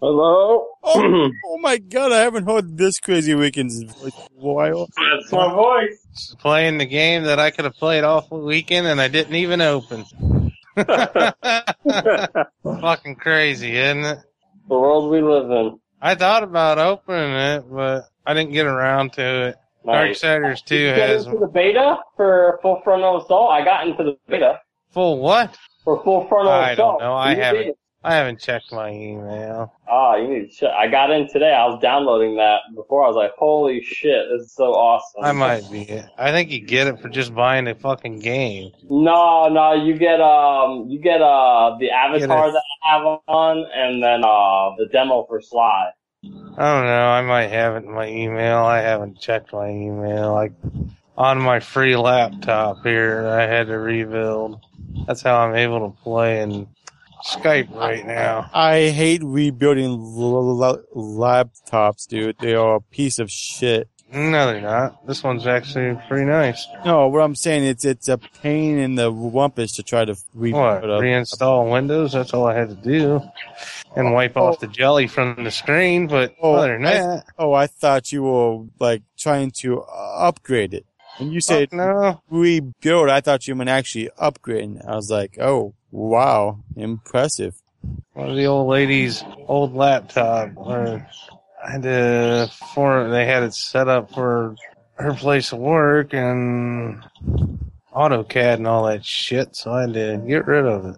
Hello? Oh, oh my god, I haven't heard this crazy weekend in a while. That's my voice. Just playing the game that I could have played all weekend and I didn't even open. Fucking crazy, isn't it? The world we live in. I thought about opening it, but I didn't get around to it. Nice. Darksiders 2 Did you get has into the beta for full frontal assault? I got into the beta full what? for full frontal I assault. don't know. I You haven't. I haven't checked my email. Ah, you need to check. I got in today. I was downloading that before. I was like, holy shit, this is so awesome. I might be it. I think you get it for just buying the fucking game. No, no, you get um, you get uh the avatar that I have on, and then uh the demo for Sly. I don't know. I might have it in my email. I haven't checked my email. Like on my free laptop here, I had to rebuild. That's how I'm able to play in Skype right now. I hate rebuilding l- l- laptops, dude. They are a piece of shit. No, they're not. This one's actually pretty nice. No, what I'm saying it's it's a pain in the rumpus to try to rebuild. What? a- Reinstall Windows? That's all I had to do. And wipe oh. off the jelly from the screen, but Oh, other than I- oh, I thought you were like trying to upgrade it. When you said fuck no. rebuild, I thought you meant actually upgrade. I was like, oh, wow, impressive. one of the old lady's old laptop where I had to for they had it set up for her place of work and AutoCAD and all that shit, so I had to get rid of it.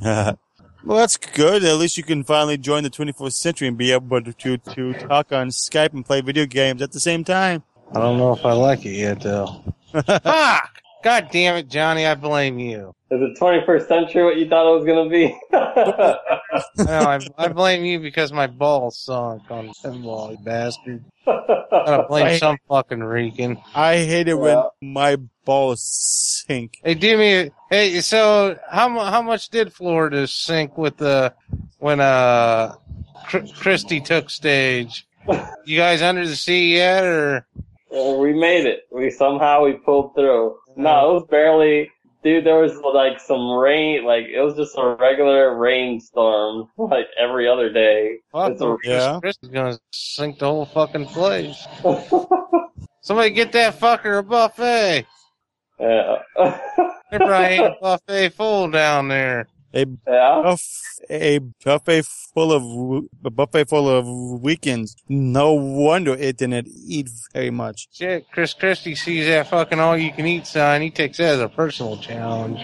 well, that's good. At least you can finally join the 24th century and be able to, to, talk on Skype and play video games at the same time. I don't know if I like it yet though. God damn it, Johnny, I blame you. Is it 21st century what you thought it was gonna be? No, I, I blame you because my balls sunk on pinball, you bastard. I blame I- some fucking Rican. I hate it Yeah. when my balls sink. Hey, do me. Hey, so how how much did Florida sink with the when uh Chr- Christie took stage? You guys under the sea yet, or Uh, we made it. We somehow we pulled through. No, it was barely. Dude, there was like some rain. Like it was just a regular rainstorm, like every other day. fuck, It's a- Yeah. Christie's gonna sink the whole fucking place? Somebody get that fucker a buffet. yeah. They probably ain't a buffet full down there. A yeah. buff, a buffet full of w- a buffet full of weekends. No wonder it didn't eat very much. Shit, Chris Christie sees that fucking all you can eat sign. He takes that as a personal challenge.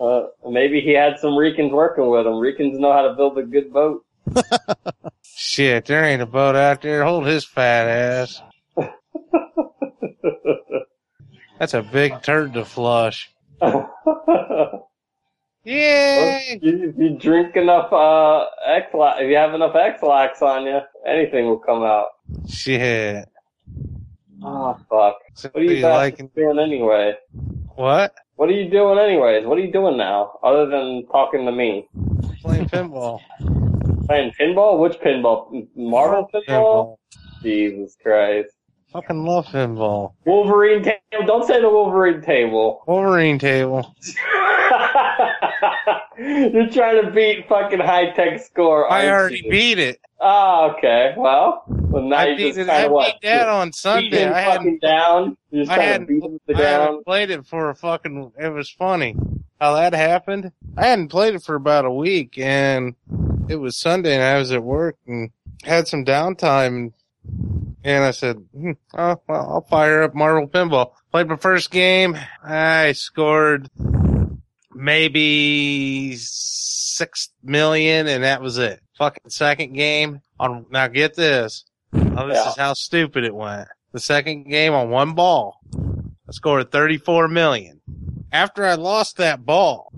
Uh, maybe he had some Ricans working with him. Ricans know how to build a good boat. Shit, there ain't a boat out there. Hold his fat ass. That's a big turd to flush. Yay! if you drink enough uh, Ex-Lax, if you have enough Ex-Lax on you, anything will come out. Shit. Oh fuck! So What are you you liking doing anyway? what? What are you doing anyways? What are you doing now, other than talking to me? Playing pinball. Playing pinball? Which pinball? Marvel pinball? Pinball. Jesus Christ! Fucking love pinball. Wolverine table? Don't say the Wolverine table. Wolverine table. You're trying to beat fucking high tech score. I already you? beat it. Oh, okay. Well, well now I you beat just it. I what? beat that on Sunday. I hadn't. down. I hadn't, beat him to I down. hadn't played it for a fucking. It was funny how that happened. I hadn't played it for about a week, and it was Sunday, and I was at work and had some downtime. And I said, hmm, "Oh, well, I'll fire up Marvel Pinball." Played my first game. I scored maybe six million, and that was it. Fucking second game on. Now get this. Oh, this Yeah. is how stupid it went. The second game on one ball, I scored 34 million. After I lost that ball,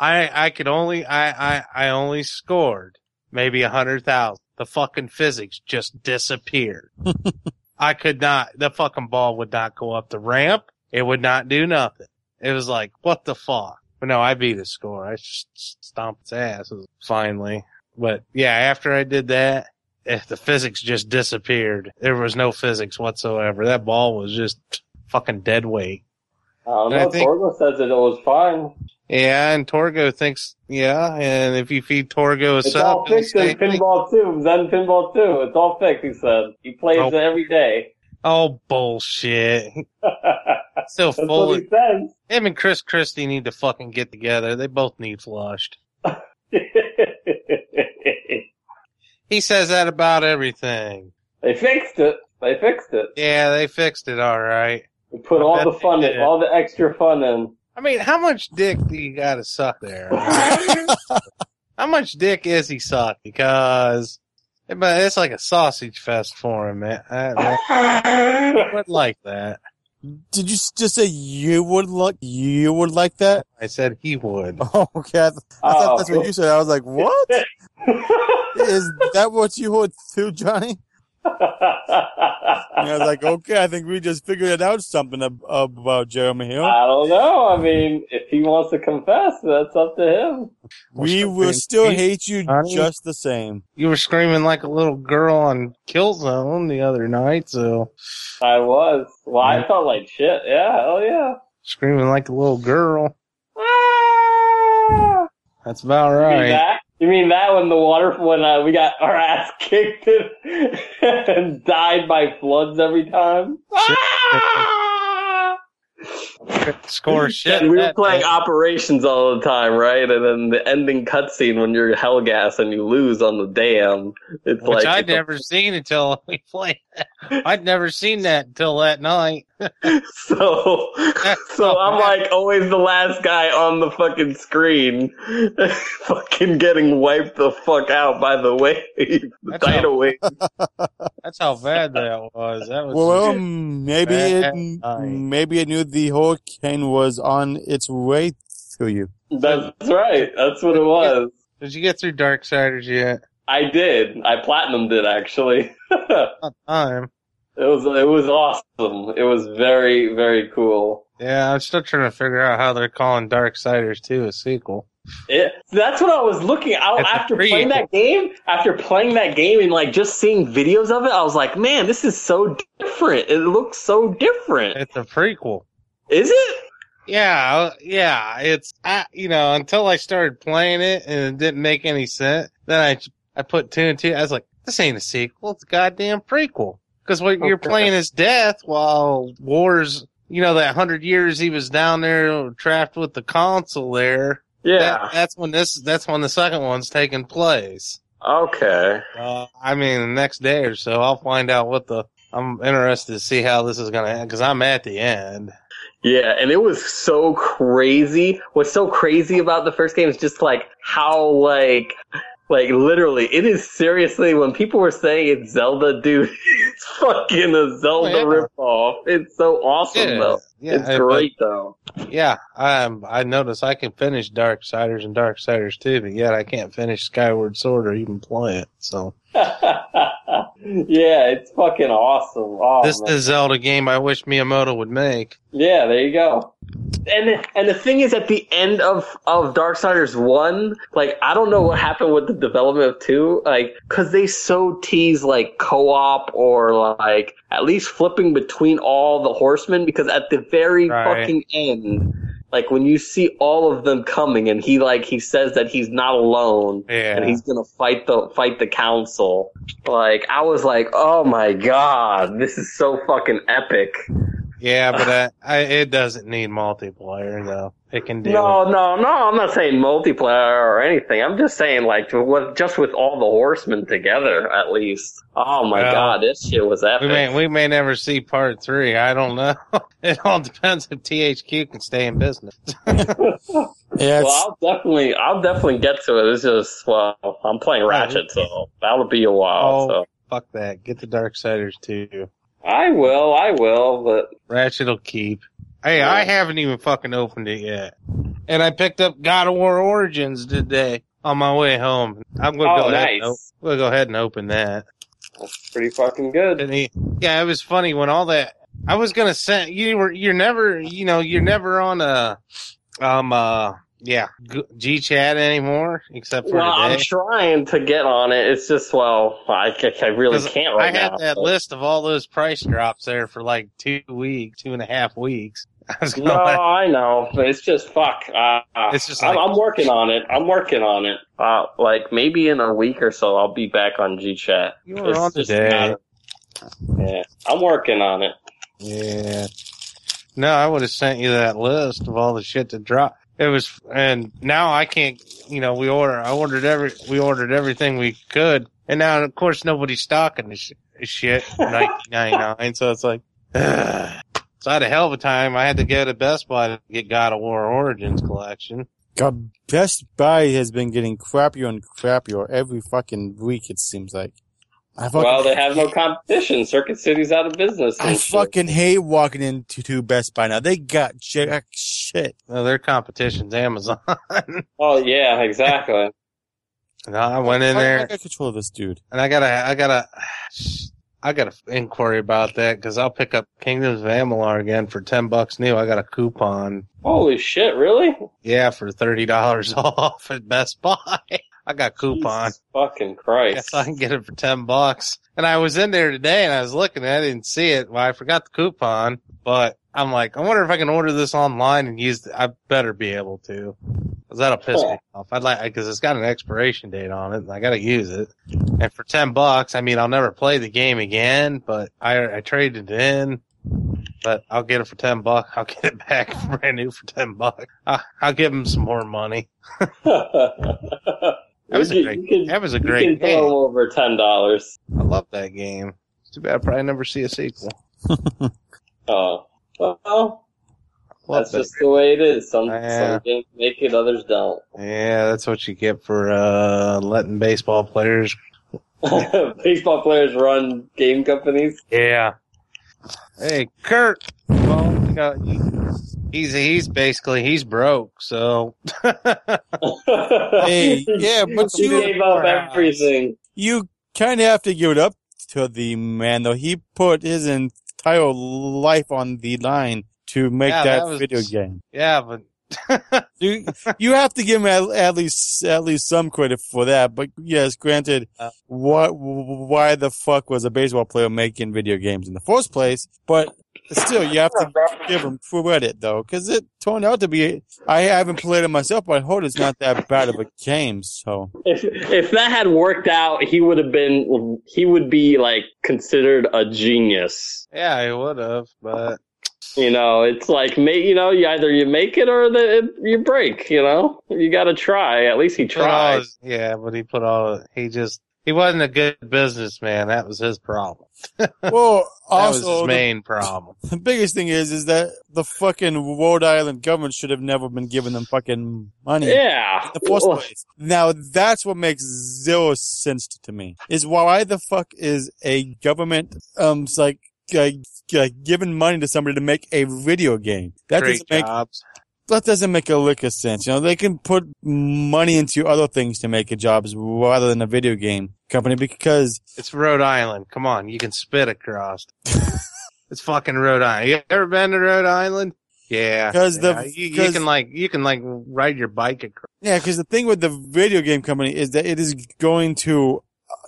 I I could only I I I only scored maybe a hundred thousand. The fucking physics just disappeared. I could not. The fucking ball would not go up the ramp. It would not do nothing. It was like what the fuck. But no, I beat his score. I just stomped its ass finally. But yeah, after I did that, eh, the physics just disappeared. There was no physics whatsoever. That ball was just fucking dead weight. I don't And I know. think- Torgo says that it was fine. Yeah, and Torgo thinks, yeah, and if you feed Torgo a It's sub, all fixed in Pinball 2, Zen Pinball 2. It's all fixed, he said. He plays Oh. it every day. oh bullshit. That's Still full what of, he says. him and Chris Christie need to fucking get together. They both need flushed. He says that about everything. they fixed it. They fixed it. Yeah, they fixed it all right. They put all the fun in, all the extra fun in. I mean, how much dick do you gotta suck there? how much dick is he suck? Because but it's like a sausage fest for him, man. I, I would like that. Did you just say you would like you would like that? I said he would. Oh, okay. I, th- I Oh. thought that's what you said. I was like, what is that? What you would do, Johnny? And I was like, okay, I think we just figured it out something ab- about Jeremy Hill. I don't know. I mean, if he wants to confess, that's up to him. we will still hate you Johnny. just the same. You were screaming like a little girl on Killzone the other night, so I was. Well, I felt like shit. Yeah, hell yeah. screaming like a little girl. Ah! That's about You mean right. That? You mean that when the water when uh, we got our ass kicked and, and died by floods every time? Ah! Score shit. And we were playing day. operations all the time, right? And then the ending cutscene when you're hell gas and you lose on the dam. It's which like I'd it's a- never seen until we played. I'd never seen that until that night. So, so I'm like always the last guy on the fucking screen, fucking getting wiped the fuck out by the wave, the That's tidal wave. That's how bad that was. That was Well, maybe Bad it, night. maybe it knew the hurricane was on its way to you. That's right. That's what it was. Did you get through Dark Darksiders yet? I did. I platinumed it actually. it time. was it was awesome. It was very very cool. Yeah, I'm still trying to figure out how they're calling Darksiders 2 a sequel. It, that's what I was looking out It's a after playing that game. After playing that game and like just seeing videos of it, I was like, man, this is so different. It looks so different. It's a prequel. Is it? Yeah, uh, yeah. It's I, you know until I started playing it and it didn't make any sense. Then I I put two and two. I was like, this ain't a sequel. It's a goddamn prequel. Because what you're playing is death while wars. You know that hundred years he was down there trapped with the consul there. Yeah. That, that's when this. That's when the second one's taking place. okay. Uh, I mean, the next day or so, I'll find out what the. I'm interested to see how this is gonna end because I'm at the end. Yeah, and it was so crazy. What's so crazy about the first game is just like how like like literally it is seriously when people were saying it's Zelda, dude, it's fucking a Zelda yeah. ripoff. It's so awesome though. Yeah, it's great though. Yeah, um, I notice I can finish Darksiders and Darksiders 2, but yet I can't finish Skyward Sword or even play it. So yeah, it's fucking awesome. Oh, this man. is Zelda game I wish Miyamoto would make. Yeah, there you go. And and the thing is, at the end of of Darksiders one, like I don't know what happened with the development of two, like because they so tease like co-op or like at least flipping between all the horsemen. Because at the very Right. fucking end, like when you see all of them coming, and he like he says that he's not alone. Yeah. And he's gonna fight the fight the council. Like I was like, oh my god, this is so fucking epic. Yeah, but uh, I, it doesn't need multiplayer though. It can do No, no, no. I'm not saying multiplayer or anything. I'm just saying like with, just with all the horsemen together, at least. Oh my Well, god, this shit was epic. We may we may never see part three. I don't know. it all depends if THQ can stay in business. Yeah, well, I'll definitely, I'll definitely get to it. It's just, well, I'm playing Ratchet, so that'll be a while. Oh. So Fuck that. Get the Dark Darksiders Two. I will, I will, but Ratchet'll keep. Hey, I haven't even fucking opened it yet. And I picked up God of War Origins today on my way home. I'm gonna Oh, go ahead. nice. And op- we'll go ahead and open that. that's pretty fucking good. And he, yeah, it was funny when all that. I was gonna send you were you're never you know you're never on a um uh yeah G chat anymore except for Well, I'm trying to get on it. It's just, well, I, I really 'Cause can't right I had now. that list of all those price drops there for like two weeks, two and a half weeks. I was No, let- I know. but It's just fuck. Uh, It's just I'm, I'm working on it. I'm working on it. Uh, like maybe in a week or so, I'll be back on G Chat. You were on today. Yeah, I'm working on it. Yeah. No, I would have sent you that list of all the shit to drop. It was, and now I can't. You know, we order. I ordered every. We ordered everything we could, and now of course nobody's stocking this sh- this shit. Nineteen ninety nine. So it's like, so I had a hell of a time. I had to go to Best Buy to get God of War Origins collection. God, Best Buy has been getting crappier and crappier every fucking week. It seems like. I fucking, Well, they have no competition. Circuit City's out of business. I shit. fucking hate walking into to Best Buy now. They got jack shit. Well, their competition's Amazon. Oh yeah, exactly. and I went in I, I there. got control of this dude. And I gotta, I gotta, I gotta inquiry about that because I'll pick up Kingdoms of Amalur again for ten bucks new. I got a coupon, Holy shit! Really? yeah, for thirty dollars off at Best Buy. I got coupon. Jesus fucking Christ! I can get it for ten bucks. And I was in there today and I was looking at it, I didn't see it. Well, I forgot the coupon, but I'm like, I wonder if I can order this online and use. The, I better be able to, cause that'll piss me off. I'd like because it's got an expiration date on it, and I got to use it. And for ten bucks, I mean, I'll never play the game again, but I I traded it in. But I'll get it for ten bucks. I'll get it back brand new for ten bucks. I'll give him some more money. That was a great. can- that was a you great can game. over ten dollars. I love that game. Too bad I probably never see a sequel. Oh, well, that's that. just the way it is. Some Yeah. some games make it, others don't. Yeah, that's what you get for uh letting baseball players. Baseball players run game companies. Yeah. Hey, Curt. Well, you know, he's he's basically he's broke. So Hey, yeah, but he you- gave up everything. You kind of have to give it up to the man, though. He put his entire life on the line to make Yeah, that, that was- video game. yeah, but You, you have to give him at, at least at least some credit for that. But yes, granted, Uh. what why the fuck was a baseball player making video games in the first place? But still, you have to give him credit though, because it turned out to be. I haven't played it myself, but I heard it's not that bad of a game. So If if that had worked out, he would have been. He would be like considered a genius. yeah, he would have. But You know, it's like ma- you know, you either you make it or the you break. You know, you got to try. At least he put all tried. his- yeah, but he put all he just he wasn't a good businessman. That was his problem. well, That was also his the main problem. The biggest thing is, is that the fucking Rhode Island government should have never been giving them fucking money Yeah. in the first Well, place. Now that's what makes zero sense to me. Is why the fuck is a government um it's like uh, uh, giving money to somebody to make a video game? That Great doesn't make jobs. that doesn't make a lick of sense. You know, they can put money into other things to make a jobs rather than a video game company because It's Rhode Island. Come on, you can spit across. it's fucking Rhode Island. You ever been to Rhode Island? Yeah. 'Cause the- yeah. you, you 'cause- can like you can like ride your bike across. Yeah, because the thing with the video game company is that it is going to,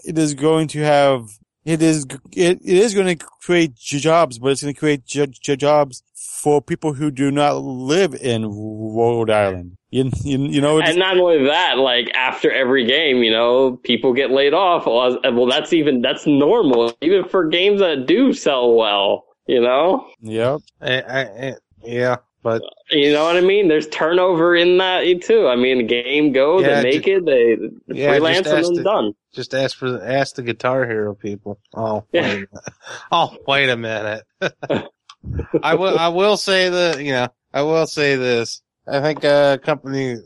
it is going to have, it is, it, it is going to create jobs, but it's going to create j- j- jobs for people who do not live in Rhode Island. You, you, you know, And not only that, like after every game, you know, people get laid off. Well, well, that's even that's normal, even for games that do sell well. You know, yep. I, I, I- yeah, but you know what I mean. There's turnover in that too. I mean, the game goes, Yeah, they make ju- it, they Yeah, freelance, and then the- done. just ask for ask the Guitar Hero people. Oh, wait Yeah. a minute. oh, wait a minute. I will I will say that you know I will say this. I think uh company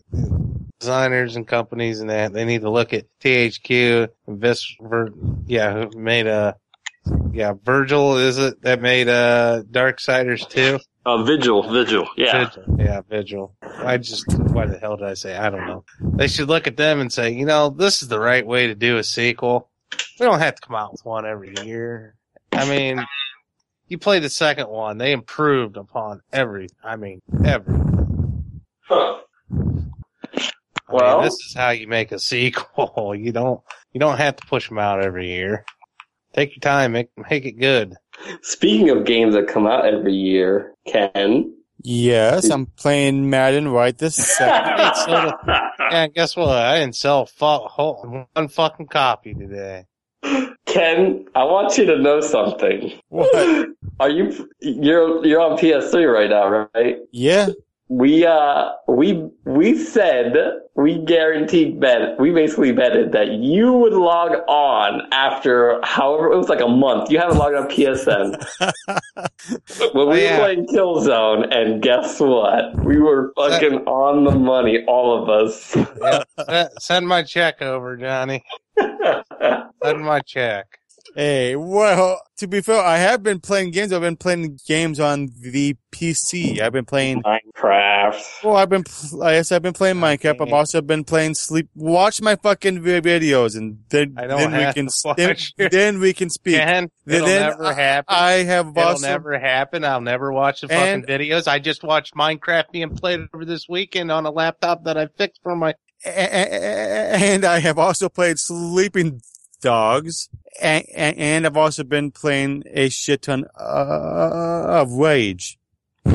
designers and companies and that they need to look at THQ and Vis Vir, yeah who made a yeah Virgil is it that made uh Darksiders Two Uh, Vigil, Vigil, yeah. Vigil. yeah Vigil I just why the hell did I say I don't know they should look at them and say you know this is the right way to do a sequel we don't have to come out with one every year I mean you play the second one they improved upon every I mean every Huh. I mean, Well- this is how you make a sequel. You don't you don't have to push them out every year. Take your time, make make it good. Speaking of games that come out every year, Ken, Yes, I'm playing Madden right this second. So yeah, guess what? I didn't sell fu- one fucking copy today. Ken, I want you to know something. What? Are you you're you're on PS3 right now, right? Yeah. We uh we we said we guaranteed bet we basically betted that you would log on after however it was like a month. You haven't logged on PSN. when we yeah. were playing Killzone, and guess what? We were fucking on the money, all of us. Send- Send my check over, Johnny. Send my check. Hey, well, to be fair, I have been playing games. I've been playing games on the PC. I've been playing. Minecraft. Well, I've been. pl- Yes, I've been playing Minecraft. I've also been playing Sleep. Watch my fucking videos, and then then we can then, then we can speak. Ken, Then- it'll then never happen. I have It'll also. never happen. I'll never watch the fucking videos. I just watched Minecraft being played over this weekend on a laptop that I fixed for my. a- a- and I have also played Sleeping Dogs, and, and I've also been playing a shit ton uh, of Rage.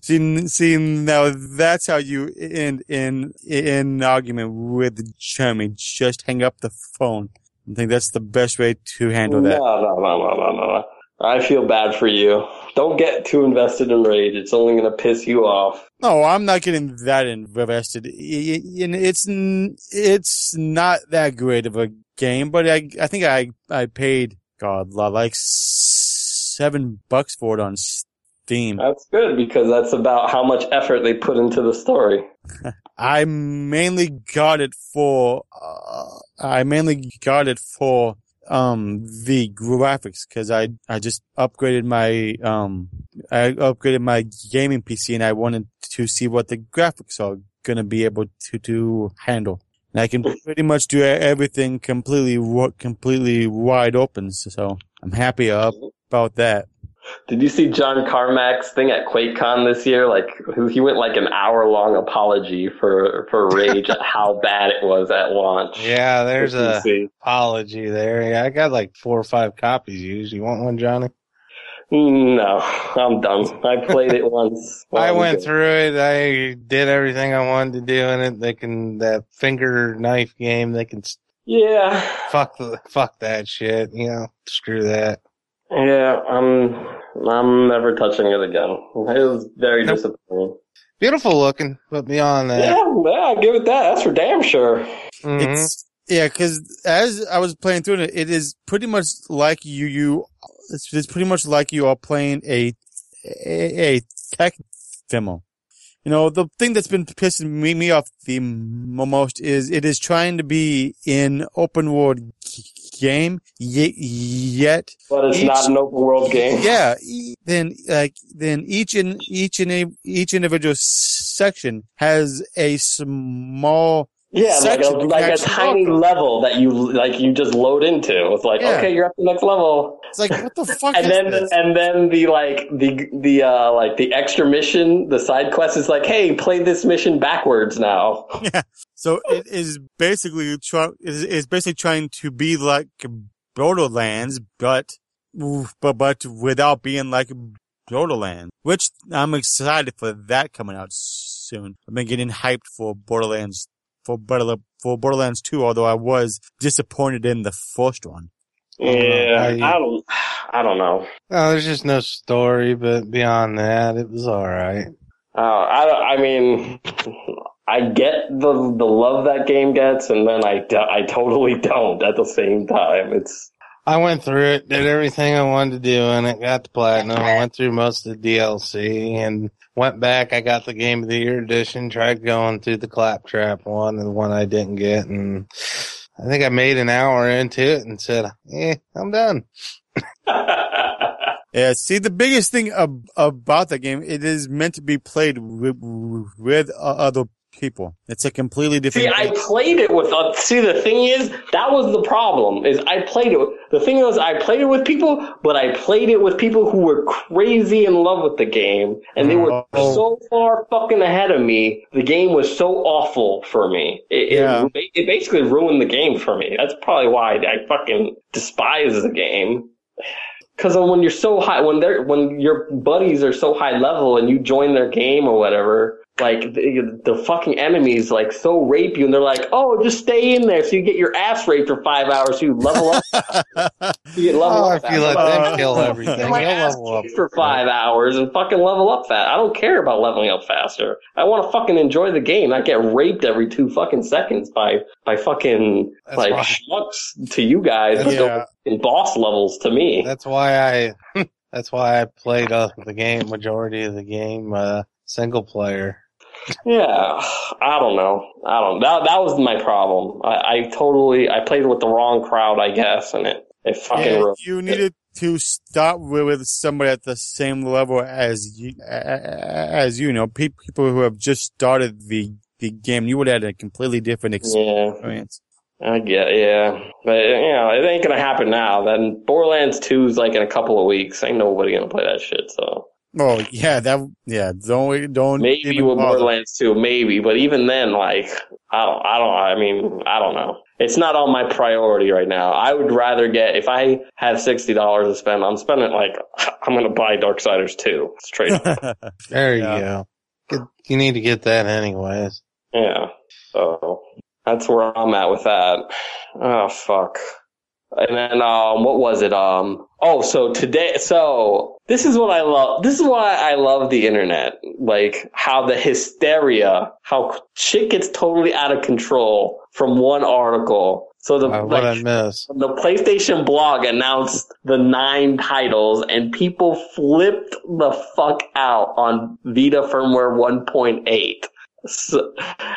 See, see, now that's how you end in in an argument with Jeremy. Just hang up the phone. I think that's the best way to handle that. no, no, no, no, no, no. I feel bad for you. Don't get too invested in rage. It's only going to piss you off. No, I'm not getting that invested. It's it's not that great of a game, but I I think I I paid God like seven bucks for it on Steam. That's good because that's about how much effort they put into the story. I mainly got it for uh, I mainly got it for um the graphics because I I just upgraded my um I upgraded my gaming PC and I wanted to see what the graphics are gonna be able to to handle. And I can pretty much do everything completely wa- completely wide open. So I'm happy mm-hmm. about that. Did you see John Carmack's thing at QuakeCon this year? Like, he went like an hour long apology for for Rage at how bad it was at launch. Yeah, there's a PC. apology there. Yeah, I got like four or five copies used. You want one, Johnny? No, I'm done. I played it once. I went good. through it. I did everything I wanted to do in it. They can that finger knife game. They can Yeah, fuck the fuck that shit. You know, screw that. yeah. I'm I'm never touching it again. It was very Nope. disappointing. Beautiful looking, but beyond that, Yeah, yeah, I give it that. That's for damn sure. mhm. It's yeah, because as I was playing through it, it is pretty much like you you. It's, it's pretty much like you are playing a a, a tech demo. You know, the thing that's been pissing me, me off the mo- most is it is trying to be in open world g- game, yet, yet But it's Each- not an open world game. yeah, then like then each in each in a, each individual section has a small Yeah, like a, like a tiny level that you like you just load into. It's like, Yeah. okay, you're at the next level. It's like what the fuck And is then this? and then the like the the uh like the extra mission, the side quest is like, hey, play this mission backwards now. Yeah. So it is basically try, is is basically trying to be like Borderlands, but but but without being like Borderlands, which I'm excited for that coming out soon. I've been getting hyped for Borderlands for Borderlands for Borderlands 2, although I was disappointed in the first one. Yeah, I- I don't I don't know. No, there's just no story, but beyond that, it was all right. Uh, I don't- I mean, I get the the love that game gets, and then I I totally don't at the same time. It's I went through it, did everything I wanted to do and it, got the platinum, I went through most of the DLC, and went back. I got the Game of the Year edition, tried going through the Claptrap one, and the one I didn't get, and I think I made an hour into it and said, "Eh, I'm done." Yeah, see, the biggest thing ab- about the game, it is meant to be played with, with uh, other people. It's a completely different. See, I played it with. Uh, see, the thing is, that was the problem. Is I played it. With, The thing was, I played it with people, but I played it with people who were crazy in love with the game, and they were Oh. so far fucking ahead of me. The game was so awful for me. It, Yeah. it, it basically ruined the game for me. That's probably why I fucking despise the game. Because when you're so high, when they're when your buddies are so high level and you join their game or whatever, like the, the fucking enemies like so rape you and they're like, oh, just stay in there so you get your ass raped for five hours so you level up. you get level Oh, up. if you let fast. them kill everything, my you'll ass level up. for five hours and fucking level up fast. I don't care about leveling up faster. I want to fucking enjoy the game. I get raped every two fucking seconds by by fucking That's like why- schmucks to you guys, but Yeah. in boss levels to me. That's why I. That's why I played uh, the game majority of the game uh, single player. Yeah, I don't know. I don't. That that was my problem. I, I totally I played with the wrong crowd, I guess, and it it fucking. Yeah, you needed to start with, somebody at the same level as you, as you know, pe- people who have just started the the game. You would have had a completely different Yeah, experience. I get. Yeah, but you know it ain't gonna happen now. Then Borderlands Two is like in a couple of weeks. Ain't nobody gonna play that shit. So Oh yeah, that yeah. Don't don't maybe even with bother. Borderlands Two, maybe. But even then, like I don't. I don't. I mean, I don't know. It's not on my priority right now. I would rather get if I had sixty dollars to spend. I'm spending like I'm gonna buy Darksiders Two straight. up. There you Yeah. go. Get, you need to get that anyways. Yeah. So that's where I'm at with that. Oh fuck. And then um what was it? Um oh so today so this is what I love this is why I love the internet. Like how the hysteria, how shit gets totally out of control from one article. So the Uh, what I like, miss. the PlayStation blog announced the nine titles and people flipped the fuck out on Vita firmware 1.8. So,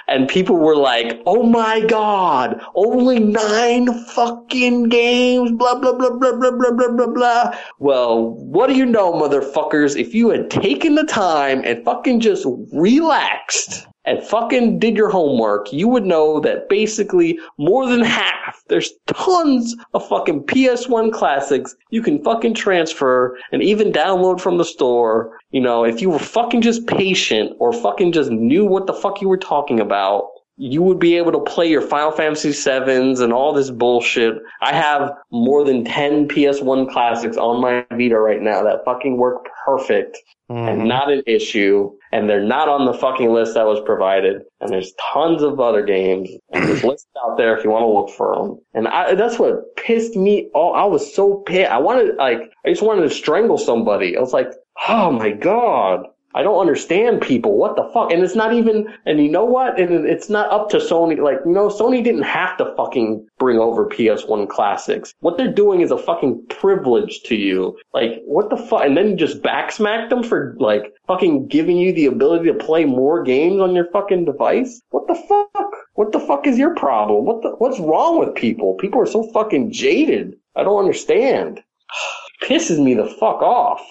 and people were like, "Oh my god, only nine fucking games." Blah blah blah blah blah blah blah blah blah. Well, what do you know, motherfuckers? If you had taken the time and fucking just relaxed and fucking did your homework, you would know that basically more than half, there's tons of fucking PS1 classics you can fucking transfer and even download from the store. You know, if you were fucking just patient or fucking just knew what the fuck you were talking about, you would be able to play your Final Fantasy sevens and all this bullshit. I have more than 10 PS1 classics on my Vita right now that fucking work perfect and Mhm. not an issue, and they're not on the fucking list that was provided. And there's tons of other games, and there's lists out there if you want to look for them. And I, that's what pissed me off. I was so pissed. I wanted, like, I just wanted to strangle somebody. I was like, oh my god. I don't understand people. What the fuck? And it's not even, and you know what? And it's not up to Sony. Like, know, Sony didn't have to fucking bring over PS1 classics. What they're doing is a fucking privilege to you. Like, what the fuck? And then you just backsmack them for, like, fucking giving you the ability to play more games on your fucking device? What the fuck? What the fuck is your problem? What the, what's wrong with people? People are so fucking jaded. I don't understand. Pisses me the fuck off.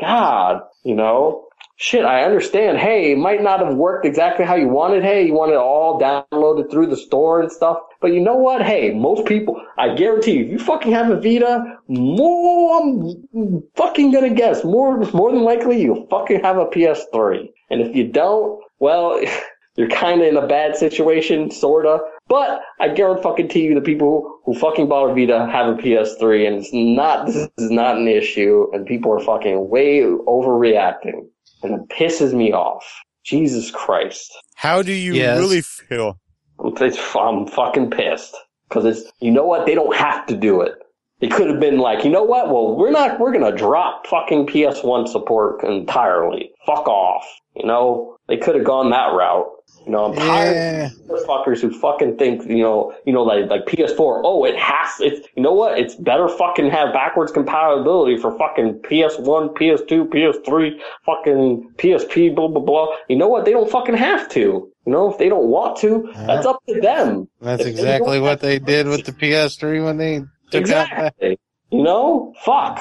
God, you know? Shit, I understand. Hey, it might not have worked exactly how you wanted. Hey, you wanted it all downloaded through the store and stuff. But you know what? Hey, most people, I guarantee you, if you fucking have a Vita, more, I'm fucking gonna guess, more, more than likely you fucking have a PS3. And if you don't, well, you're kinda in a bad situation, sorta. But I guarantee you the people who fucking bought a Vita have a PS3 and it's not, this is not an issue and people are fucking way overreacting. And it pisses me off. Jesus Christ. How do you Yes. really feel? I'm, it's- I'm fucking pissed. Cause it's, you know what? They don't have to do it. It could have been like, you know what? Well, we're not, we're gonna drop fucking PS1 support entirely. Fuck off. You know? They could have gone that route. You know, I'm tired Yeah. of fuckers who fucking think, you know, you know, like, like PS4, oh, it has, it's, you know what? It's better fucking have backwards compatibility for fucking PS1, PS2, PS3, fucking PSP, blah, blah, blah. You know what? They don't fucking have to. You know, if they don't want to, that's up to them. That's If exactly don't what they did with the PS3 when they took out that. Exactly. You know? Fuck.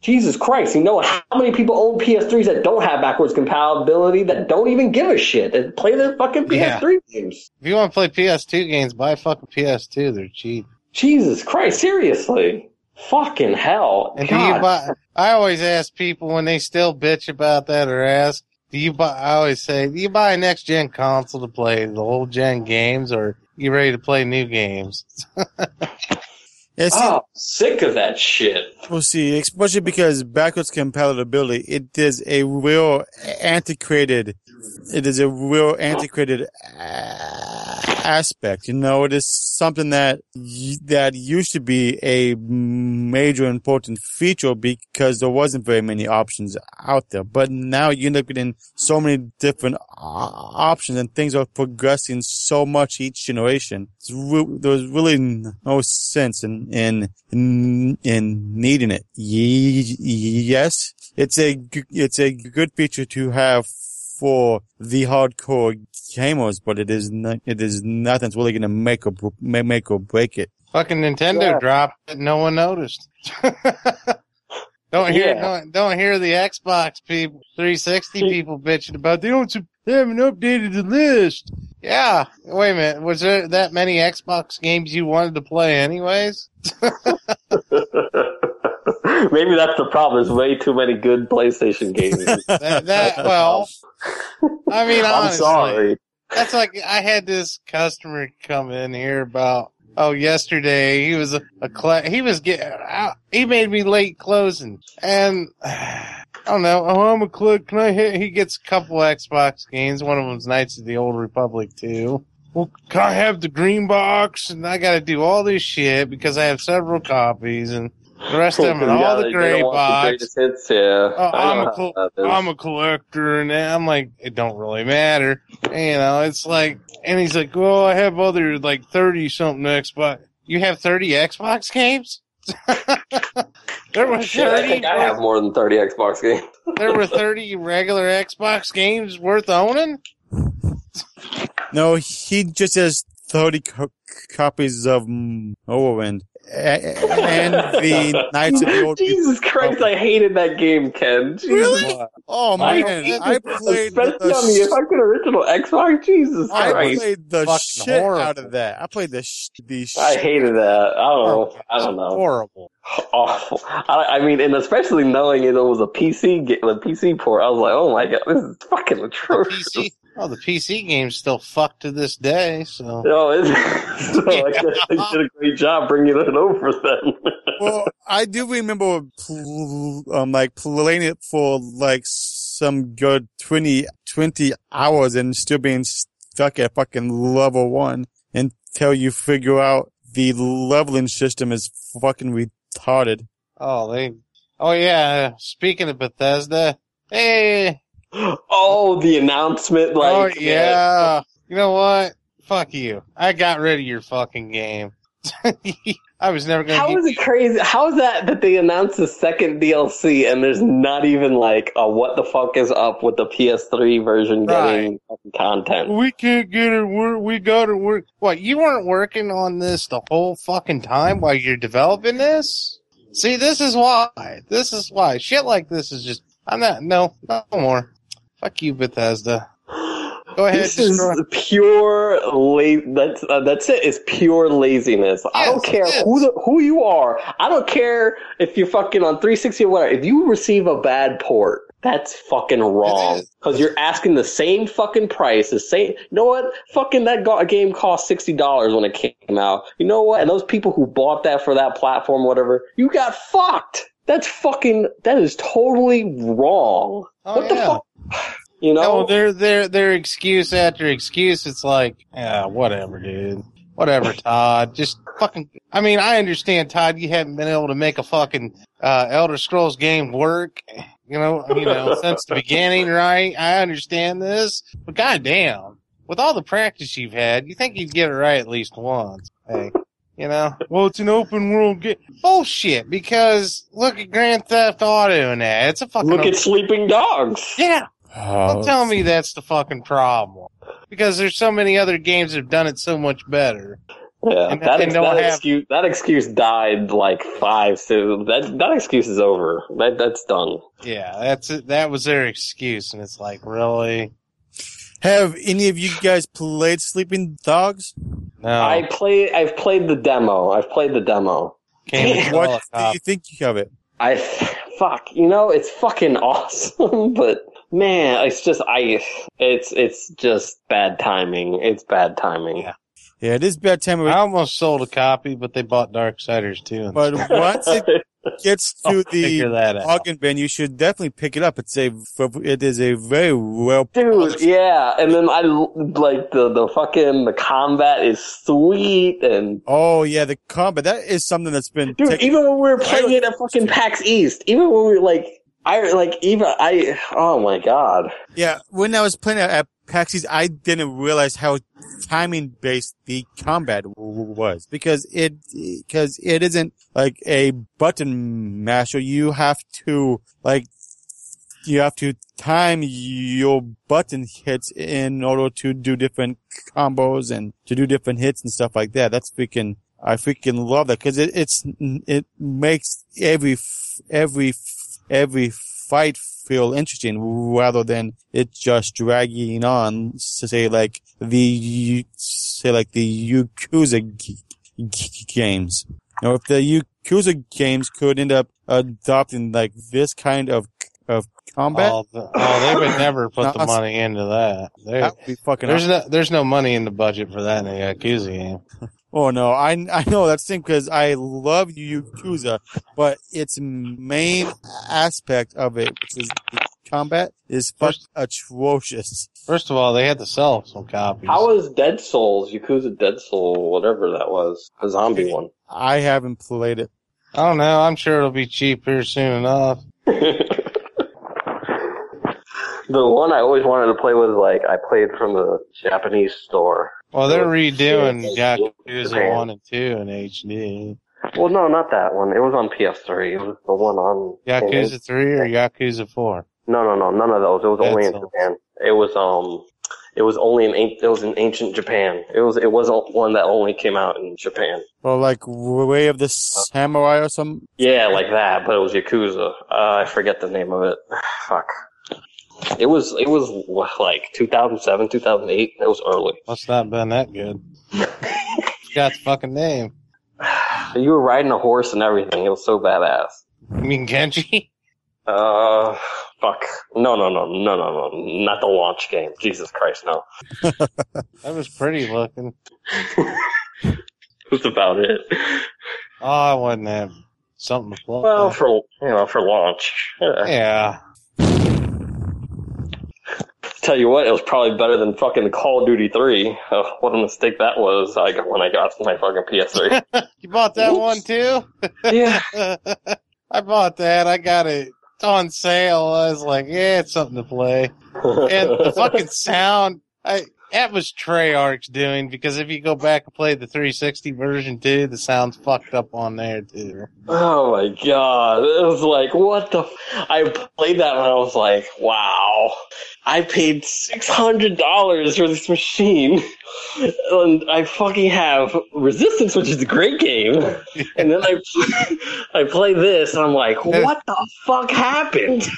Jesus Christ. You know how many people own PS3s that don't have backwards compatibility that don't even give a shit that play their fucking PS3 games? If you want to play PS2 games, buy a fucking PS2. They're cheap. Jesus Christ. Seriously. Fucking hell. And do you buy? I always ask people when they still bitch about that or ask, do you buy? I always say, do you buy a next gen console to play the old gen games, or you ready to play new games? It's, Oh, sick of that shit. We'll see, especially because backwards compatibility, it is a real antiquated, it is a real antiquated aspect. You know, it is something that that used to be a major important feature because there wasn't very many options out there. But now you end up getting so many different options, and things are progressing so much each generation. Re- there's really no sense in in in, in needing it. Ye- yes, it's a it's a good feature to have for the hardcore gamers, but it is not, it is nothing that's really going to make or make or break it. Fucking Nintendo Yeah. dropped it. No one noticed. don't hear, Yeah. don't, don't hear the Xbox people, 360 people bitching about they don't, sup- they haven't updated the list. Yeah. Wait a minute. Was there that many Xbox games you wanted to play anyways? Maybe that's the problem. There's way too many good PlayStation games. That, that well, I mean, I'm honestly, sorry. That's like I had this customer come in here about oh yesterday he was a, a cla- he was getting out he made me late closing. And I don't know oh I'm a click can I hit he gets a couple Xbox games. One of them's Knights of the Old Republic too. Well can I have the green box? And I got to do all this shit because I have several copies and the rest of them are Yeah, all they- the they gray don't the box hits, yeah. Oh, I I'm a col- I'm a collector, and I'm like, it don't really matter. You know, it's like, and he's like, well, I have other like thirty something Xbox. You have thirty Xbox games? there were Shit, I thirty. think I have more than 30 Xbox games. there were thirty regular Xbox games worth owning. No, he just has 30 co- copies of Overwind. A- a- And the Knights of the Old Jesus Christ, I hated that game, Ken. Jesus. Really? Oh I- man, I played the, on the fucking original Xbox. Jesus I Christ. played the Fucking shit horrible. out of that. I played the sh- the I hated that. Oh, I don't know. I don't know. Horrible. Awful. I, I mean, and especially knowing it was a PC, ga- a PC port, I was like, oh my god, this is fucking The atrocious. PC. Oh, the PC game's still fucked to this day. So No, it's, so I guess they did a great job bringing it over then. Well, I do remember pl- um like playing it for like some good 20, 20 hours and still being stuck at fucking level one until you figure out the leveling system is fucking retarded. oh they. Oh yeah. Speaking of Bethesda, hey. Oh, the announcement, like, oh yeah. You know what? Fuck you. I got rid of your fucking game. I was never gonna. How get is it crazy? How is that that they announced the second DLC and there's not even like a what the fuck is up with the PS3 version getting fucking content? We can't get it. We're, we got it. Work. What? You weren't working on this the whole fucking time while you're developing this? See, this is why. This is why. Shit like this is just. I'm not. No, no more. Fuck you, Bethesda. Go ahead. This is pure la- that's uh, that's it. It's pure laziness. I don't care who the, who you are. I don't care if you're fucking on 360 or whatever. If you receive a bad port, that's fucking wrong. Because you're asking the same fucking price. The same. You know what? Fucking that go- game cost sixty dollars when it came out. You know what? And those people who bought that for that platform, whatever, you got fucked. That's fucking. That is totally wrong. Oh, what the fuck? You know. No, their their their excuse after excuse. It's like, yeah, whatever, dude. Whatever, Todd. Just fucking. I mean, I understand, Todd. You haven't been able to make a fucking uh, Elder Scrolls game work. You know, you know, since the beginning, right? I understand this, but goddamn, with all the practice you've had, you think you'd get it right at least once. Hey, you know, well, it's an open world game. Bullshit. Because look at Grand Theft Auto and that. It's a fucking. Look at sleeping dogs. yeah. Oh, Don't tell me that's the fucking problem. Because there's so many other games that have done it so much better. Yeah, And- that, and don't that have- excuse that excuse died like five. So that that excuse is over. That that's done. Yeah, that's it. That was their excuse, and it's like, really? Have any of you guys played Sleeping Dogs? No. I play. I've played the demo. I've played the demo. Can't What do you think of it? I fuck. You know, it's fucking awesome, but man, it's just I. It's it's just bad timing. It's bad timing. Yeah. Yeah, this bad time. I almost sold a copy, but they bought Dark Darksiders Two. But once it gets to the that out. bargain bin, you should definitely pick it up. It's a it is a very well Dude, yeah, and then I like the the fucking the combat is sweet and Oh yeah, the combat that is something that's been dude. taken- Even when we were playing it at fucking PAX East, even when we were like, I like even I. Oh my god. yeah. When I was playing at, at PAX East, I didn't realize how timing based the combat was because it because it isn't like a button masher. You have to like you have to time your button hits in order to do different combos and to do different hits and stuff like that. That's freaking, I freaking love that because it, it's, it makes every, every, every fight feel interesting rather than it just dragging on. Say like the, say like the Yakuza games. Now, if the Yakuza games could end up adopting like this kind of of combat, Oh, the, oh, they would never put the money into that. There- that would be fucking. there's awesome. no there's no money in the budget for that in the Yakuza game. Oh no, I I know that's the thing because I love Yakuza, but its main aspect of it, which is the combat, is fuck atrocious. First of all, they had to sell some copies. How was Dead Souls, Yakuza Dead Soul, whatever that was, a zombie one? I haven't played it. I don't know. I'm sure it'll be cheap here soon enough. The one I always wanted to play was like I played from the Japanese store. Well, they're redoing Yeah. Yakuza one and two in HD. Well, no, not that one. It was on PS3. It was the one on Yakuza three or Yakuza four. No, no, no, none of those. It was only in That's all. Japan. It was um, it was only in an- it was in ancient Japan. It was it wasn't one that only came out in Japan. Well, like Way of the Samurai or some. Yeah, like that, but it was Yakuza. Uh, I forget the name of it. Fuck. It was it was like 2007, 2008. It was early. Must not been that good. Got the fucking name. You were riding a horse and everything. It was so badass. You mean Genji? Uh, fuck. No, no, no, no, no, no. Not the launch game. Jesus Christ, no. That was pretty looking. That's about it. Oh, I wouldn't have something to play. Well, for you know, for launch. Yeah. yeah. Tell you what, it was probably better than fucking Call of Duty 3. Oh, what a mistake that was I got when I got my fucking PS3. You bought that one too? yeah. I bought that. I got it on sale. I was like, yeah, it's something to play. And the fucking sound, I, that was Treyarch's doing because if you go back and play the 360 version too, the sound's fucked up on there too. Oh my god. It was like, what the? F- I played that and I was like, wow. I paid $600 for this machine. And I fucking have Resistance, which is a great game. And then I, I play this and I'm like, what the fuck happened?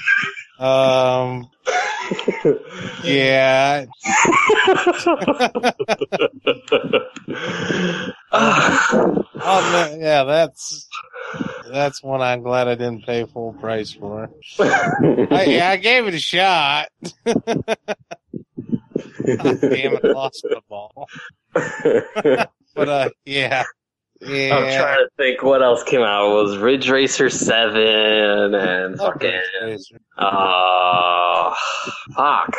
Um, yeah, oh no, yeah, that's that's one I'm glad I didn't pay full price for. I, yeah, I gave it a shot. God damn it, lost the ball. But uh, yeah, yeah. I'm trying to think what else came out. It was Ridge Racer 7 and fucking, uh, fuck.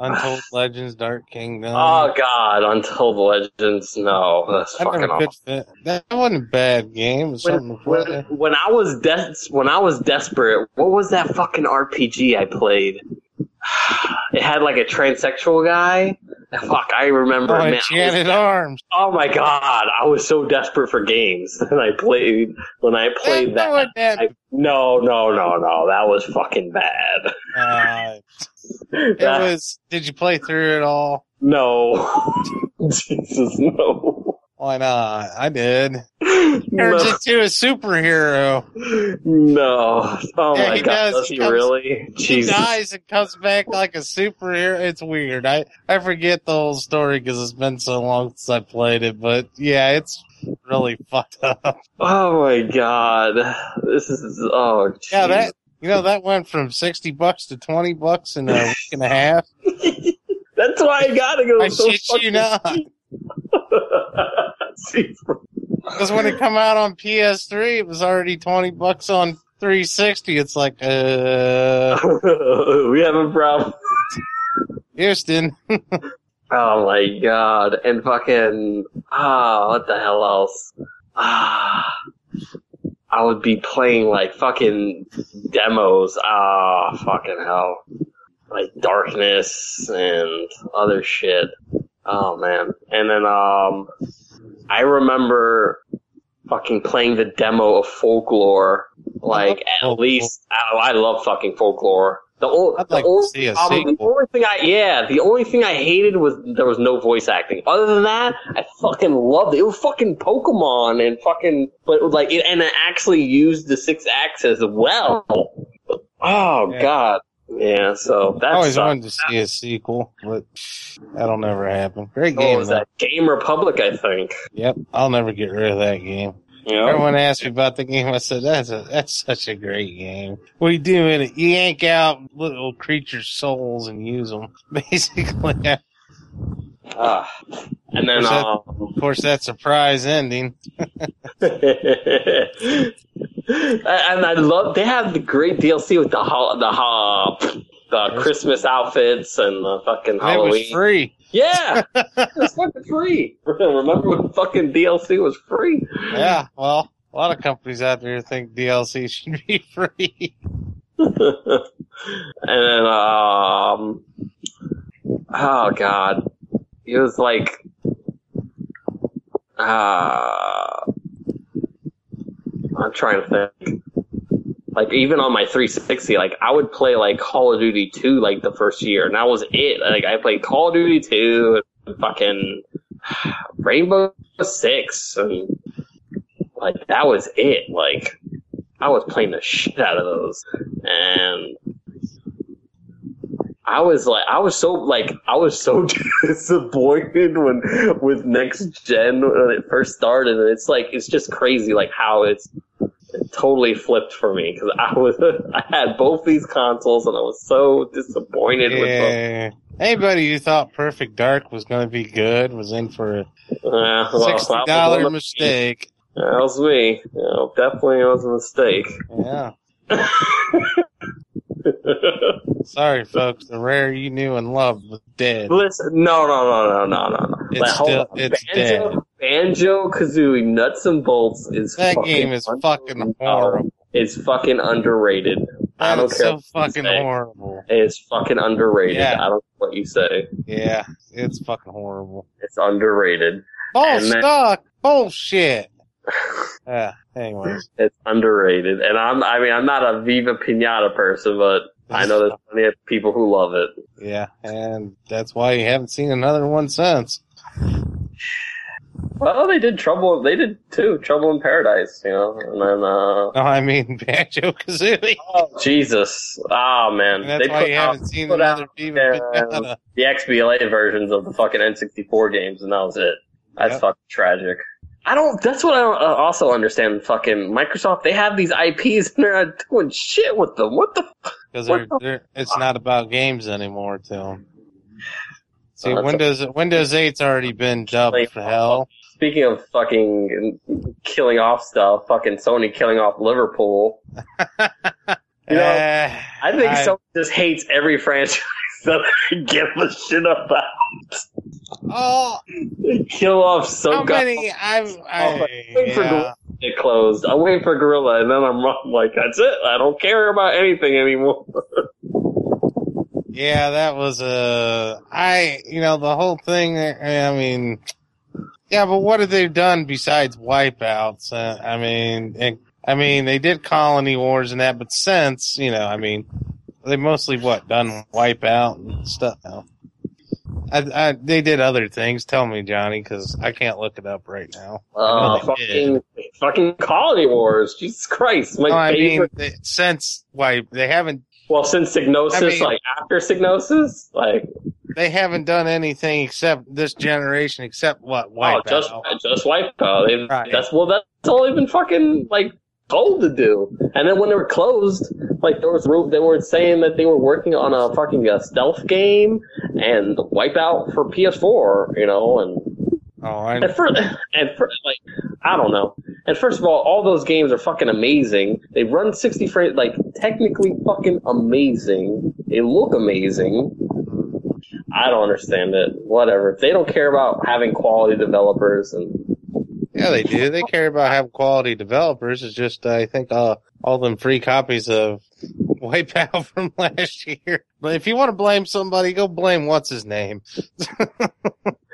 Untold Legends, Dark Kingdom. Oh god, Untold Legends, no. That's that, fucking awful. fit. that wasn't a bad game. When, something when, when I was des- when I was desperate, what was that fucking RPG I played? It had like a transsexual guy. Fuck, I remember. Oh, man, Enchanted Arms. oh my god, I was so desperate for games, and I played when I played That that. that I, no, no, no, no, that was fucking bad. Uh, it That- was. Did you play through it all? no, Jesus, no. Why not? I did. No. Turns into a superhero. No. Oh Yeah, my god, does. does He comes- really? He Jesus. dies and comes back like a superhero. It's weird. I I forget the whole story because it's been so long since I played it. But yeah, it's really fucked up. Oh my god. This is oh Yeah, that you know that went from sixty bucks to twenty bucks in a week and a half. That's why I gotta go I so shit you not. Because when it come out on PS3, it was already 20 bucks on 360. It's like, uh, we have a problem. Houston. Oh my god. And fucking, ah, what the hell else? Ah, I would be playing like fucking demos. Ah, fucking hell. Like Darkness and other shit. Oh man. And then, um, I remember fucking playing the demo of Folklore. Like, at least, I, I love fucking Folklore. The, o- I'd the like to only see a problem- the only thing I, yeah, the only thing I hated was there was no voice acting. Other than that, I fucking loved it. It was fucking Pokemon and fucking, but it like, it, and it actually used the Sixaxis well. Oh Yeah. god. Yeah, so I that's, always wanted to see a sequel, but that'll never happen. Great what game, was though. that? Game Republic, I think. Yep, I'll never get rid of that game. Yeah. Everyone asked me about the game. I said, "That's a that's such a great game. What do you do in it? You yank out little creatures' souls and use them, basically. Ah. And then, Was that- um, Of course, that surprise ending. and I love they have the great DLC with the ho- the ho- the Christmas outfits and the fucking And it Halloween. was free. Yeah, it's fucking free. Remember when fucking DLC was free? Yeah, well, a lot of companies out there think DLC should be free. and then, um, oh god, it was like, uh, I'm trying to think. Like even on my 360, like I would play like Call of Duty 2 like the first year, and that was it. Like I played Call of Duty 2, and fucking Rainbow Six, and like that was it. Like I was playing the shit out of those, and I was like, I was so like, I was so disappointed when with next gen when it first started, and it's like it's just crazy like how it's totally flipped for me because I was I had both these consoles and I was so disappointed with them. Yeah. Anybody who thought Perfect Dark was going to be good was in for a Uh, well, that was sixty dollar mistake. That was me. You know, definitely was a mistake. Yeah. Sorry, folks. The rare you knew and loved was dead. Listen, no, no, no, no, no, no, no. It's Like, still- it's Banjo, Banjo Kazooie Nuts and Bolts is That fucking game is fucking horrible. It's fucking underrated. I don't is care. so fucking horrible. It's fucking underrated. Yeah. I don't know what you say. Yeah, it's fucking horrible. It's underrated. Bull then- stuck. Bullshit. Yeah. Anyways, It's underrated. And I'm, I mean, I'm not a Viva Pinata person, but I know there's plenty of people who love it. yeah, and that's why you haven't seen another one since. Well, they did Trouble, they did too, Trouble in Paradise, you know, and then, uh, No, I mean Banjo Kazooie. oh, Jesus. Oh, man. And that's they why put you out, haven't seen out, another Viva uh, the XBLA versions of the fucking N64 games, and that was it. That's Yep. fucking tragic. I don't. That's what I don't uh, also understand. Fucking Microsoft, they have these IPs and they're not doing shit with them. What the? Because they're, the they're, it's not about games anymore to them. See, Oh, Windows Windows 8's already been dubbed Like, for hell. Speaking of fucking killing off stuff, fucking Sony killing off Liverpool. You know, Eh, I think I- Sony just hates every franchise that they give a shit about. Oh, kill off so how god- many? I've, I, wait for yeah. Guerrilla to get closed. I'm waiting for Guerrilla, and then I'm I'm like, that's it. I don't care about anything anymore. Yeah, that was a. I, you know, the whole thing. I mean, yeah, but what have they done besides wipeouts? Uh, I mean, and, I mean, they did colony wars and that, but since you know, I mean, they mostly what done wipeout and stuff. Now. I, I, they did other things. Tell me, Johnny, because I can't look it up right now. Uh, they fucking, fucking Colony Wars. Jesus Christ. My No, I mean, they, since why they haven't well, since Psygnosis, I mean- like after Psygnosis, like, they haven't done anything except this generation, except what oh, just, just Wipeout. They, Right. That's, well, that's all they've been fucking, like, told to do. And then when they were closed, like, there was, they were saying that they were working on a fucking uh, stealth game and Wipeout for PS4, you know, and Oh, I And first, and first, like, I don't know. And first of all, all those games are fucking amazing. They run 60 frames, like, technically fucking amazing. They look amazing. I don't understand it. Whatever. If they don't care about having quality developers and Yeah, they do. They care about having quality developers. It's just, I think, uh, all them free copies of Wipeout from last year. But if you want to blame somebody, go blame what's his name.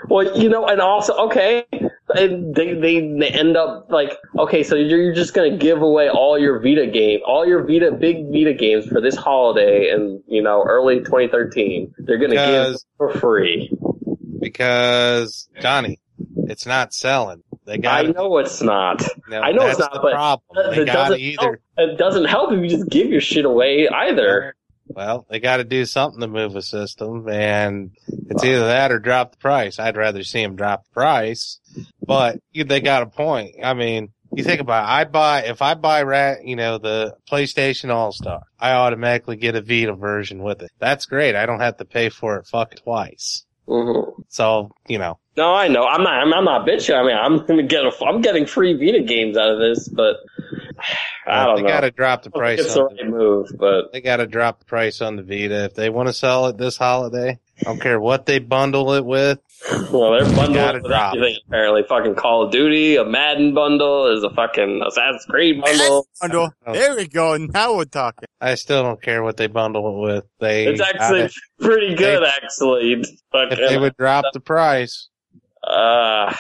Well, you know, and also, okay, and they, they, they end up like, okay, so you're, you're just gonna give away all your Vita game, all your Vita, big Vita games for this holiday and, you know, early 2013. They're gonna give Because, for free. because Johnny, it's not selling. They I know it's not. I know it's not, the but problem. They It got doesn't, to help, it doesn't help if you just give your shit away either. Well, they got to do something to move a system, and it's either that or drop the price. I'd rather see them drop the price, but they got a point. I mean, you think about it. I buy if I buy rat, you know, the PlayStation All Star, I automatically get a Vita version with it. That's great. I don't have to pay for it fucking twice. Hmm So you know, No, I know. I'm not. I'm, I'm not bitching. I mean, I'm gonna get. A, I'm getting free Vita games out of this, but I don't they know. got to drop the I don't think price. it's On the, right move, but they got to drop the price on the Vita if they want to sell it this holiday. I don't care what they bundle it with. well, they're Gotta bundling with drop everything. Apparently, fucking Call of Duty, a Madden bundle, is a fucking Assassin's Creed bundle. Bundle. Oh. There we go. Now we're talking. I still don't care what they bundle it with. They It's actually gotta- pretty good, actually. if Fucking, they would drop the price. uh,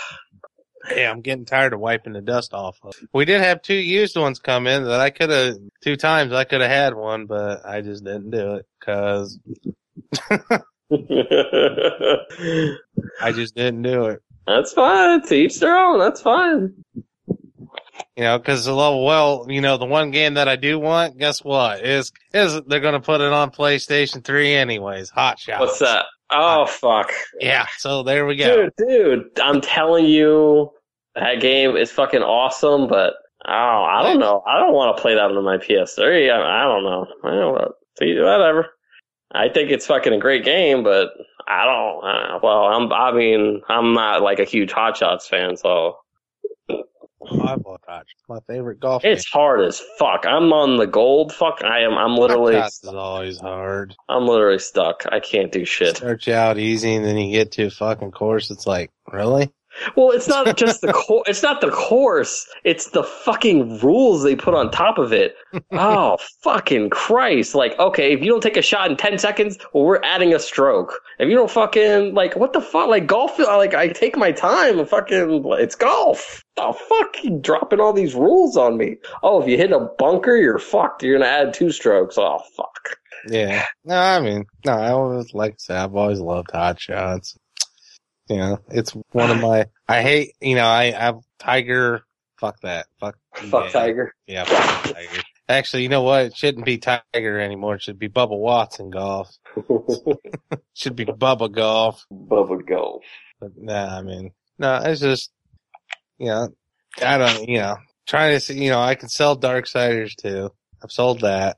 Yeah, I'm getting tired of wiping the dust off of. We did have two used ones come in that I could have two times. I could have had one, but I just didn't do it because I just didn't do it. that's fine. To each their own. That's fine. You know, because the level, well, you know, the one game that I do want, guess what? Is is they're going to put it on PlayStation 3 anyways? Hot Shots. What's that? Oh fuck. Yeah. So there we go. Dude, dude, I'm telling you, that game is fucking awesome, but oh, I don't know. I don't want to play that on my PS3. I, I don't know. I don't know. Whatever. I think it's fucking a great game, but I don't. Uh, well, I'm. I mean, I'm not like a huge Hot Shots fan, so I love Hot Shots. My favorite golf. it's hard as fuck. I'm on the gold. Fuck, I am. I'm literally. Hot Shots is always hard. I'm literally stuck. I can't do shit. Starts you out easy, and then you get to a fucking course. It's like, really? Well, it's not just the course. It's not the course. It's the fucking rules they put on top of it. Oh, fucking Christ. Like, okay, if you don't take a shot in 10 seconds, well, we're adding a stroke. If you don't fucking, like, what the fuck? Like, golf, uh, like, I take my time and fucking, it's golf. The fuck? You dropping all these rules on me. Oh, if you hit a bunker, you're fucked. You're gonna add two strokes. Oh, fuck. Yeah. No, I mean, no, I always, like I said, I've always loved Hot Shots. You know, it's one of my, I hate, you know, I, I've Tiger, fuck that. Fuck. Fuck yeah. Tiger. Yeah, fuck Tiger. Actually, you know what? It shouldn't be Tiger anymore. It should be Bubba Watson golf. Should be Bubba golf. Bubba golf. But nah, I mean, no, it's just, you know, I don't, you know, trying to see, you know, I can sell Darksiders Two. I've sold that.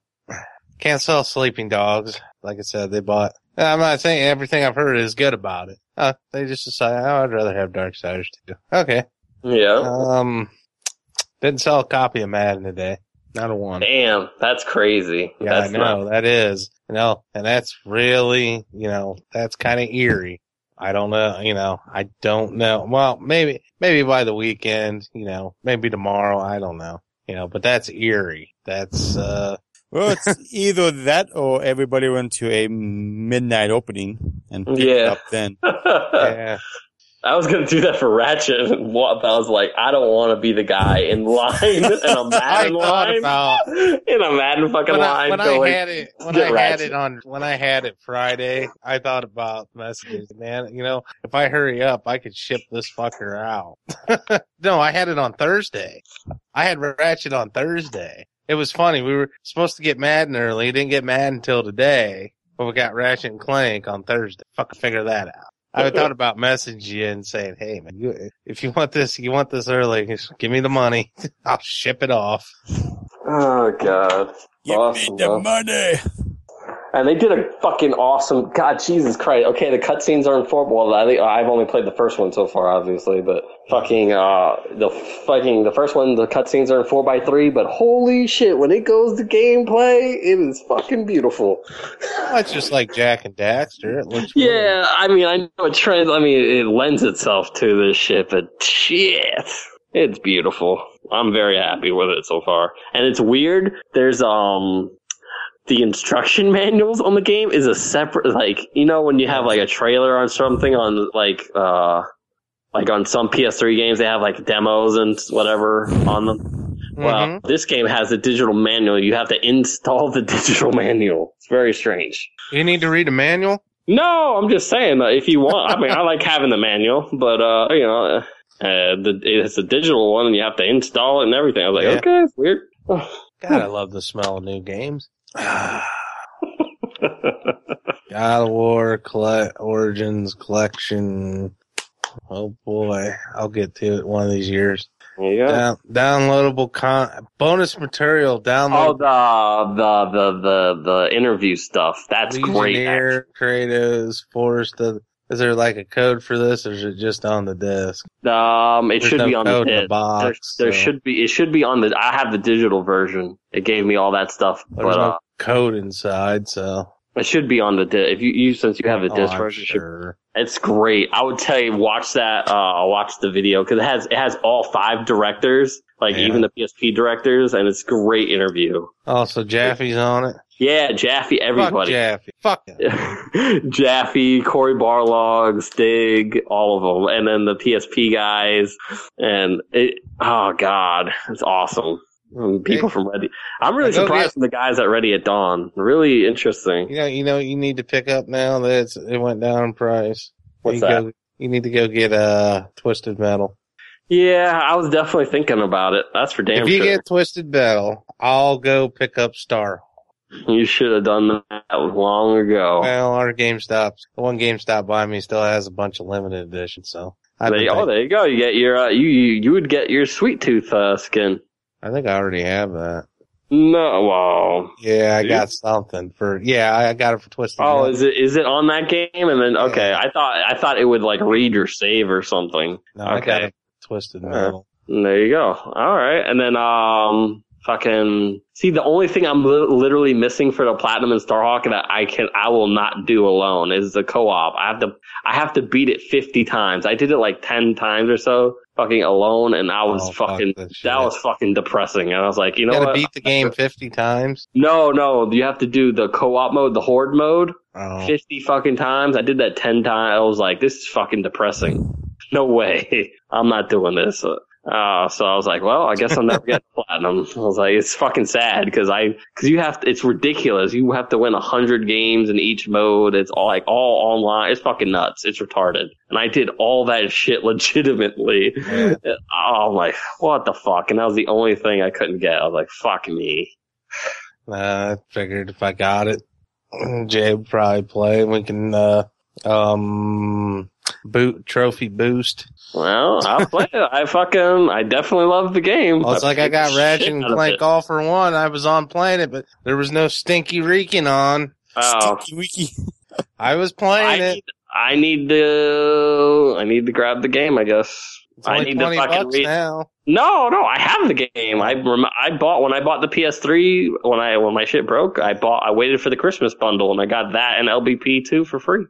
Can't sell Sleeping Dogs. Like I said, they bought. I'm not saying everything I've heard is good about it. Uh, they just decided, oh, I'd rather have Dark Darksiders Two. Okay. Yeah. Um, didn't sell a copy of Madden today. Not a one. Damn, that's crazy. Yeah, that's I know that is, you know, and that's really, you know, that's kind of eerie. I don't know, you know, I don't know. Well, maybe, maybe by the weekend, you know, maybe tomorrow. I don't know, you know, but that's eerie. That's, uh, Well, it's either that or everybody went to a midnight opening and picked Yeah. up then. yeah, I was gonna do that for Ratchet, but I was like, I don't want to be the guy in line in a I Madden thought line, about in a Madden fucking when I, line. when I had it, when I had Ratchet. it on, when I had it Friday, I thought about messages, man. You know, if I hurry up, I could ship this fucker out. no, I had it on Thursday. I had Ratchet on Thursday. It was funny. We were supposed to get Madden early. Didn't get Madden until today, but we got Ratchet and Clank on Thursday. Fucking figure that out. I thought about messaging you and saying, "Hey, man, you, if you want this, you want this early. Just give me the money. I'll ship it off." oh god, Give Awesome, me the huh? money. And they did a fucking awesome. God, Jesus Christ. Okay, the cutscenes are in four. Well, I think- I've only played the first one so far, obviously, but fucking uh, the fucking the first one, the cutscenes are in four by three. But holy shit, when it goes to gameplay, it is fucking beautiful. It's just like Jak and Daxter. It looks. Yeah, I mean, I know it trends. I mean, it lends itself to this shit, but shit, it's beautiful. I'm very happy with it so far, and it's weird. There's um. The instruction manuals on the game is a separate, like you know, when you have like a trailer on something on like uh, like on some PS3 games, they have like demos and whatever on them. Well, Mhm. this game has a digital manual. You have to install the digital manual. It's very strange. You need to read a manual. No, I'm just saying that if you want, I mean, I like having the manual, but uh, you know, uh, the, it's a digital one and you have to install it and everything. I was like, Yeah. okay, it's weird. God, I love the smell of new games. God of War colle- Origins Collection. Oh boy, I'll get to it one of these years. go. Down, downloadable con bonus material. Oh, Download. the the the the the interview stuff. That's great. Legionnaire, Kratos, Forest. Of, is there like a code for this, or is it just on the disc? Um, it There's should no be on the in the disc. box, there there so- should be. It should be on the. I have the digital version. It gave me all that stuff, There's but no uh, code inside, so it should be on the disc. If you, you since you have the Oh, disc I'm version, should sure. It's great. I would tell you watch that. Uh, watch the video because it has it has all five directors, like Yeah. even the PSP directors, and it's a great interview. Oh, so Jaffe's on it. Yeah, Jaffe, everybody. Fuck. Jaffe. Fuck. Jaffe, Cory Barlog, Stig, all of them, and then the PSP guys, and it. Oh God, it's awesome. People Hey. from Ready. I'm really surprised get- from the guys at Ready at Dawn. Really interesting. You know, you know, you need to pick up now that it's, it went down in price. What's you that? Go, you need to go get uh, Twisted Metal. Yeah, I was definitely thinking about it. That's for damn if you sure. get Twisted Metal, I'll go pick up Star. You should have done that long ago. Well, our GameStop, the one GameStop by me still has a bunch of limited editions, so I There, oh, there you go. You get your uh, you, you you would get your sweet tooth uh, skin. I think I already have that. No, well, Yeah, I Dude. got something for. Yeah, I got it for Twisted. oh, Metal. is it is it on that game? And then okay, Yeah. I thought I thought it would like read your save or something. no, okay. Twisted Uh, Metal. And there you go. All right, and then um, fucking see the only thing I'm li- literally missing for the platinum and Starhawk that I can I will not do alone is the co-op. I have to I have to beat it 50 times. I did it like 10 times or so, fucking alone, and I was Oh, fucking that that was fucking depressing. And I was like, you You know gotta what? beat the game fifty times. No, no, you have to do the co-op mode, the horde mode, Oh, 50 fucking times. I did that 10 times. I was like, this is fucking depressing. No way. I'm not doing this. Uh, so I was like, well, I guess I'm never getting platinum. I was like, it's fucking sad because I, cause you have to, it's ridiculous. You have to win a hundred games in each mode. It's all like all online. It's fucking nuts. It's retarded. And I did all that shit legitimately. Yeah. Oh, I'm like, what the fuck? And that was the only thing I couldn't get. I was like, fuck me. Nah, I figured if I got it, Jay would probably play. and We can uh, um boot trophy boost. Well, I'll play it. I fucking, I definitely love the game. Well, it's like I got Ratchet and Clank all for one. I was on playing it, but there was no stinky reeking on. Oh, Stinky wiki. I was I playing it. need, I need to, I need to grab the game. I guess. I need to fucking read. now. No, no, I have the game. I rem- I bought when I bought the PS3 when I when my shit broke. I bought. I waited for the Christmas bundle and I got that and LBP two for free.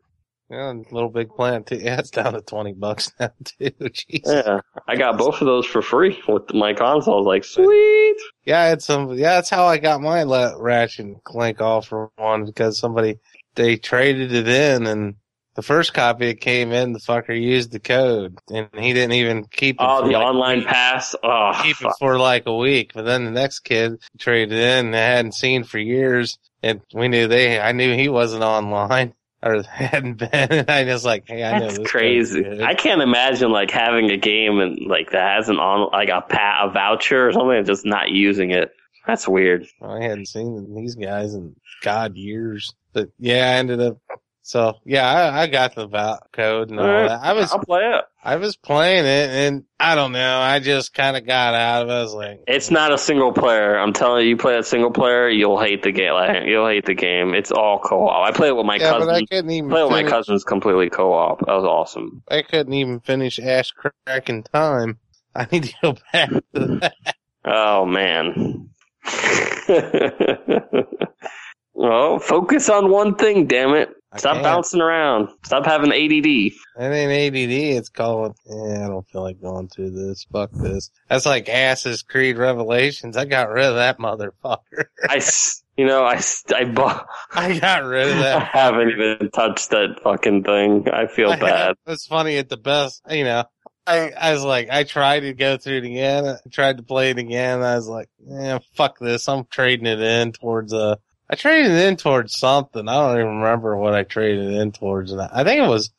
Yeah, Little Big Planet too. Yeah, it's down to twenty bucks now too. Jesus. Yeah, I got both of those for free with my console. I was like, sweet. Yeah, I had some. Yeah, that's how I got my Ratchet and Clank all for one because somebody they traded it in, and the first copy it came in, the fucker used the code, and he didn't even keep it. Oh, for the like online pass. Oh, Keep it fuck. for like a week, but then the next kid traded in, and I hadn't seen for years, and we knew they. I knew he wasn't online or hadn't been. And I was like, hey, I know That's this crazy. I can't imagine like having a game and like that has an on like a pat a voucher or something and just not using it. That's weird. I hadn't seen these guys in God years. But yeah, I ended up So yeah, I, I got the val- code and all Alright, that. I was I'll play it. I was playing it and I don't know. I just kind of got out of it. I was like, It's not a single player. I'm telling you, you play a single player, you'll hate the game. Like, you'll hate the game. It's all co-op. I play it with my yeah, but I couldn't even Play it with my cousins completely co-op. That was awesome. I couldn't even finish Ash Crack in time. I need to go back to that. Oh man. well, focus on one thing, damn it. I Stop can't. bouncing around. Stop having ADD. It ain't ADD. It's called. Yeah, I don't feel like going through this. Fuck this. That's like Ass's Creed Revelations. I got rid of that motherfucker. I, you know, I, s- I, bu- I got rid of that. I haven't even touched that fucking thing. I feel I- bad. It's funny at the best, you know. I, I was like, I tried to go through it again. I tried to play it again. I was like, yeah, fuck this. I'm trading it in towards uh I traded in towards something. I don't even remember what I traded in towards. And I think it was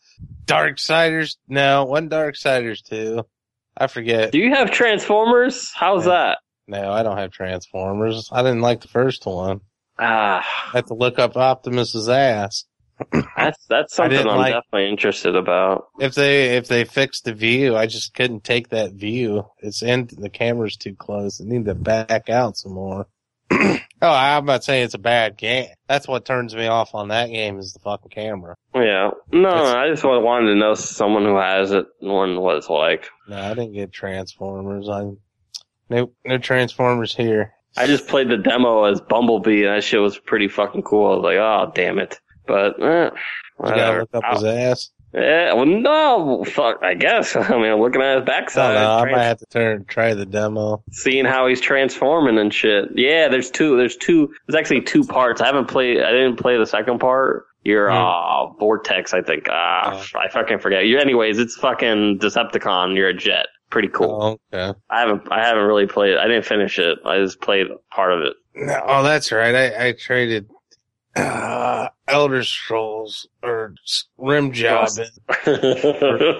Darksiders. No, one Darksiders two. I forget. Do you have Transformers? How's that? No, I don't have Transformers. I didn't like the first one. Ah, I have to look up Optimus's ass. that's that's something I'm like- definitely interested about. If they if they fixed the view, I just couldn't take that view. It's in the camera's too close. I need to back out some more. oh, I'm not saying it's a bad game. That's what turns me off on that game is the fucking camera. Yeah. No, It's- I just wanted to know someone who has it, one what it's like. No, I didn't get Transformers. I nope, no Transformers here. I just played the demo as Bumblebee, and that shit was pretty fucking cool. I was like, oh, damn it. But, eh, You gotta look up I'll- his ass. Yeah, well, no, fuck, I guess. I mean, I'm looking at his I backside. I trans- might have to turn try the demo. seeing how he's transforming and shit. Yeah, there's two, there's two, there's actually two parts. I haven't played, I didn't play the second part. You're, Hmm. uh, Vortex, I think. Ah, Oh. I fucking forget. you anyways, it's fucking Decepticon. You're a jet. Pretty cool. Oh, okay. I haven't, I haven't really played it. I didn't finish it. I just played part of it. No, oh, that's right. I, I traded uh, Elder Scrolls or s- Rim Job Yes. for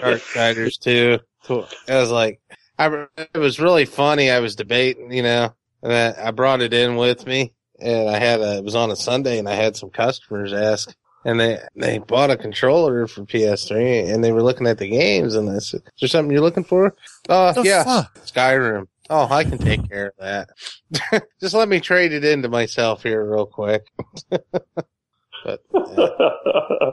Darksiders Two. Cool. I was like, I, it was really funny. I was debating, you know, and I, I brought it in with me and I had a, it was on a Sunday and I had some customers ask and they, they bought a controller for PS3 and they were looking at the games and I said, is there something you're looking for? Oh, The yeah. fuck? Skyrim. Oh, I can take care of that. Just let me trade it into myself here real quick. but uh,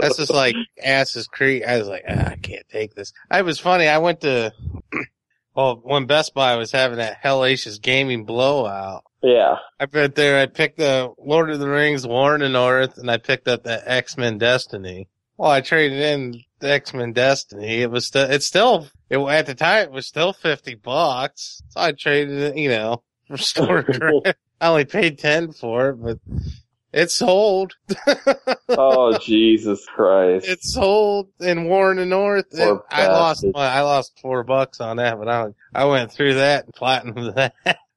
that's just like asses creek. I was like, ah, I can't take this. I was funny. I went to, well, when Best Buy was having that hellacious gaming blowout, yeah. I went there. I picked the Lord of the Rings, War in the North, and I picked up the X Men Destiny. Well, I traded in X Men Destiny. It was still, it's still, it, at the time, it was still 50 bucks. So I traded it, you know, for store credit. I only paid 10 for it, but it sold. oh, Jesus Christ. It sold in War in the North. It- I lost. I lost four bucks on that, but I, I went through that and platinum that.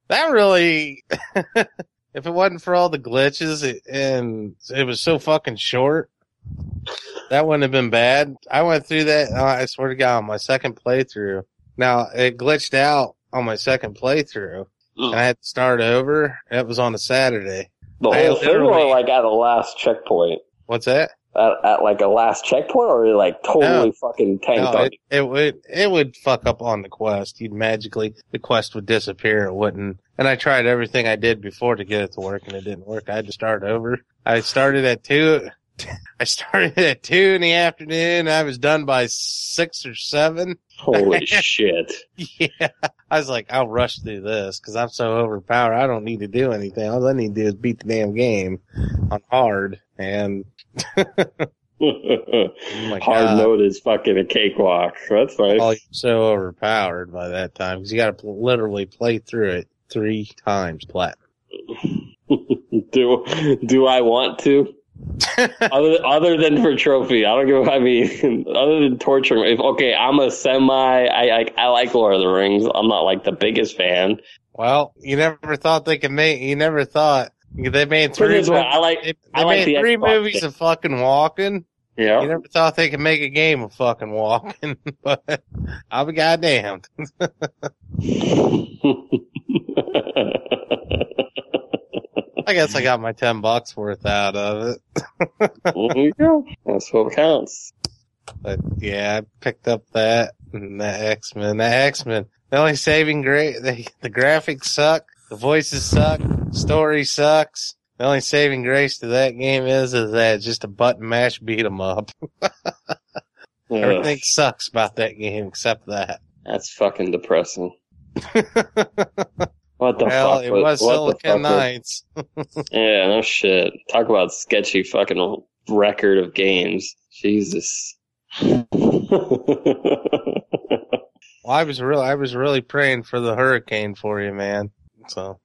That really, if it wasn't for all the glitches it, and it was so fucking short, that wouldn't have been bad. I went through that. uh, I swear to God, on my second playthrough. Now it glitched out on my second playthrough, and I had to start over. It was on a Saturday. The whole thing or like at the last checkpoint? What's that? At, at like a last checkpoint or like totally No. fucking tanked No, it, it would it would fuck up on the quest. You'd magically the quest would disappear. It wouldn't. And I tried everything I did before to get it to work, and it didn't work. I had to start over. I started at two. I started at two in the afternoon. I was done by six or seven. Holy shit. Yeah, I was like, I'll rush through this because I'm so overpowered. I don't need to do anything. All I need to do is beat the damn game on hard. And oh my Hard God. mode is fucking a cakewalk. That's nice. Oh, so overpowered by that time because you got to literally play through it three times platinum. do do I want to? other other than for trophy, I don't give. I mean, other than torturing. If okay, I'm a semi. I like. I like Lord of the Rings. I'm not like the biggest fan. Well, you never thought they could make. You never thought they made three. Movies- I like. They, I they like made the three Xbox movies of fucking walking. Yeah. You never thought they could make a game of fucking walking, but I'll be goddamned. I guess I mm-hmm. got my ten bucks worth out of it. There you go. That's what counts. But yeah, I picked up that and the X Men. The X Men. The only saving grace, the, the graphics suck, the voices suck, story sucks. The only saving grace to that game is is that it's just a button mash beat 'em up. Everything sucks about that game except that. that's fucking depressing. What the well, fuck? it was the Silicon Knights. Yeah, no shit. Talk about sketchy fucking record of games. Jesus. Well, I was really, I was really praying for the hurricane for you, man. So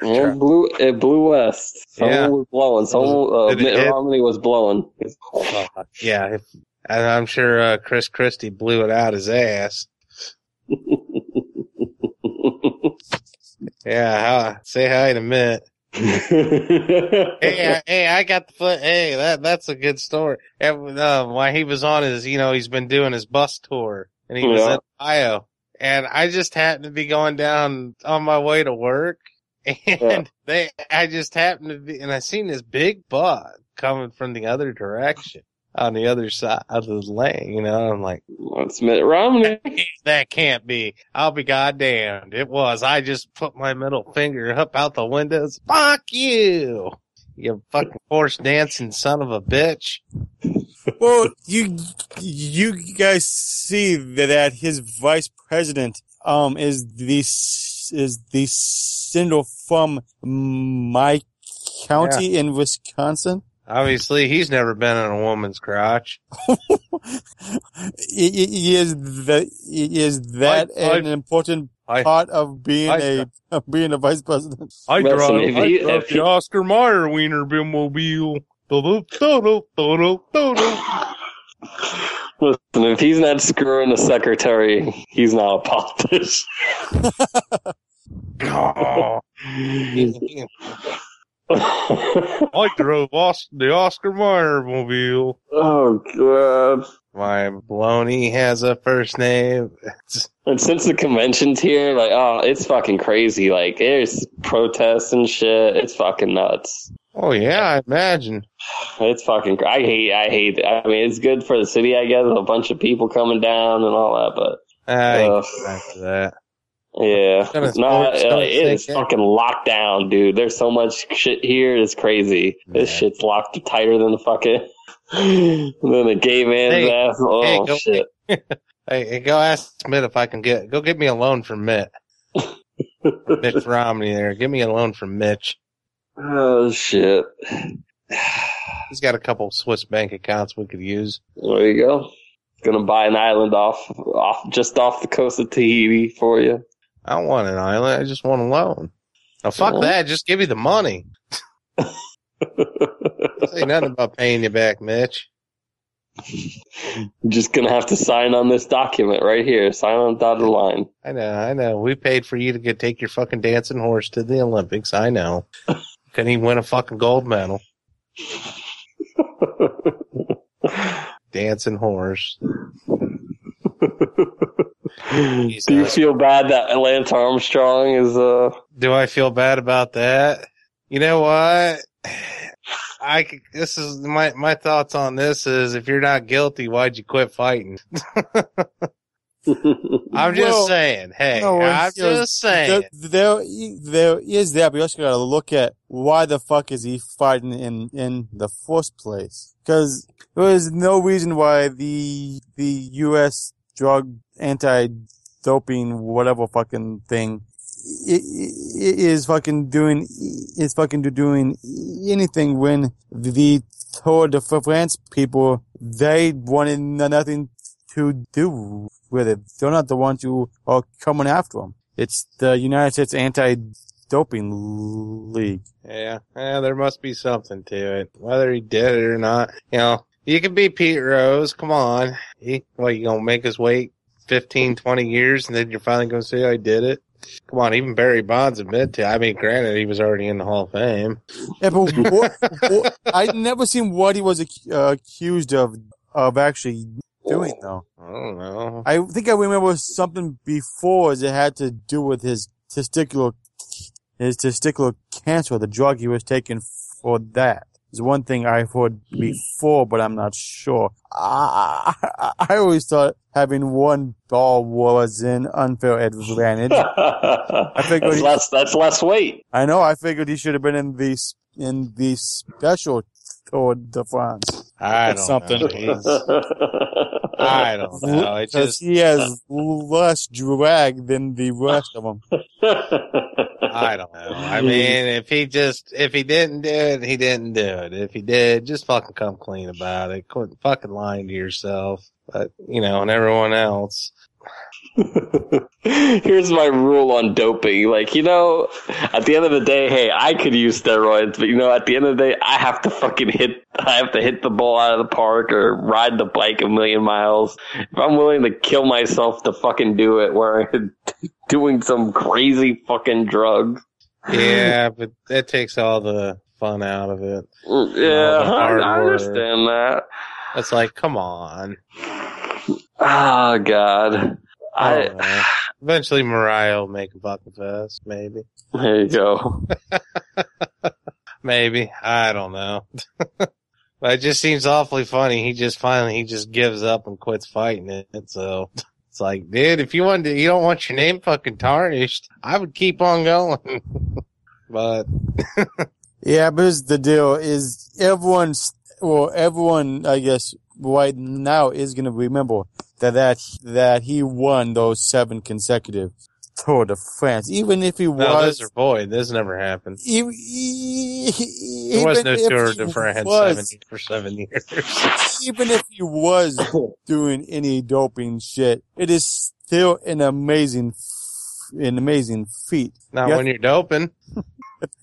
it blew, it blew west. Someone Yeah. was blowing. Someone, uh, Did it Mitt? Romney was blowing. uh, yeah, if, and I'm sure uh, Chris Christie blew it out his ass. Yeah, how, say hi to Mitt. Hey, I, hey, I got the foot. Hey, that that's a good story. And, uh, while he was on his, you know, he's been doing his bus tour, and he was in Ohio, and I just happened to be going down on my way to work, and Yeah. they, I just happened to be, and I seen this big bus coming from the other direction on the other side of the lane. You know, I'm like, It's Mitt Romney. that can't be. I'll be goddamned. It was. I just put my middle finger up out the windows. Fuck you. You fucking horse dancing son of a bitch. Well, you you guys see that his vice president um is the is the senator from my county in Wisconsin. Obviously, he's never been in a woman's crotch. I- I- Is that is that I- I- an important I, part of being I- a of being a vice president? I Listen, drive, if I he- drive if the he- Oscar Mayer Wienermobile. Listen, if he's not screwing the secretary, he's not a politician. Oh, I drove Os- the Oscar Mayer mobile. oh god. My baloney has a first name. And since the convention's here, like, oh, it's fucking crazy. Like, there's protests and shit. It's fucking nuts. oh yeah, I imagine. It's fucking. I hate. I hate. It. I mean, it's good for the city, I guess. A bunch of people coming down and all that, but I ain't Ugh. back to that. Yeah, no, it's uh, it is fucking locked down, dude. There's so much shit here. It's crazy. This shit's locked tighter than the fucking than the gay man's Hey, ass. Oh hey, go- shit. Hey, hey, go ask Mitt if I can get go get me a loan from Mitt. Mitch Romney there. Give me a loan from Mitch. Oh shit. He's got a couple Swiss bank accounts we could use. There you go. Gonna buy an island off, off just off the coast of Tahiti for you. I don't want an island. I just want a loan. Now fuck that. Just give me the money. Say nothing about paying you back, Mitch. You're just gonna have to sign on this document right here. Sign on the dotted line. I know, I know. We paid for you to get take your fucking dancing horse to the Olympics. I know. Couldn't even win a fucking gold medal. Dancing horse. Do you feel bad that Lance Armstrong is uh Do I feel bad about that? You know what? I c- this is my my thoughts on this is if you're not guilty, why'd you quit fighting? I'm just Well, saying. Hey, no, I'm just- just saying. There, there, there is that, but you also gotta look at why the fuck is he fighting in, in the first place? Cause there is no reason why the, the U.S. drug anti-doping whatever fucking thing is fucking doing, is fucking doing anything when the Tour de France people, they wanted nothing to do with it. They're not the ones who are coming after him. It's the United States Anti-Doping League. Yeah, yeah, there must be something to it. Whether he did it or not, you know, you can be Pete Rose. Come on. He, what, you gonna make us wait 15, 20 years and then you're finally gonna say I did it? Come on, even Barry Bonds admitted to, I mean, granted, he was already in the Hall of Fame. Yeah, but what, what, I never seen what he was uh, accused of of actually doing though. I don't know. I think I remember something before that had to do with his testicular his testicular cancer, the drug he was taking for that. Is one thing I've heard before, but I'm not sure. I, I, I always thought having one ball was an unfair advantage. I think that's he- less. That's less weight. I know. I figured he should have been in the in the special Tour de France. I don't Something. know. He's- I don't know. It just, he has less drag than the rest of them. I don't know. I mean, if he just, if he didn't do it, he didn't do it. If he did, just fucking come clean about it. Quit fucking lying to yourself. But, you know, and everyone else. Here's my rule on doping. Like, you know, at the end of the day, hey, I could use steroids, but you know, at the end of the day, I have to fucking hit, I have to hit the ball out of the park or ride the bike a million miles. If I'm willing to kill myself to fucking do it, where I'm doing some crazy fucking drugs. Yeah, but that takes all the fun out of it. Mm, yeah, I, I understand that. It's like, come on. Oh, God. I oh, I. Eventually Mariah will make a fucking fest. Maybe. there you go. Maybe. I don't know. but it just seems awfully funny. He just finally, he just gives up and quits fighting it. So it's like, dude, if you want to, you don't want your name fucking tarnished, I would keep on going. but Yeah, but here's the deal: is everyone's well, everyone, I guess, right now is going to remember that that that he won those seven consecutive Tour de France, even if he no, was. this is boy, this never happened. e- e- There was no Tour he de France was- seven, for seven years. even if he was doing any doping shit, it is still an amazing, an amazing feat. Not Yeah. when you're doping.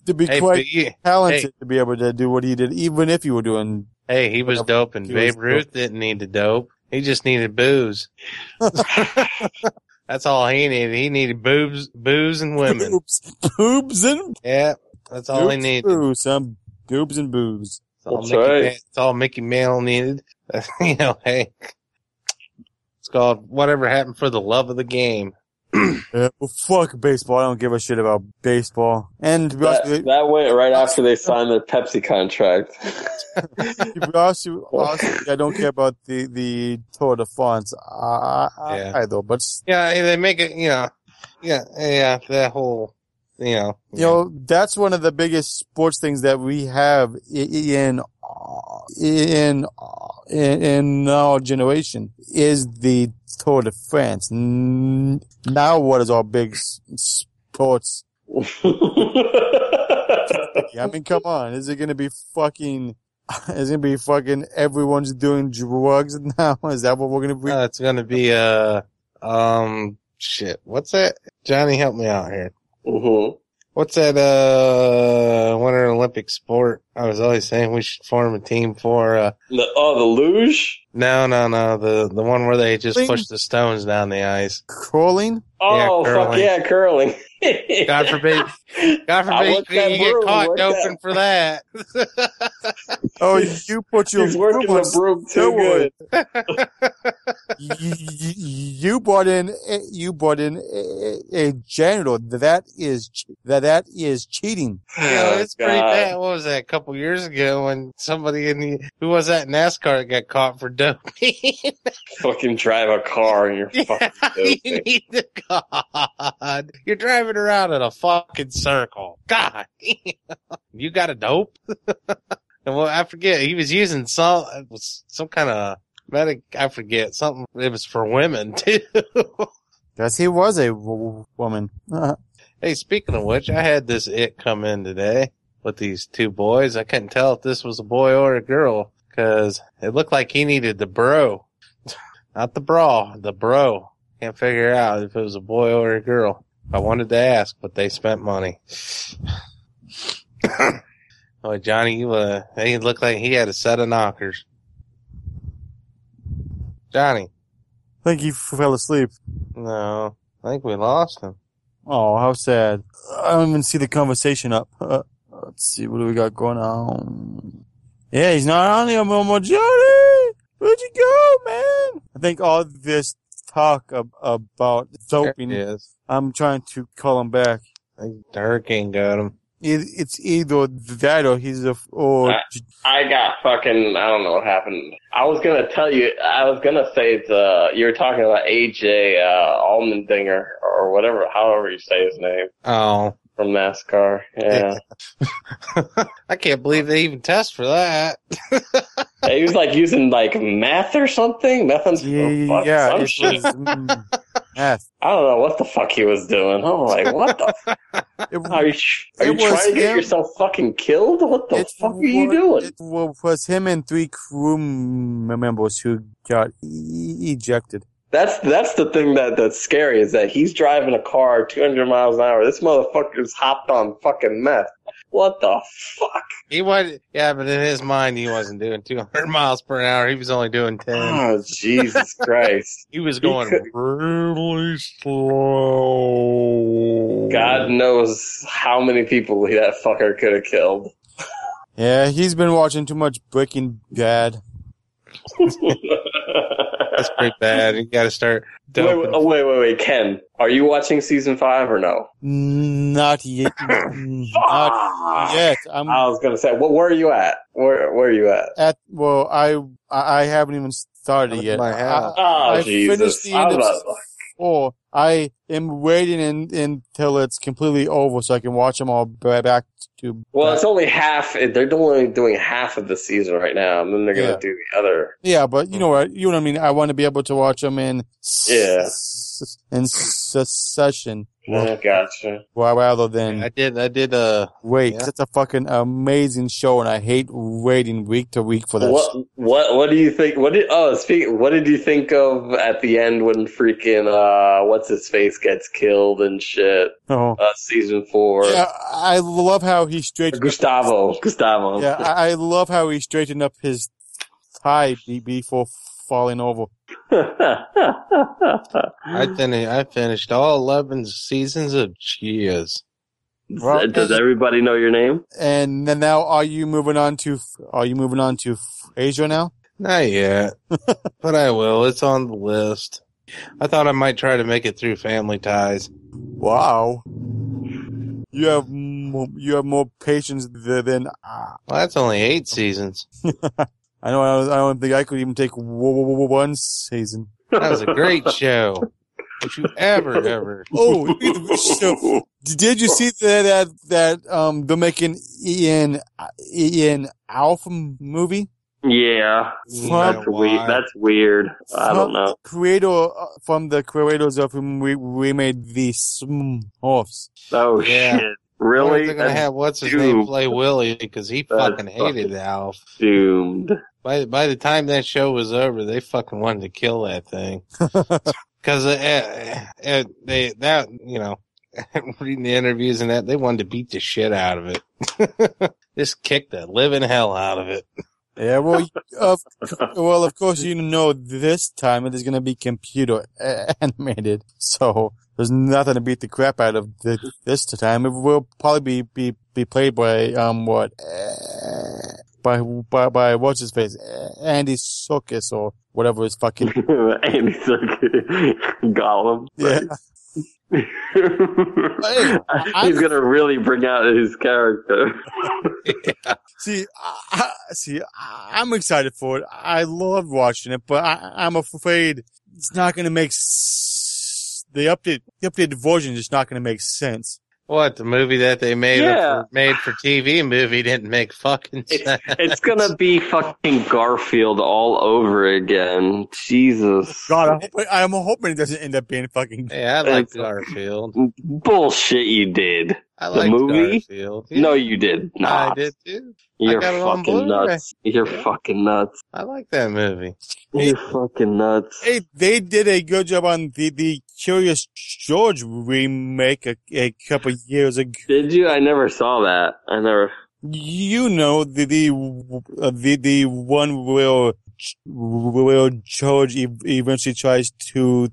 To be Hey, quite you- talented to be able to do what he did, even if you were doing. Hey, he was Whatever. doping. Babe Ruth didn't need to dope. He just needed booze. That's all he needed. He needed boobs, booze and women. Boobs, boobs and Yeah, that's all he needed. Booze, some boobs and booze. That's all, That's Mickey right. Ma- that's all Mickey Mantle needed. you know, hey, it's called whatever happened for the love of the game. Yeah, well, fuck baseball. I don't give a shit about baseball. And to be honest That, with that went right after they signed their Pepsi contract. to be honest honestly, I don't care about the the Tour de France uh, Yeah. either. But Yeah, they make it. You know, yeah, yeah, that whole, you know, you know, that's one of the biggest sports things that we have in in in, in our generation is the Tour de France. Now, what is our big sports? I mean, come on, is it going to be fucking? Is it going to be fucking everyone's doing drugs now? Is that what we're going to be? Uh, it's gonna be uh um shit. What's that? Johnny, help me out here. Mhm. What's that uh winter Olympic sport? I was always saying we should form a team for uh The, oh, the luge? No no no the the one where they just push the stones down the ice. Curling? Oh, fuck curling. yeah, curling. God forbid God forbid you, you get caught work doping for that. Oh, you put your He's working broom on the broom too good. you, you, you brought in you brought in a, a janitor that is that that is cheating. You know, Oh, it's pretty bad. What was that? A couple years ago when somebody in the who was that NASCAR that got caught for doping? Fucking drive a car and you're Yeah, fucking you need to God. You're driving around in a fucking circle. God, you got a dope? and well, I forget. He was using some it was some kind of medic. I forget something. It was for women too. Because he was a w- woman. hey, speaking of which, I had this it come in today with these two boys. I couldn't tell if this was a boy or a girl because it looked like he needed the bro, not the bra, the bro. Can't figure out if it was a boy or a girl. I wanted to ask, but they spent money. oh, Johnny, you, uh, he looked like he had a set of knockers. Johnny, I think he fell asleep. no, I think we lost him. Oh, how sad. I don't even see the conversation up. Uh, let's see, what do we got going on? Yeah, he's not on here no more. Johnny! Where'd you go, man? I think all this talk ab- about There doping, is. I'm trying to call him back. I think the hurricane got him. it, it's either that or he's a or Uh, I got fucking. I don't know what happened. I was gonna tell you. I was gonna say the you were talking about AJ uh, Allmendinger or whatever, however you say his name Oh, from NASCAR. Yeah, I can't believe they even test for that. he was like using like meth or something. Meth yeah, yeah some shit. was, mm, math. I don't know what the fuck he was doing. I'm like, what the? F- It, are you, are you trying to get him. yourself fucking killed? What the it fuck are you wa- doing? It was him and three crew members who got e- ejected. That's that's the thing that that's scary is that he's driving a car 200 miles an hour. This motherfucker's hopped on fucking meth. What the fuck? He was, yeah, but in his mind, he wasn't doing 200 miles per hour. He was only doing 10. Oh Jesus Christ! He was going could- really slow. God knows how many people that fucker could have killed. Yeah, he's been watching too much Breaking Bad. That's pretty bad. You got to start wait, wait, oh, wait, wait, wait, Ken, are you watching season five or no? Not yet. Not yet. I'm I was gonna say, well, where are you at? Where where are you at? at. Well, I I I haven't even started I'm yet. my house. I- Oh I Jesus! finished the I end of about- four. I am waiting in, until it's completely over so I can watch them all back to. well, back. it's only half. They're only doing half of the season right now, and then they're gonna Yeah. do the other. yeah, but you know mm. what? You know what I mean. I want to be able to watch them in. Yeah. s- In succession, I gotcha. well, rather than I did, I did, uh, wait. Yeah. 'cause It's a fucking amazing show, and I hate waiting week to week for that. What what what do you think? What did oh speak? What did you think of at the end when freaking uh what's his face gets killed and shit? Oh. Uh, season four. Yeah, I love how he straightened. Gustavo. Gustavo. Yeah, I, I love how he straightened up his tie be- before falling over. I finished, I finished all 11 seasons of Cheers. Well, Does everybody know your name? And then now, are you moving on to? Are you moving on to Asia now? Not yet, but I will. It's on the list. I thought I might try to make it through Family Ties. Wow, you have mo- you have more patience th- than ah. Well, that's only eight seasons. I know. I don't, I don't think I could even take w- w- w- one season. That was a great show. If you ever, ever. Oh, so, did you see that that that um they're making Ian Ian Alpha movie? Yeah, From- that's weird. That's weird. I don't know. Creator uh, from the creators of whom we we made the Smurfs. Oh Yeah. shit! Really? They're gonna That's have what's his doomed. name play Willie because he That's fucking hated Alf. doomed. By by the time that show was over, they fucking wanted to kill that thing because uh, uh, they that you know reading the interviews and that they wanted to beat the shit out of it. Just kick the living hell out of it. Yeah, well, of well, of course, you know this time it is going to be computer animated, so there's nothing to beat the crap out of th- this time. It will probably be be, be played by um what uh, by by by what's his face Andy Serkis or whatever his fucking and he's like Gollum. yeah. I- he's gonna really bring out his character. See, I, see, I'm excited for it. I love watching it, but I, I'm afraid it's not going to make s- the update. The updated version is just not going to make sense. What the movie that they made Yeah. for, made for TV movie didn't make fucking It's, sense. it's gonna be fucking Garfield all over again. Jesus. God, I hope, I'm hoping it doesn't end up being fucking. Yeah, I like Garfield. Bullshit you did. I The movie? Garfield. No, you did not. I did too. You're got it on fucking nuts. You're Yeah. fucking nuts. I like that movie. You're fucking nuts. Hey, they did a good job on the the Curious George remake a, a couple years ago. Did you? I never saw that. I never. You know the the uh, the the one where where George eventually tries to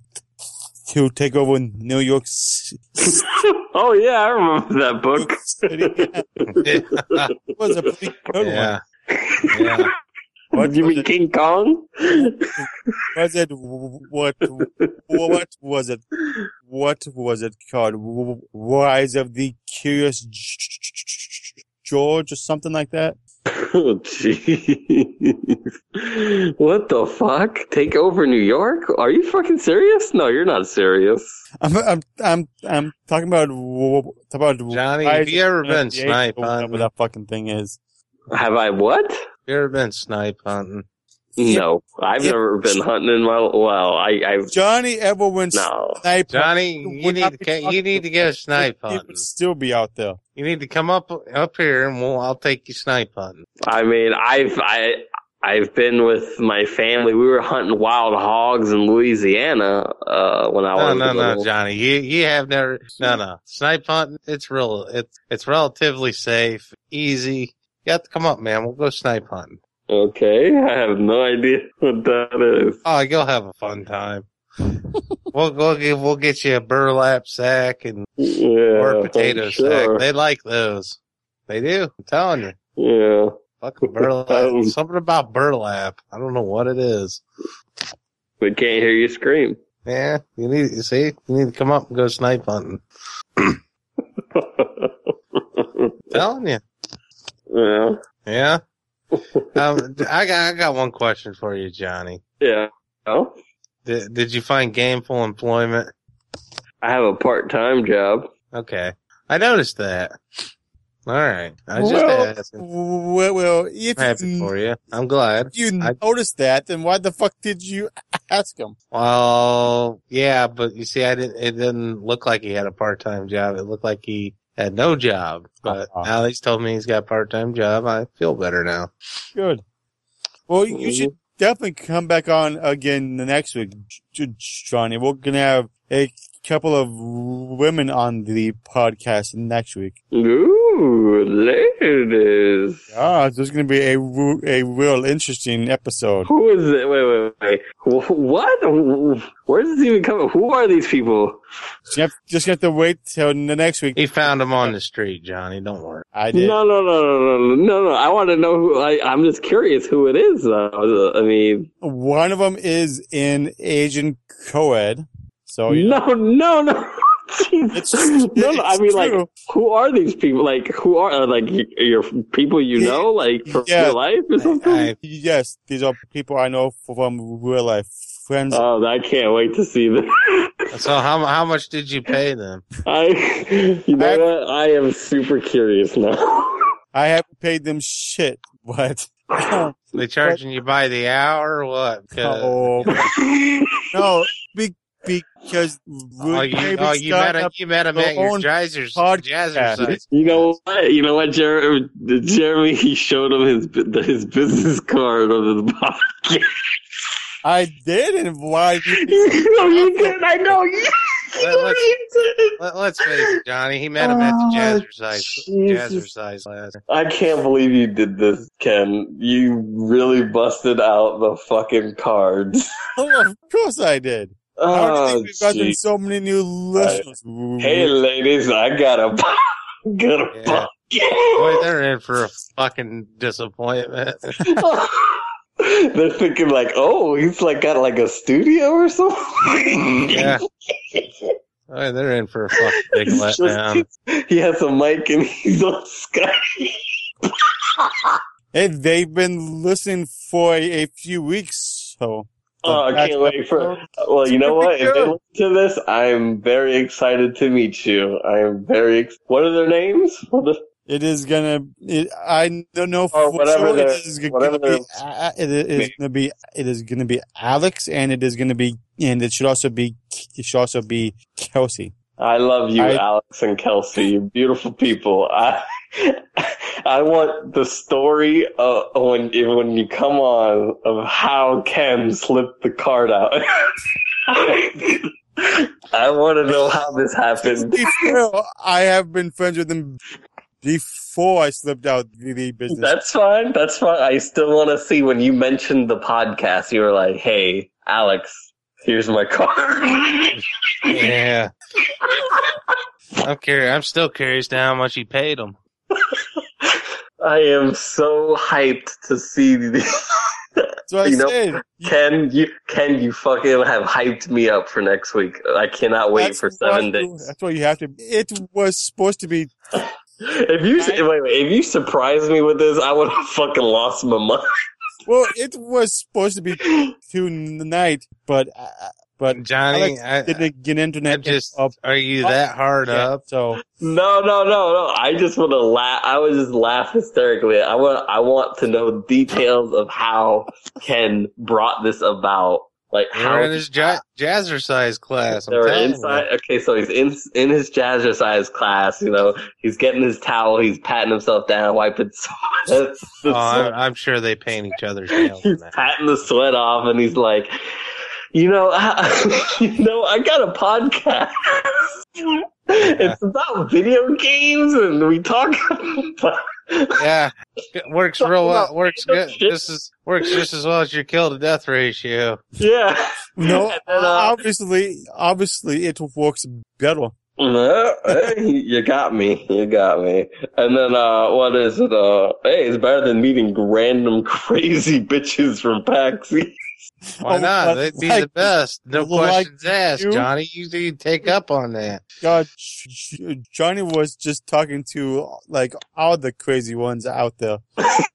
to take over New York C- oh yeah, I remember that book. City. It was a pretty good yeah. Yeah. one. you mean it, King Kong? was it what what was it what was it called? Rise of the Curious George or something like that. Oh, jeez. What the fuck? Take over New York? Are you fucking serious? No, you're not serious. I'm I'm I'm I'm talking about w- about Johnny, have you ever been snipe or whatever hunting? that fucking thing is. Have I what? Have You ever been snipe hunting? No, I've Yeah. never been hunting in my. Well, I, I've Johnny ever went no. snipe Johnny, hunting, you need to get, you need to get a about- snipe He hunting. would still be out there. You need to come up up here and we'll I'll take you snipe hunting. I mean, I've I I've been with my family. We were hunting wild hogs in Louisiana uh, when I No, was no, no, little. Johnny. You you have never no no. Snipe hunting, it's real it's it's relatively safe, easy. You have to come up, man. We'll go snipe hunting. Okay, I have no idea what that is. Oh, you'll have a fun time. we'll we'll get we'll get you a burlap sack and Yeah, or potato sure. sack. They like those. They do. I'm telling you. Yeah. Fucking burlap. Um, Something about burlap. I don't know what it is. We can't hear you scream. Yeah, you need you see, you need to come up and go snipe hunting. telling you. yeah. Yeah. Um, I got I got one question for you, Johnny. Yeah. Oh, Did did you find gainful employment? I have a part-time job. Okay, I noticed that. All right, I was just Well, asking. Well, well if I'm happy for you. I'm glad. if you I- noticed that, then why the fuck did you ask him? Well, yeah, but you see, I didn't. It didn't look like he had a part time job. It looked like he had no job. But Uh-huh. now he's told me he's got a part time job. I feel better now. Good. Well, you Mm-hmm. should definitely come back on again the next week, J- J- Johnny. We're gonna have a couple of women on the podcast next week. Ooh, ladies. Ah, this is gonna be a a real interesting episode. Who is it? Wait, wait, wait. What? Where does this even come? Who are these people? Just have, just have to wait till the next week. He found them on the street, Johnny. Don't worry. I did. No, no, no, no, no, no, no. I want to know who. I, I'm just curious who it is. Uh, I mean, One of them is in Asian co-ed. So you know, no, no, no. Jesus. It's- no, no. I it's mean, like, who are these people? Like, who are uh, like your people you Yeah. know, like from Yeah. real life or something? I, yes, these are people I know from real life friends. Oh, I can't wait to see this. so how how much did you pay them? I, you know I- what? I am super curious now. I haven't paid them shit, but They charging you by the hour or what? 'Cause- oh, no, be, because Oh, you, oh, you met him. You met him at your own jazzers, podcast. jazzercise. You know what? You know what, Jeremy? Jeremy, he showed him his his business card of his podcast. I did, and why? no, you didn't. I know you. Let- let's- Let, let's face it, Johnny. He met him at the Oh, jazzercise. Jesus. Jazzercise last. I can't believe you did this, Ken. You really busted out the fucking cards. Oh, of course I did. How Oh, think we've gotten so many new listeners? Hey, ladies, I got a got a Yeah. buck. Boy, they're in for a fucking disappointment. They're thinking like, oh, he's like got like a studio or something. Yeah. Boy, they're in for a fucking big It's letdown. just- he has a mic and he's on Skype. Hey, they've been listening for a, a few weeks, so. Oh, I can't wait for. Well, you know what? If they listen to this, I'm very excited to meet you. I am very. Ex- what are their names? It is gonna. It, I don't know Or for whatever sure. It is gonna be. uh, It is gonna be. It is gonna be Alex, and it is gonna be, and it should also be. It should also be Kelsey. I love you, I- Alex and Kelsey. You beautiful people. I I want the story uh, when when you come on of how Ken slipped the card out. I want to know how this happened. Before, I have been friends with him before I slipped out the, the business. That's fine. That's fine. I still want to see when you mentioned the podcast. You were like, "Hey, Alex, here's my card." Yeah. I'm curious. I'm still curious to how much he paid him. I am so hyped to see the so I you know, said, Ken. You Ken, you fucking have hyped me up for next week. I cannot wait that's for seven why- days. That's what you have to. It was supposed to be If you I- wait, wait, if you surprised me with this, I would have fucking lost my mind. Well, it was supposed to be tonight, but uh, but Johnny, Alex I, didn't get I internet. just up are you that hard yet, up? So No, no, no, no. I just want to laugh. I would just laugh hysterically. I want, I want to know details of how Ken brought this about. Like how in his ja- jazzercise class. I'm they were telling inside. you. Okay, so he's in in his jazzercise class. You know, he's getting his towel. He's patting himself down, wiping sweat. Oh, I'm. I'm sure they paint each other's nails. He's patting the sweat off, and he's like, you know, I, you know, I got a podcast. It's about video games, and we talk about. Yeah, it works real well. Works good. Shit. This is works just as well as your kill to death ratio. Yeah. no, then, uh, obviously, obviously, it works better. No, hey, you got me. You got me. And then, uh, what is it? Uh, hey, it's better than meeting random crazy bitches from PAX East. Why Oh, not? but They'd be like- the best. No like questions asked, you? Johnny. You need to take up on that. God, J- J- Johnny was just talking to like all the crazy ones out there.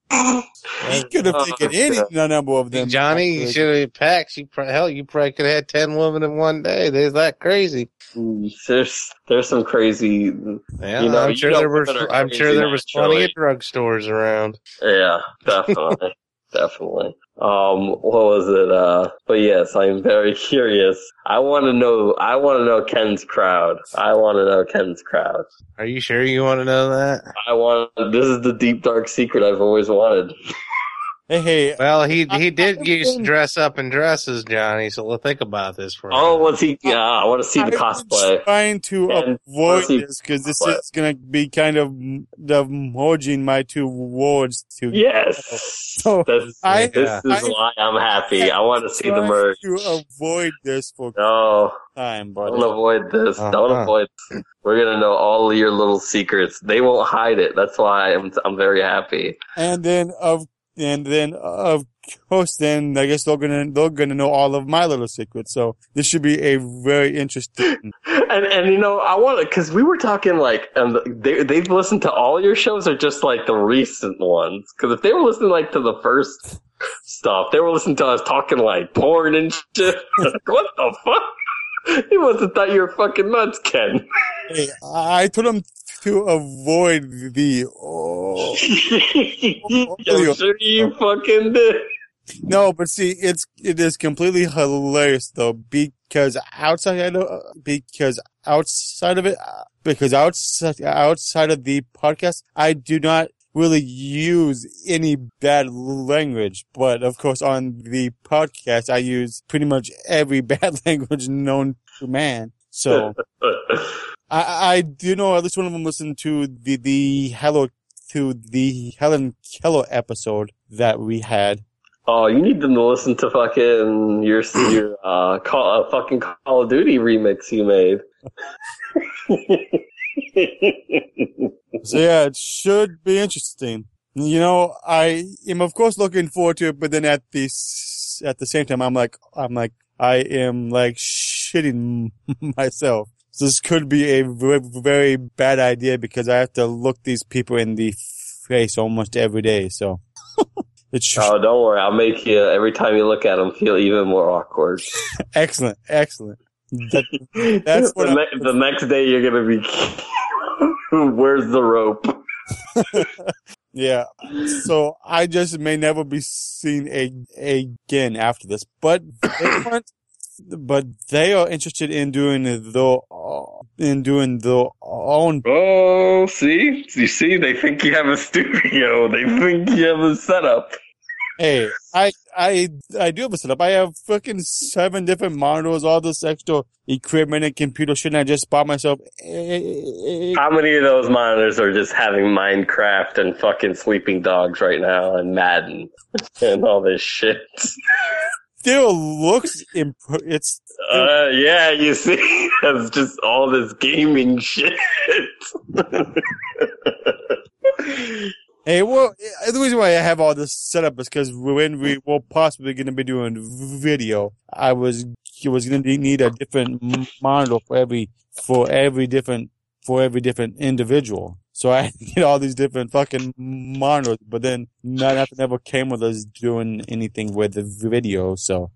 He could have Oh, taken any number of them. Johnny, you should have packed. You pro- hell, you probably could have had ten women in one day. They're that crazy. Mm, there's, there's some crazy, Yeah, You know, I'm you sure know there was. I'm sure there was plenty of drugstores around. yeah, definitely. definitely. Um, what was it? Uh, but yes, I'm very curious. I want to know, I want to know Ken's crowd. I want to know Ken's crowd. Are you sure you want to know that? I want, this is the deep dark secret I've always wanted. Hey, hey, Well, he he did used to dress up in dresses, Johnny. So let's think about this for a Oh, minute. was he? Yeah, I want to see the I've cosplay. trying to And avoid let's this because this what? is going to be kind of the merging my two words to. Yes, So, this, I- this is I- why I'm happy. I want to see the trying merge. To avoid this for No, time, don't avoid this. Don't Uh-huh. avoid. This. We're gonna know all your little secrets. They won't hide it. That's why I'm I'm very happy. and then of and then uh, of course, then I guess they're gonna they're gonna know all of my little secrets. So this should be a very interesting. And and you know I want to because we were talking like and they they've listened to all your shows or just like the recent ones. Because if they were listening like to the first stuff, they were listening to us talking like porn and shit. What the fuck? He must have thought you were fucking nuts, Ken. Hey, I told them to avoid the. Oh. I'm sure you fucking did. No, but see, it's it is completely hilarious though because outside of because outside of it because outside outside of the podcast, I do not really use any bad language, but of course on the podcast, I use pretty much every bad language known to man. So I, I do know at least one of them listened to the the hello to the Helen Keller episode that we had. Oh, you need them to listen to fucking your your uh call uh, fucking Call of Duty remix you made. So yeah, it should be interesting. You know, I am of course looking forward to it, but then at the at the same time, I'm like, I'm like, I am like shitting myself. This could be a very, very bad idea because I have to look these people in the face almost every day. So it's oh, don't worry, I'll make you every time you look at them feel even more awkward. excellent, excellent. That, That's what the, ne- the next day you're gonna be. Where's the rope? Yeah. So I just may never be seen a, again after this, but they want, but they are interested in doing the uh, in doing their own. Oh, see, you see, they think you have a studio. They think you have a setup. Hey, I I I do have a setup. I have fucking seven different monitors, all this extra equipment and computer shit. And I just bought myself. How many of those monitors are just having Minecraft and fucking Sleeping Dogs right now and Madden and all this shit? Still looks imp- it's Uh, yeah, you see, that's just all this gaming shit. Hey, well, eh, the reason why I have all this set up is because when we were possibly going to be doing video, I was it was going to need a different monitor for every for every different for every different individual. So I had to get all these different fucking monitors, but then not, nothing ever came with us doing anything with the video, so.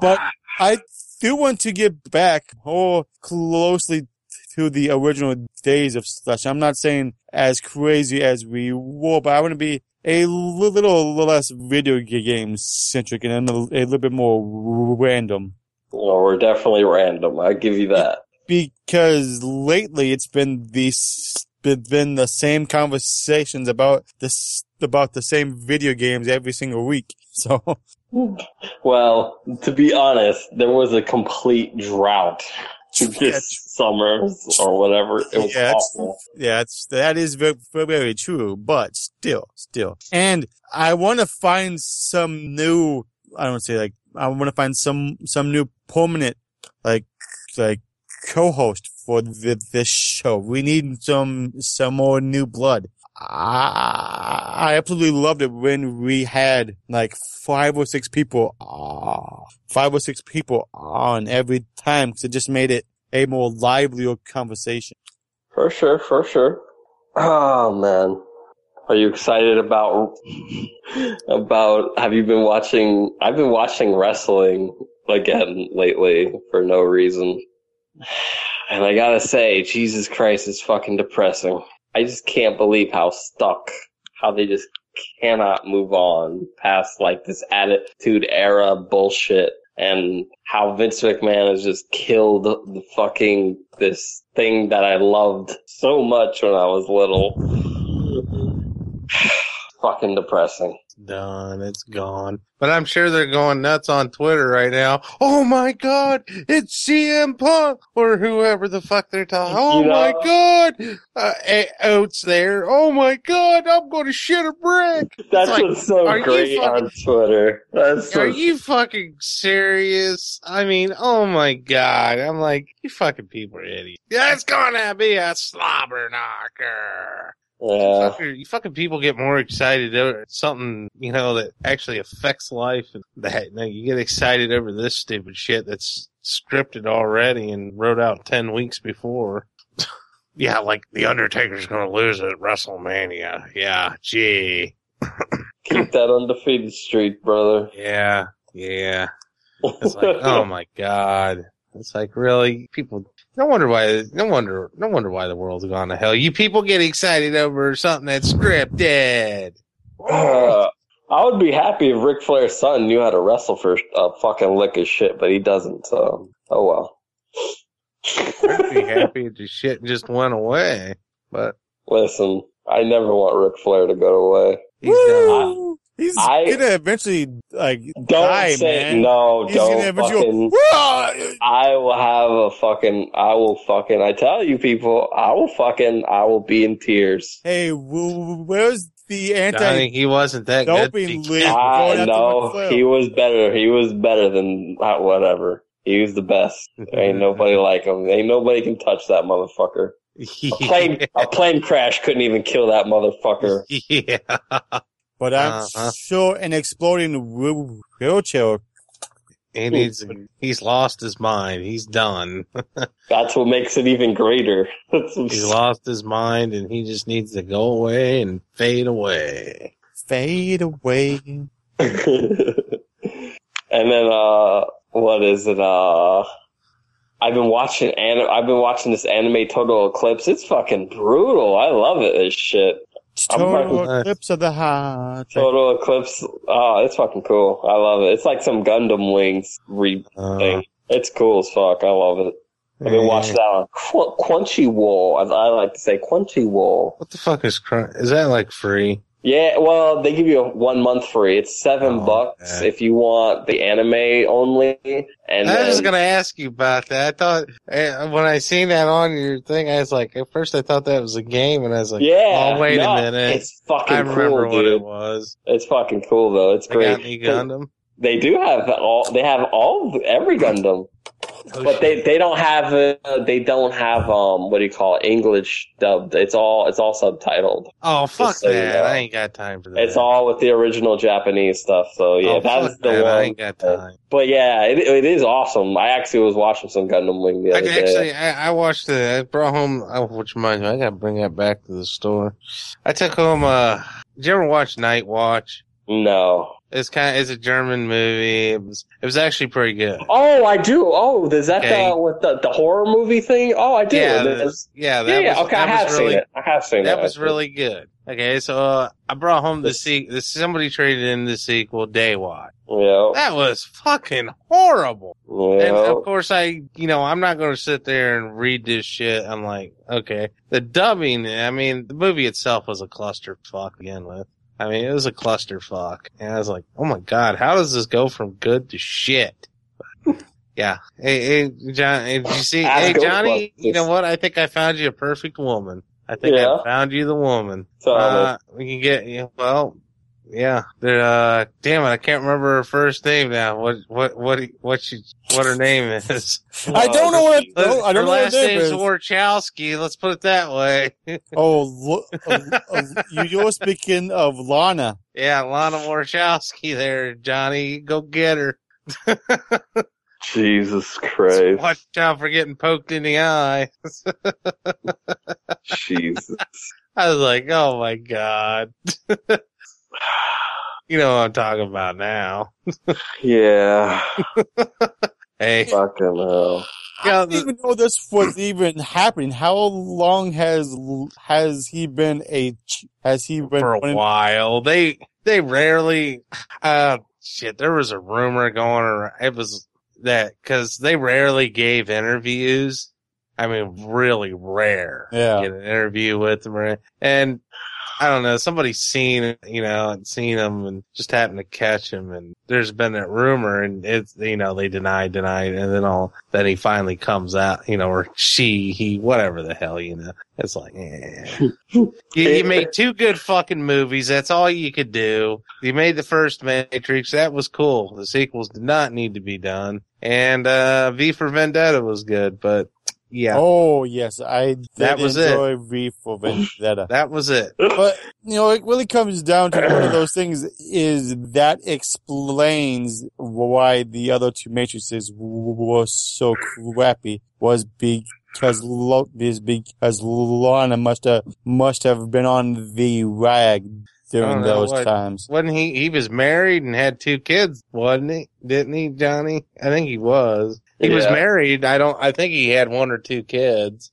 But I do want to get back more closely to the original days of Slash. I'm not saying as crazy as we were, but I want to be a li- little less video game centric and a, a little bit more random. Well, we're definitely random. I give you that. Because lately it's been these been been the same conversations about this about the same video games every single week. So Well, to be honest, there was a complete drought Yeah, this summer or whatever. It was Yeah, awful. Yeah, it's, that is very, very true, but still, still. And I want to find some new, I don't want to say like, I want to find some, some new permanent, like, like co-host for the, this show. We need some, some more new blood. I, I absolutely loved it when we had like five or six people, ah, five or six people on every time because it just made it a more livelier conversation. For sure, for sure. Oh man. Are you excited about about have you been watching I've been watching wrestling again lately for no reason. And I gotta say, Jesus Christ is fucking depressing. I just can't believe how stuck, how they just cannot move on past like this attitude era bullshit and how Vince McMahon has just killed the fucking this thing that I loved so much when I was little. fucking depressing. Done. It's gone. But I'm sure they're going nuts on Twitter right now. Oh my god, it's CM Punk or whoever the fuck they're talking. Oh You know- my god, uh, eh, Oates there. Oh my god, I'm going to shit a brick. That's like, what's so are you great fucking- on Twitter. That's so Are you fucking serious? I mean, oh my god. I'm like, you fucking people are idiots. Yeah, it's gonna be a slobber knocker. Yeah. You fucking people get more excited over something, you know, that actually affects life and that, no, you get excited over this stupid shit that's scripted already and wrote out 10 weeks before. yeah, like The Undertaker's gonna lose at WrestleMania. Yeah, gee. Keep that undefeated streak, brother. Yeah, yeah. It's like, oh my god. It's like, really? People, no wonder why, no wonder, no wonder why the world's gone to hell. You people get excited over something that's scripted. Uh, I would be happy if Ric Flair's son knew how to wrestle for a fucking lick of shit, but he doesn't. So, oh well. I'd be happy if the shit just went away. But Listen, I never want Ric Flair to go away. he's done. Woo! He's I- gonna eventually like Don't die, say man. no. He's gonna don't eventually fucking. go. I will have a fucking. I will fucking. I tell you, people. I will fucking. I will be in tears. Hey, where's the anti? Johnny, he wasn't that good. Doping He- league. I going know he was better. He was better than uh, whatever. He was the best. Ain't nobody like him. Ain't nobody can touch that motherfucker. A plane, a plane crash couldn't even kill that motherfucker. yeah. But I'm Uh-huh. sure an exploding wheel- wheelchair. He needs, he's lost his mind. He's done. That's what makes it even greater. That's He's lost his mind and he just needs to go away and fade away. Fade away. and then uh what is it uh I've been watching anim- I've been watching this anime Total Eclipse. It's fucking brutal. I love it. This shit. I'm Total fucking- eclipse of the heart. Total Eclipse. Oh, it's fucking cool. I love it. It's like some Gundam Wings re Uh, thing. It's cool as fuck. I love it. I've been watching that on Qu- Crunchyroll. as I like to say Crunchyroll. What the fuck is crunch? Is that like free? Yeah, well, they give you a one month free. It's seven Oh, bucks okay. if you want the anime only. And I was then- gonna ask you about that. I thought eh, when I seen that on your thing, I was like, at first I thought that was a game, and I was like, yeah. oh wait no, a minute, It's fucking cool. I remember cool, what dude. it was. It's fucking cool though. It's They got great. me Gundam. They do have all. They have all every Gundam, Oh, but they shit. they don't have uh, they don't have um what do you call it English dubbed. It's all it's all subtitled. oh fuck so you that! know. I ain't got time for that. It's all with the original Japanese stuff. So yeah, oh, that's fuck the that. one. I ain't got time. But yeah, it, it is awesome. I actually was watching some Gundam Wing the I other can day. actually, I, I watched it. I brought home, which reminds me, I gotta bring that back to the store. I took home, uh, did you ever watch Night Watch? no. It's kind of, it's a German movie. It was, it was actually pretty good. Oh, I do. Oh, is that Okay. the with the, the horror movie thing? Oh, I do. Yeah, the- Yeah, yeah, that yeah. was, Okay, I have really, seen it. I have seen that it. was really good. Okay, so, uh, I brought home the sequel, somebody traded in the sequel, Daywatch. Yeah. That was fucking horrible. And Yeah. of course, I, you know, I'm not going to sit there and read this shit. I'm like, okay. The dubbing, I mean, the movie itself was a clusterfuck to begin with. I mean, it was a clusterfuck. And I was like, oh my god, how does this go from good to shit? yeah. Hey, hey, John, did you see? Hey, Johnny, you know what? I think I found you a perfect woman. I think Yeah. I found you the woman. So, Uh, we can get, yeah, well, yeah. There, uh, damn it, I can't remember her first name now. What, what, what, what she, what her name is. I don't know what. Let's- no, I don't her know what last her name name's is. Wachowski. Let's put it that way. Oh, lo- uh, uh, you- you're speaking of Lana. yeah, Lana Wachowski there, Johnny. Go get her. Jesus Christ. Watch out for getting poked in the eye. Jesus. I was like, oh my god. You know what I'm talking about now. Yeah. Hey, Fucking hell. I yeah, didn't even know this was even happening. How long has has he been a has he been for a running- while. They they rarely uh shit, there was a rumor going around it was that cuz they rarely gave interviews. I mean really rare. Yeah. Get an interview with them or- and I don't know, somebody's seen, you know, and seen him and just happened to catch him and there's been that rumor and it's, you know, they deny, deny, and then all, then he finally comes out, you know, or she, he, whatever the hell, you know. It's like, eh. you, you made two good fucking movies. That's all you could do. You made the first Matrix. That was cool. The sequels did not need to be done. And, uh, V for Vendetta was good, but yeah, Oh yes, I did That was it. V for Vendetta. that was it. but you know, it really comes down to one of those things: is that explains why the other two matrices were so crappy was because Lo- is because Lana must have must have been on the rag during oh, know those what- times. Wasn't he? He was married and had two kids, wasn't he? Didn't he, Johnny? I think he was. He was married. I don't. I think he had one or two kids.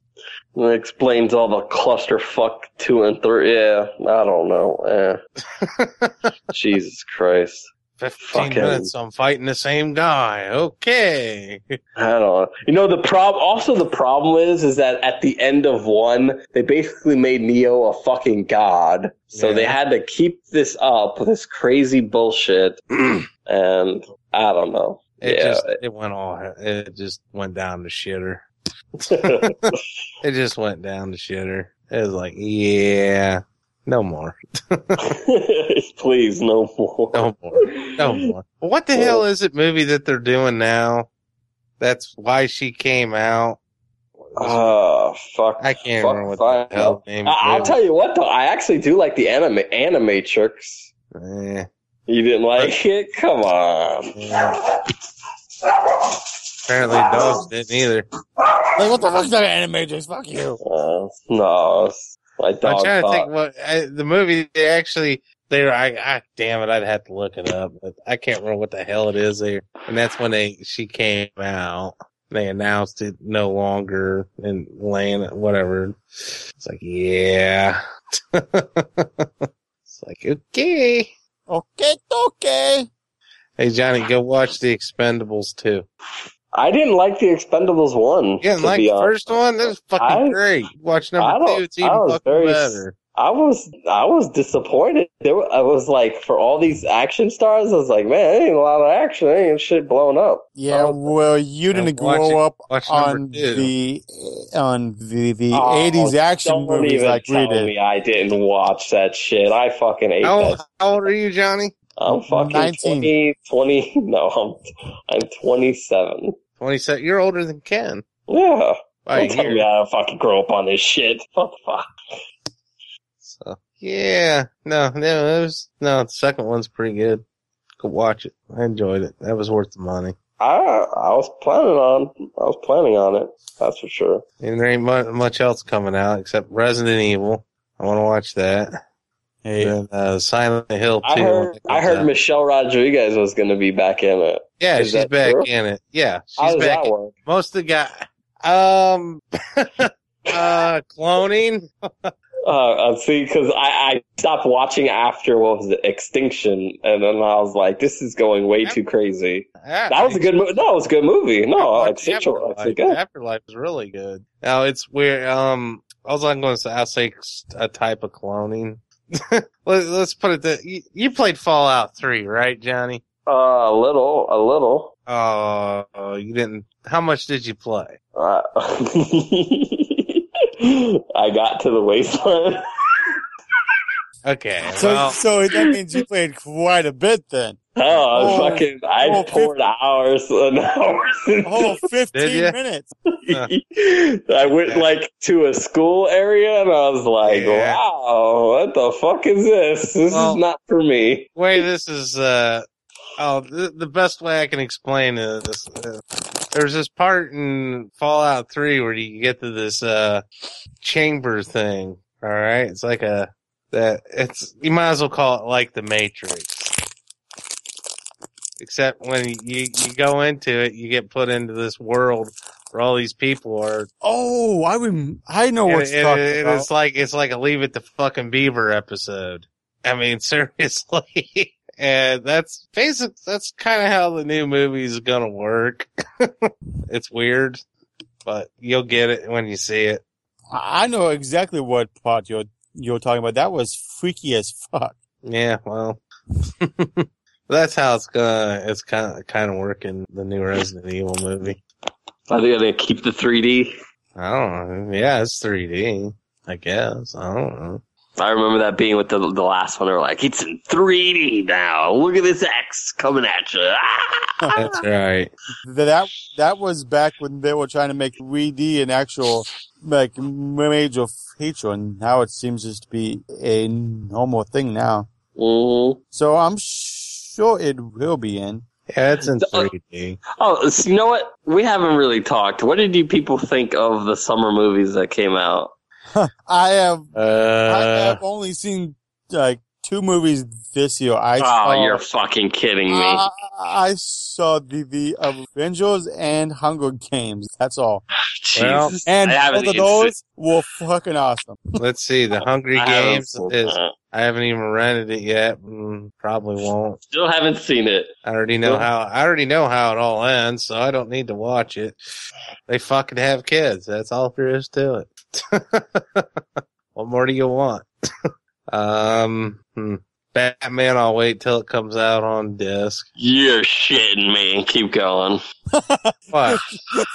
That explains all the clusterfuck two and three. Yeah, I don't know. Eh. Jesus Christ. Fifteen Fucking- minutes. I'm fighting the same guy. Okay. I don't know. You know the prob. Also, the problem is, is that at the end of one, they basically made Neo a fucking god. So Yeah. they had to keep this up, this crazy bullshit, and I don't know. It yeah, just it went all. It just went down to shitter. It just went down to shitter. It was like, yeah, no more, please no more. no more, no more. What the hell is it movie that they're doing now? That's why she came out. Oh fuck! I can't fuck, remember what fuck, the hell name. I, I'll tell you what though, I actually do like the anime Animatrix. movie. Eh, You didn't like it? Come on. yeah. Apparently, dogs didn't either. Like what the fuck's that animatrix? Fuck you. Uh, no, it's- my I'm dog trying to think what I, the movie they actually they I, I damn it I'd have to look it up but I can't remember what the hell it is there and that's when they she came out they announced it no longer in land whatever it's like yeah it's like okay Okay, okay. hey Johnny go watch the Expendables Two I didn't like the Expendables one. yeah to like the first one that was fucking I- great watch number don't- two it's even fucking very- better I was I was disappointed. There, were- I was like, for all these action stars, I was like, man, there ain't a lot of action. There ain't shit blowing up. Yeah, Oh, well, you didn't watch grow it- up watch number on the on the the Oh, eighties action Don't movies even like we did. me I didn't watch that shit. I fucking ate how, that. how old are you Johnny I'm fucking 19. 20, 20, no, I'm, I'm 27. Twenty-seven. You're older than Ken. Yeah. By Don't tell me year. I fucking grow up on this shit. What the fuck? So yeah, no, no, it was no. The second one's pretty good. Go watch it. I enjoyed it. That was worth the money. I, I was planning on, I was planning on it. That's for sure. And there ain't mu- much else coming out except Resident Evil. I want to watch that. Hey, And uh, Silent Hill Two. I heard, it I comes heard. Michelle Rodriguez was going to be back in it. Yeah, Is she's back true? in it. Yeah, How she's does back. that in- work? Most of the guy, um, uh, cloning. Uh, uh, see, because I, I stopped watching after what was it, Extinction, and then I was like, this is going way too crazy. That was a good movie. No, it was a good movie. No, Extinction was Afterlife. good. Afterlife is really good. Now it's weird. Um, I was going to say, I'll say a type of cloning. Let, let's put it that you, you played Fallout 3, right, Johnny? Uh, a little, a little. Oh, you didn't. How much did you play? Uh, I got to the wasteland. Okay, so well, so that means you played quite a bit then. Oh, I Oh, fucking, I oh, poured hours and hours. into Oh, 15 Did ya? minutes. I went like to a school area and I was like, Yeah. wow, what the fuck is this? This Well- is not for me. way this is uh oh the, the best way I can explain it is uh, there's this part in Fallout 3 where you get to this uh chamber thing. All right, it's like a that it's you might as well call it like the Matrix. Except when you you go into it, you get put into this world where all these people are. Oh, I would. I know and what you're talking it- about. it's like it's like a Leave It to Fucking Beaver episode. I mean, seriously. And that's basic. That's kind of how the new movie is gonna work. it's weird, but you'll get it when you see it. I I know exactly what part you're you're talking about. That was freaky as fuck. Yeah, well, that's how it's gonna. It's kind of kind of working the new Resident Evil movie. Are they gonna keep the 3D? I don't know. Yeah, it's 3D. I guess. I don't know. I remember that being with the the last one. They were like, "It's in 3D now. Look at this X coming at you." Ah! That's right. That that was back when they were trying to make 3D an actual like major feature, and now it seems just to be a normal thing now. Mhm. So I'm sure it will be in. Yeah, it's in 3D. Oh, so you know what? We haven't really talked. What did you people think of the summer movies that came out? I have I Uh, have only seen like two movies this year. I oh, saw, you're fucking kidding me. I, I saw the the Avengers and Hunger Games. That's all. Well, Jesus. And both of even those were fucking awesome. let's see. The Hungry I Games is. I haven't even rented it yet. Mm, probably won't. Still haven't seen it. I already know how. I already know how it all ends, so I don't need to watch it. They fucking have kids. That's all there is to it. what more do you want? um, hmm. Batman. I'll wait till it comes out on disc. You're shitting me. Keep going. What?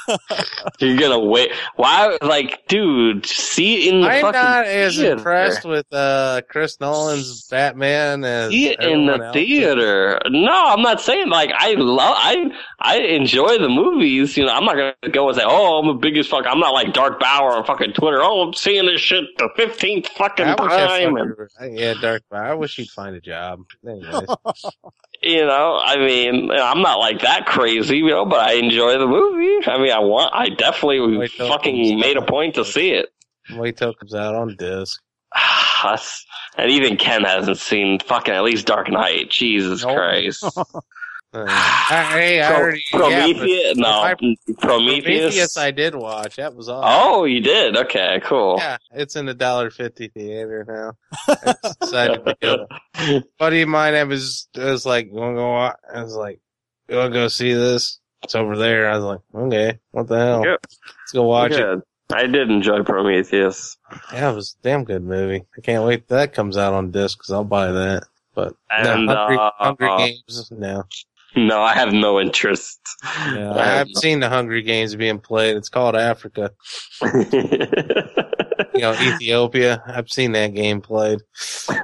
You're gonna wait. Why? Like, dude, see it in the I'm fucking not as theater. impressed with uh Chris Nolan's Batman as See it in the theater. No, I'm not saying like I love. I I enjoy the movies. You know, I'm not gonna go and say, "Oh, I'm the biggest fuck." I'm not like Dark Bauer on fucking Twitter. Oh, I'm seeing this shit the fifteenth fucking I wish I time. And, yeah, Dark. Bauer. I wish he'd find a job. Anyways. you know, I mean, I'm not like that crazy, you know, but I enjoy the movie. I mean, I want. I definitely Wait till it fucking made a point to see it. Wait till it comes out on disc. And even Ken hasn't seen fucking at least Dark Knight. Jesus Nope. Christ. Uh, I, hey, I Pro- already yeah, Prometheus? no, I- Prometheus. Prometheus I did watch. That was awesome. oh, you did? Okay, cool. Yeah, it's in the dollar fifty theater now. I decided to go. Buddy of mine, I was, I was like, you wanna go? wa-" I was like, you wanna go see this? It's over there. I was like, okay, what the hell? Let's go watch it. I did enjoy Prometheus. Yeah, it was a damn good movie. I can't wait that comes out on disc because I'll buy that. But And, no, Hungry, uh, Hungry uh, Games, no. No, I have no interest. no. I haven't seen the Hungry Games being played. It's called Africa. You know, Ethiopia. I've seen that game played. yeah,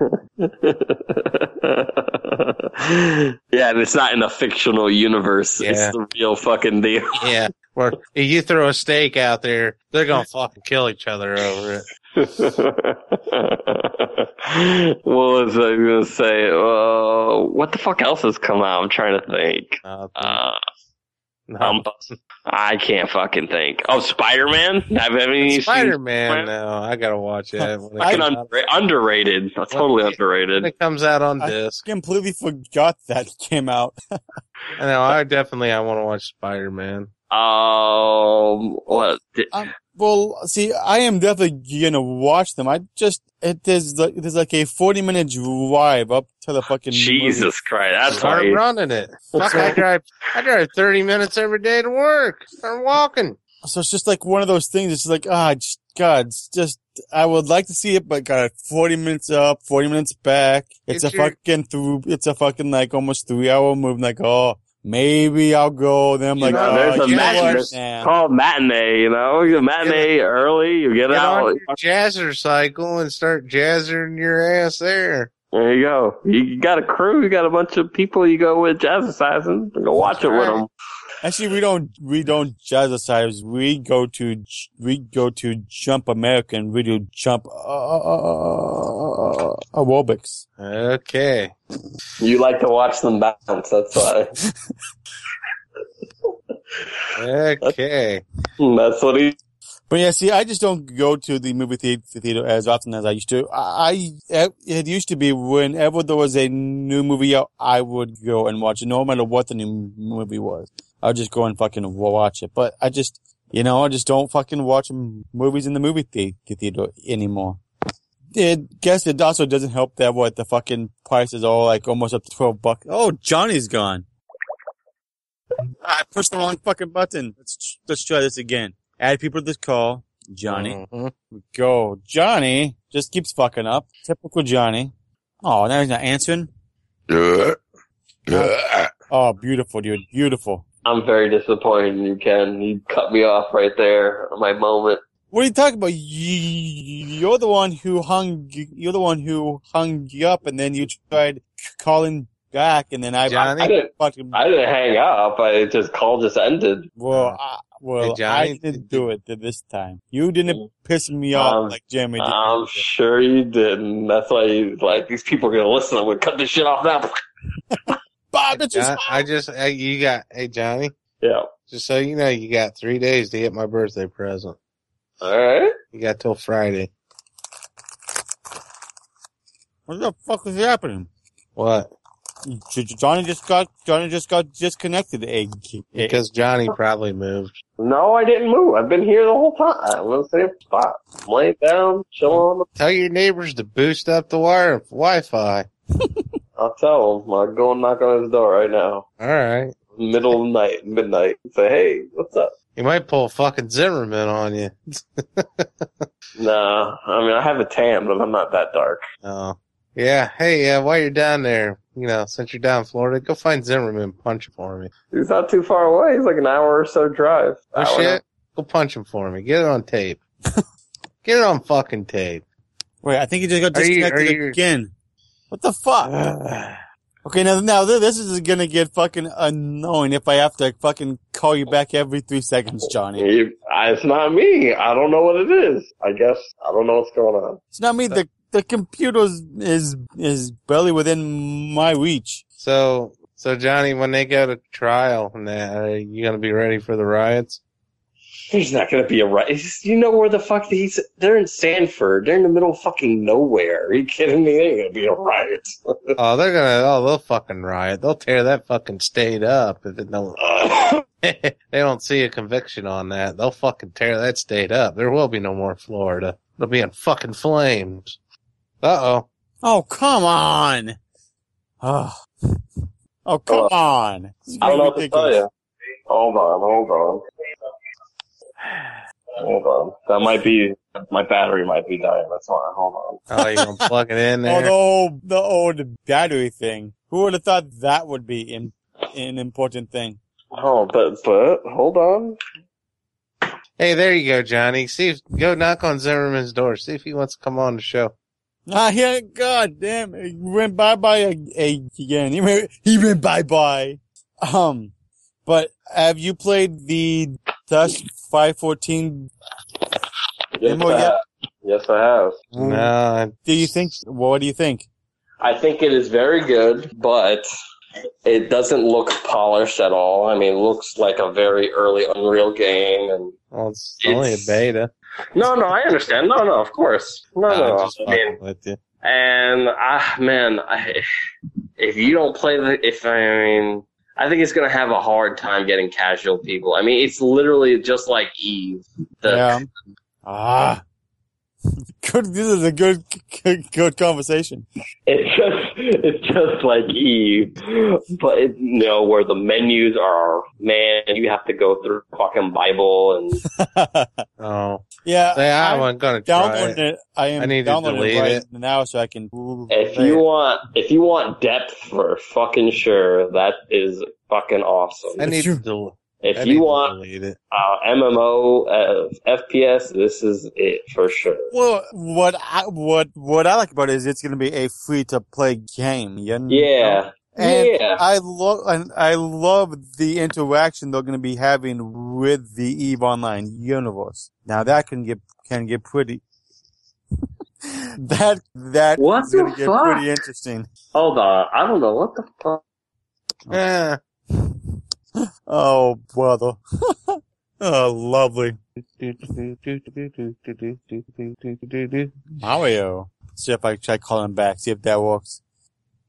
and it's not in a fictional universe. Yeah. It's the real fucking deal. Yeah. Where if you throw a steak out there, they're gonna fucking kill each other over it. What was I gonna say? Uh, what the fuck else has come out? I'm trying to think. Uh, Uh, no. I'm, I can't fucking think. Oh, Spider Man. Have any seen Spider Man. No, I gotta watch it. When it, Fucking comes out, under- underrated. Totally When underrated. it comes out on I- disc. Completely forgot that came out. I know. I definitely I want to watch Spider Man. Um, what? Di- Well, see, I am definitely gonna watch them. I just it is like there's like a forty minute drive up to the fucking movie. Jesus Christ. That's Start why. running it. Fuck, I drive. I drive thirty minutes every day to work. I'm walking. So it's just like one of those things. It's like ah, just, God, it's just I would like to see it, but God, forty minutes up, forty minutes back. It's It's a your- fucking through. It's a fucking like almost three hour movie. Like oh, maybe I'll go. Then I'm like know, oh, there's a matinee. Called matinee, you know? You matinee early, you get, Get out. jazzer cycle and start jazzering your ass there. There you go. You, you got a crew, you got a bunch of people you go with jazzercising. Go watch it with them. Actually, we don't we don't jazzercise. We go to we go to Jump America and we do jump uh, uh, uh, uh aerobics. Okay. You like to watch them bounce, that's why. Okay. that's what he. But yeah, see, I just don't go to the movie theater, theater as often as I used to. I, I it used to be whenever there was a new movie out, I would go and watch it, no matter what the new movie was. I'd just go and fucking watch it. But I just, you know, I just don't fucking watch movies in the movie the- theater anymore. It guess it also doesn't help that what the fucking price is all like almost up to twelve bucks. Oh, Johnny's gone. I pushed the wrong fucking button. Let's let's try this again. Add people to this call. Johnny. Mhm. Go. Johnny just keeps fucking up. Typical Johnny. Oh, now he's not answering. Oh, beautiful, dude. Beautiful. I'm very disappointed in you, Ken. You cut me off right there at my moment. What are you talking about? You- You're the one who hung. You're the one who hung you up, and then you tried calling back, and then I, Johnny? I didn't, fucking. I didn't hang up. I just, call just ended. well, I, well, Hey, Johnny, I didn't do it this time. You didn't piss me off Um, like Jeremy did. I'm sure you didn't. That's why you, like, these people are gonna listen. I'm gonna cut this shit off now. Bob, that's just I, I just, hey, you got, hey Johnny, Yeah. just so you know, you got three days to get my birthday present. Alright. You got till Friday. what the fuck is happening? What? J- J- Johnny just got Johnny just got disconnected. Eh, Because Johnny probably moved. No, I didn't move. I've been here the whole time. I'm in the same spot. I'm laying down, chilling on the. Tell your neighbors to boost up the wire Wi-Fi. I'll tell him. I'll go and knock on his door right now. All right. Middle of the night, midnight. Say, hey, what's up? He might pull a fucking Zimmerman on you. Nah, I mean, I have a tan, but I'm not that dark. Oh. Yeah. Hey, uh, while you're down there, you know, since you're down in Florida, go find Zimmerman and punch him for me. He's not too far away. He's like an hour or so drive. Oh Hour. shit. Go punch him for me. Get it on tape. Get it on fucking tape. Wait, I think he just got Are you- disconnected are you- again. What the fuck? Okay, now now this is gonna get fucking annoying if I have to fucking call you back every three seconds, Johnny. It's not me. I don't know what it is. I guess I don't know what's going on. It's not me. The the computer is is barely within my reach. So, so Johnny, when they go to trial and that, are you gonna be ready for the riots? There's not going to be a riot. It's You know where the fuck he's? They're in Sanford. They're in the middle of fucking nowhere. Are you kidding me? There ain't going to be a riot. Oh, they're gonna, oh, they'll fucking riot. They'll tear that fucking state up if it don't, they don't see a conviction on that. They'll fucking tear that state up. There will be no more Florida. It'll be in fucking flames. Uh oh. Oh come on! Oh, oh come Uh, on! This I don't know what to tell you. Hold on, hold on. Hold on. That might be, my battery might be dying. That's why. Hold on. Oh, you gonna plug it in there? Although the old battery thing, who would have thought that would be in, an important thing? Oh, but, but, hold on. Hey, there you go, Johnny. See, if, go knock on Zimmerman's door. See if he wants to come on the show. Ah, yeah, god damn it. He went bye-bye again. He went, he went bye-bye. Um, but have you played the Dust 514? Yes, Demo I yet? have. Yes, I have. No, Do you think, what do you think? I think it is very good, but it doesn't look polished at all. I mean, it looks like a very early Unreal game, and well, it's only a beta. no, no, I understand. No, no, of course, no, I'm no. just I mean, with you. and ah, man, I, if you don't play the, if I mean, I think it's gonna have a hard time getting casual people. I mean, it's literally just like Eve. The, yeah. Ah. Good, this is a good, good, good conversation. It's just it's just like Eve, but it, you know where the menus are. Man, you have to go through fucking Bible and Oh, yeah. yeah, I'm I'm gonna try downloading it. it. I am I need to downloading it delete right it. now so I can. if you it. want if you want depth for fucking sure, that is fucking awesome. I need to del- If you want uh, MMO uh, FPS, this is it for sure. Well, what I, what what I like about it is it's going to be a free to play game. You know? Yeah, And yeah. I love and I love the interaction they're going to be having with the Eve Online universe. Now that can get can get pretty. that that What is going to get pretty interesting. Hold on, I don't know what the fuck. Yeah. Oh brother, oh lovely Mario. See if I try calling back. See if that works.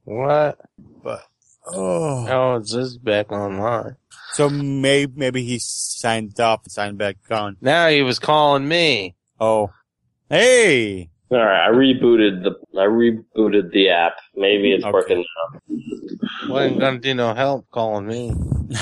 What? But, Oh, Oh, it's just back online. so maybe maybe he signed up and signed back on. Now he was calling me. Oh, hey. All right, I rebooted the I rebooted the app. Maybe it's Okay. working Wasn't gonna do no help calling me.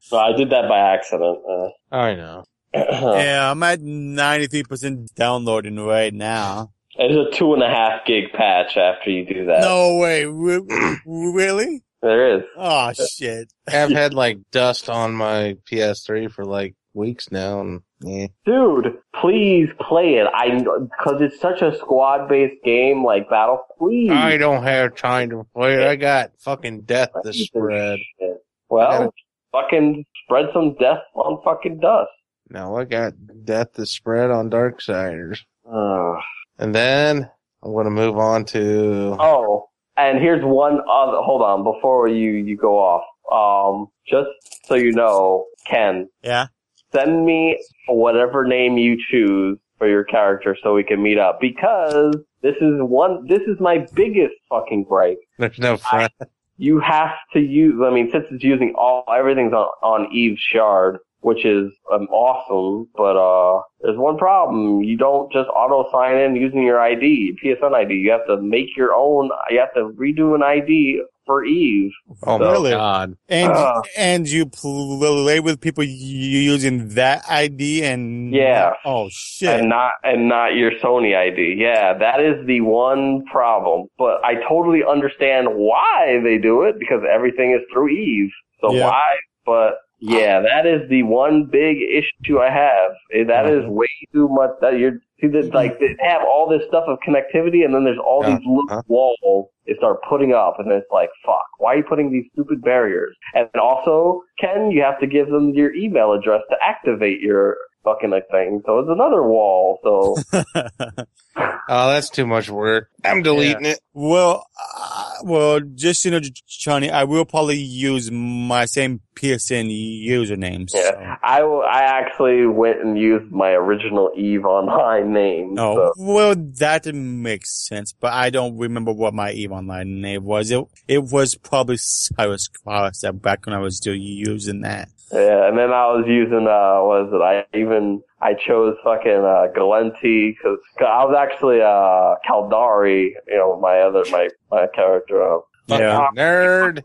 So I did that by accident. Uh, I know. yeah, I'm at 93% downloading right now. It's a two and a half gig patch after you do that. No way. Re- really? There is. Oh, shit. I've had like dust on my PS3 for like weeks now, and yeah. Dude, please play it. I because it's such a squad based game like Battle. Please. I don't have time to play it. I got fucking death to spread. Shit. Well, fucking spread some death on fucking dust. Now I got death to spread on Darksiders. Ugh. And then I'm gonna move on to Oh, and here's one other. Hold on, before you you go off. Um, just so you know, Ken, Yeah? Send me whatever name you choose for your character so we can meet up because this is one. This is my biggest fucking break. there's no friend. You have to use. I mean, since it's using all everything's on on Eve's shard, which is um, awesome. But uh, there's one problem. You don't just auto sign in using your ID, PSN ID. You have to make your own. You have to redo an ID for Eve. Oh my Really? god. And, Ah. and you play with people using that ID and. Yeah. Oh, shit. and not and not your Sony ID. Yeah, that is the one problem. But I totally understand why they do it because everything is through Eve. So Yeah. why? But yeah, that is the one big issue I have. Eh, That is way too much. That you're see that like they have all this stuff of connectivity, and then there's all Yeah. these little uh-huh. walls they start putting up, and it's like, fuck, why are you putting these stupid barriers? And also, Ken, you have to give them your email address to activate your fucking like, thing. So it's another wall. So Oh, that's too much work. I'm deleting it. well, uh, well, just, you know, Johnny, I will probably use my same PSN username. so- yeah, I w- I actually went and used my original Eve Online name. Oh, so- well, that makes sense, but I don't remember what my EVE Online name was. It, it was probably Cyrus Cross back when I was still using that. Yeah, and then I was using uh, was it? I even I chose fucking uh, Gallente because I was actually uh Caldari, you know, my other my my character. Uh, Yeah. nerd.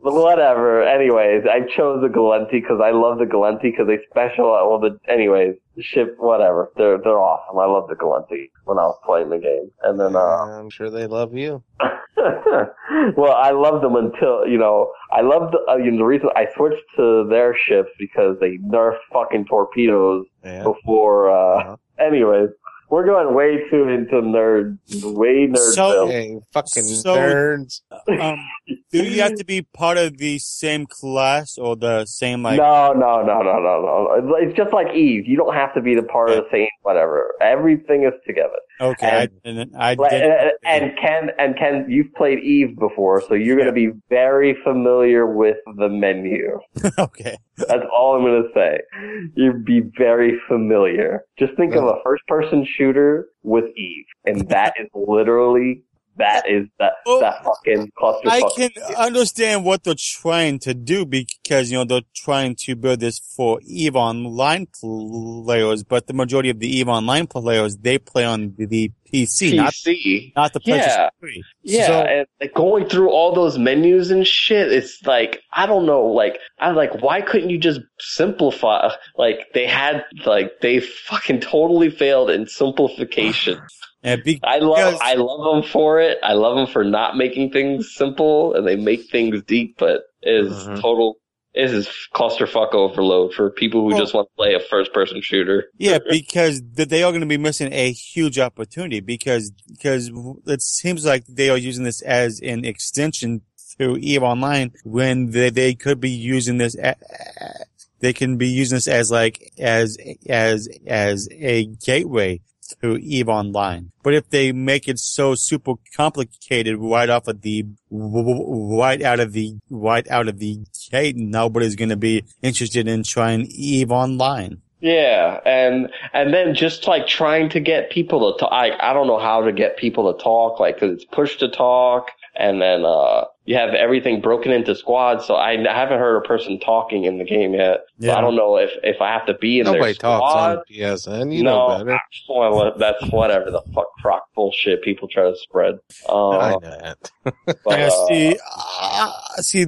whatever. Anyways, I chose the Gallente because I love the Gallente because they special. Well, the anyways, ship, whatever. They're they're awesome. I love the Gallente when I was playing the game, and then uh, I'm sure they love you. well, I loved them until you know I loved the, uh, you know, the reason I switched to their ships because they nerfed fucking torpedoes Yeah. before. uh Uh-huh. Anyways, we're going way too into nerd, way nerd. So- Hey, fucking So- nerds. Um, do you have to be part of the same class or the same like? no, no, no, no, no, no. It's just like Eve. You don't have to be the part of the same whatever. Everything is together. Okay, I, and I Like, did. and, and Ken, and Ken, you've played Eve before, so you're going to be very familiar with the menu. okay, That's all I'm going to say. You'd be very familiar. Just think of a first-person shooter with Eve, and that is literally that is that Well, that fucking cluster. I can understand what they're trying to do because you know they're trying to build this for Eve Online players, but the majority of the Eve Online players they play on the PC, not PC. not the Yeah. PlayStation 3. Yeah, So- and like, going through all those menus and shit, it's like I don't know. Like I'm like, why couldn't you just simplify? Like they had, like they fucking totally failed in simplification. Be- I love, I love them for it. I love them for not making things simple, and they make things deep. But it is Mhm. total. It is clusterfuck overload for people who Well- just want to play a first-person shooter. Yeah, because th- they are going to be missing a huge opportunity because because it seems like they are using this as an extension to Eve Online when they, they could be using this. A, they can be using this as like as as as a gateway to Eve Online. But if they make it so super complicated right off of the right out of the right out of the gate, nobody's going to be interested in trying Eve Online. Yeah, and and then just like trying to get people to talk. I I don't know how to get people to talk, like because it's push to talk, and then uh you have everything broken into squads. So I haven't heard a person talking in the game yet. So Yeah. I don't know if if I have to be in Nobody their talks squad. on PSN. You no, know better. well, that's whatever the fuck crock bullshit people try to spread. I Uh, know that. but, Yeah, uh, see, uh, see,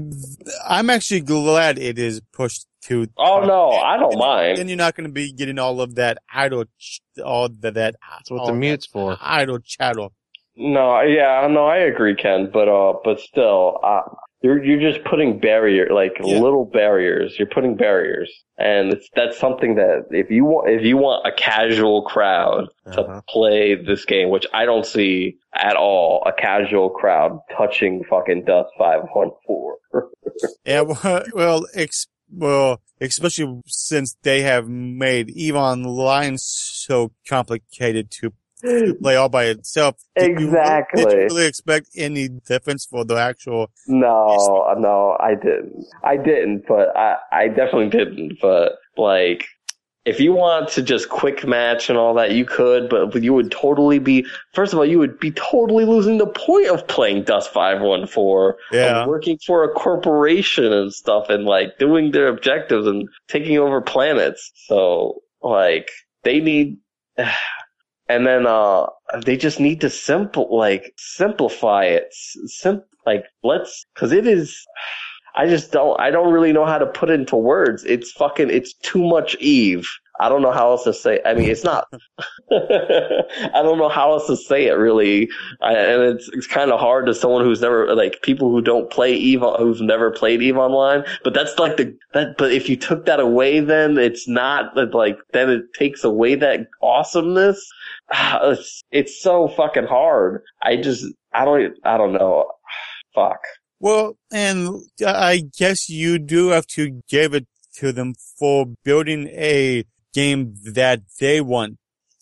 I'm actually glad it is pushed to. oh no, I don't Then mind. Then you're not going to be getting all of that idle, ch- all the, that. That's what all the that mute's for. Idle chatter. No, yeah, no, I agree, Ken. But uh, but still, uh, you're you're just putting barrier like Yeah. little barriers. You're putting barriers, and it's that's something that if you want if you want a casual crowd to Uh-huh. play this game, which I don't see at all, a casual crowd touching fucking Dust Five One Four. Yeah, well, well, ex- well, especially since they have made Eve Online so complicated to play all by itself. Did you- Exactly. did you really expect any difference for the actual? No, no, I didn't. I didn't, but I, I definitely didn't. But like, if you want to just quick match and all that, you could, but you would totally be, first of all, you would be totally losing the point of playing Dust 514. Yeah. working for a corporation and stuff and like doing their objectives and taking over planets. So like, they need, and then, uh, they just need to simple, like, simplify it. Sim- like, let's, cause it is, I just don't, I don't really know how to put into words. It's fucking, it's too much Eve. I don't know how else to say. I mean, it's not. I don't know how else to say it really, I, and it's it's kind of hard to someone who's never like people who don't play Eve, who've never played Eve Online. But that's like the that. But if you took that away, then it's not like then it takes away that awesomeness. It's it's so fucking hard. I just I don't I don't know. Fuck. Well, and I guess you do have to give it to them for building a game that they want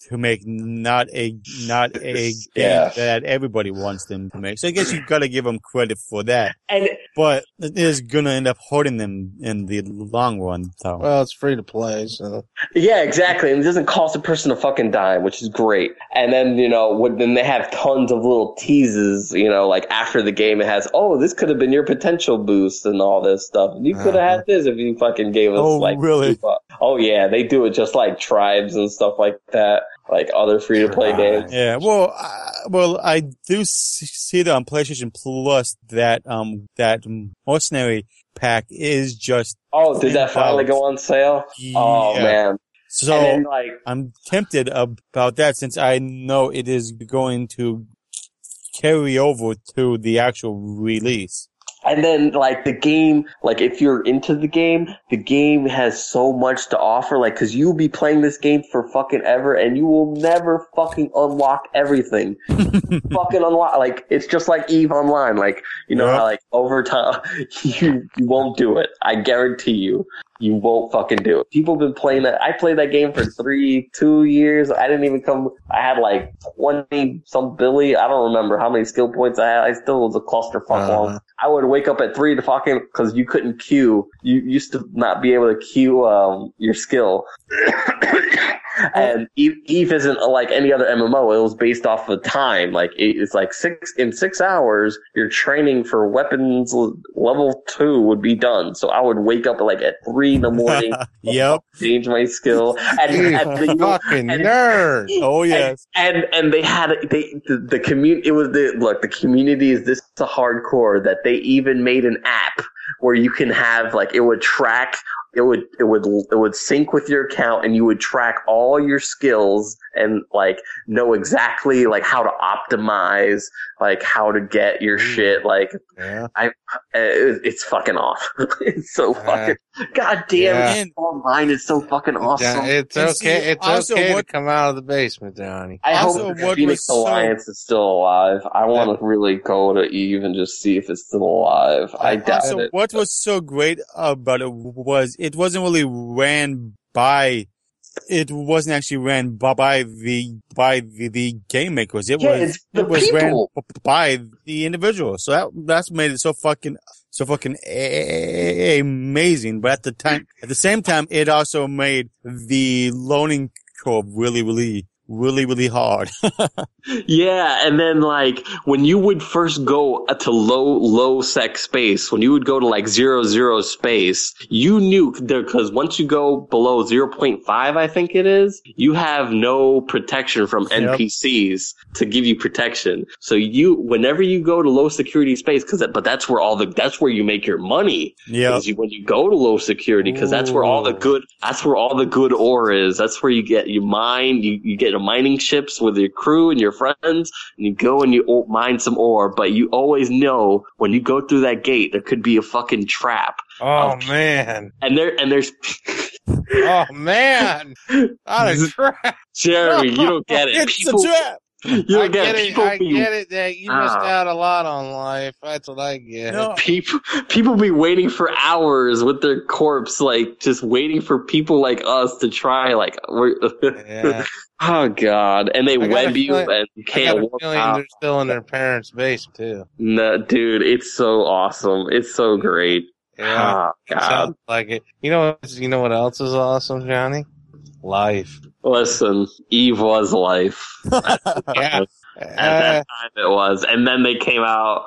to make, not a not a game Yeah. that everybody wants them to make. So I guess you've got to give them credit for that. And But it is gonna end up hurting them in the long run. So Well, it's free to play, so Yeah, exactly. And it doesn't cost a person a fucking dime, which is great. And then, you know, when, then they have tons of little teases, you know, like after the game it has, oh, this could have been your potential boost and all this stuff. You could have Uh-huh. had this if you fucking gave us Oh, like, really? oh yeah, they do it just like tribes and stuff like that, like other free to play Tribes. games. yeah, well, I, well, I do see that on PlayStation Plus that um that mercenary pack is just Oh, did that finally go on sale? Oh man. So then like, I'm tempted about that since I know it is going to carry over to the actual release. And then, like, the game, like, if you're into the game, the game has so much to offer, like, cause you'll be playing this game for fucking ever and you will never fucking unlock everything. fucking unlock, like, it's just like Eve Online, like, you know how, like, over time, you, you won't do it. I guarantee you. You won't fucking do it. People have been playing that. I played that game for three, two years. I didn't even come. I had like 20 some Billy. I don't remember how many skill points I had. I still was a clusterfuck Uh-huh. long. I would wake up at three to fucking, cause you couldn't queue. You used to not be able to queue, um, your skill. and Eve, Eve isn't like any other MMO. It was based off of time. Like it's like six, in six hours, your training for weapons level two would be done. So I would wake up like at three in the morning, yep. change my skill, and, and the- fucking and- nerd. Oh yes. and and they had they the, the community. It was the look. The community is this hardcore that they even made an app where you can have like it would track. It would it would it would sync with your account, and you would track all your skills and like know exactly like how to optimize, like how to get your shit. Like Yeah. uh, it, it's fucking off. it's so Uh, fucking. God damn yeah. it! Online is so fucking awesome. Yeah, It's okay. it's also okay what- to come out of the basement, Johnny. I Also, hope the Phoenix was so- Alliance is still alive. I want to really go to Eve and just see if it's still alive. I doubt Also, it. what was so great about it was it wasn't really ran by. It wasn't actually ran by, by the by the, the game makers. It Yeah, was it was people. ran by the individual. So that that's made it so fucking so fucking a- amazing. But at the time, at the same time, it also made the loaning curve really, really, really, really hard. Yeah, and then like when you would first go to low low sec space, when you would go to like zero zero space, you knew because once you go below zero point five, I think it is, you have no protection from Yep. NPCs to give you protection. So you, whenever you go to low security space, because but that's where all the that's where you make your money. yeah. When you go to low security, because that's where all the good, that's where all the good ore is. That's where you get you mine, you, you get a mining ships with your crew and your friends, and you go and you mine some ore. But you always know when you go through that gate, there could be a fucking trap, Oh Oh. man. and there and there's Oh man. Not a trap. Jeremy, you don't get it. It's People, a trap. you I don't get get, it. People I be get it that you missed Ah. out a lot on life. That's what I get. No. people people be waiting for hours with their corpse, like just waiting for people like us to try. Like we're. Yeah. Oh god! And they I got a web you, and you can't walk out. they're still in their parents' basement too. No, dude, it's so awesome. It's so great. Yeah. Oh god! Like it. You know what you know what else is awesome, Johnny? Life. Listen, Eve was life. Yeah. At Uh, that time, it was, and then they came out.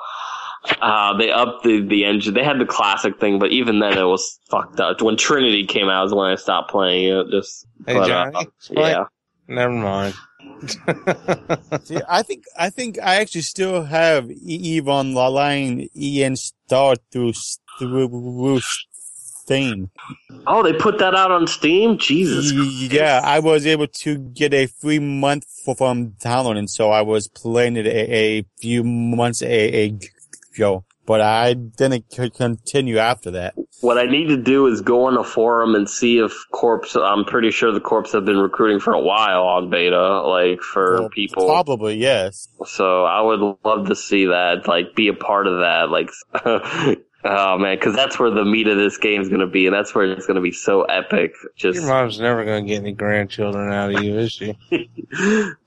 Uh, they upped the, the engine. They had the classic thing, but even then it was fucked up. When Trinity came out, is when I stopped playing it. Just, hey uh, explain- yeah. Never mind. See, I think I think I actually still have Eve on the line E installed through through Steam. Oh, they put that out on Steam. Jesus. Yeah, I was able to get a free month for, from downloading, so I was playing it a, a few months ago. But I didn't continue after that. What I need to do is go on a forum and see if Corpse. I'm pretty sure the Corpse have been recruiting for a while on beta, like for Well, people. Probably, yes. So I would love to see that, like, be a part of that, like. Oh man, because that's where the meat of this game is going to be, and that's where it's going to be so epic. Just, Your mom's never gonna get any grandchildren out of you, is she?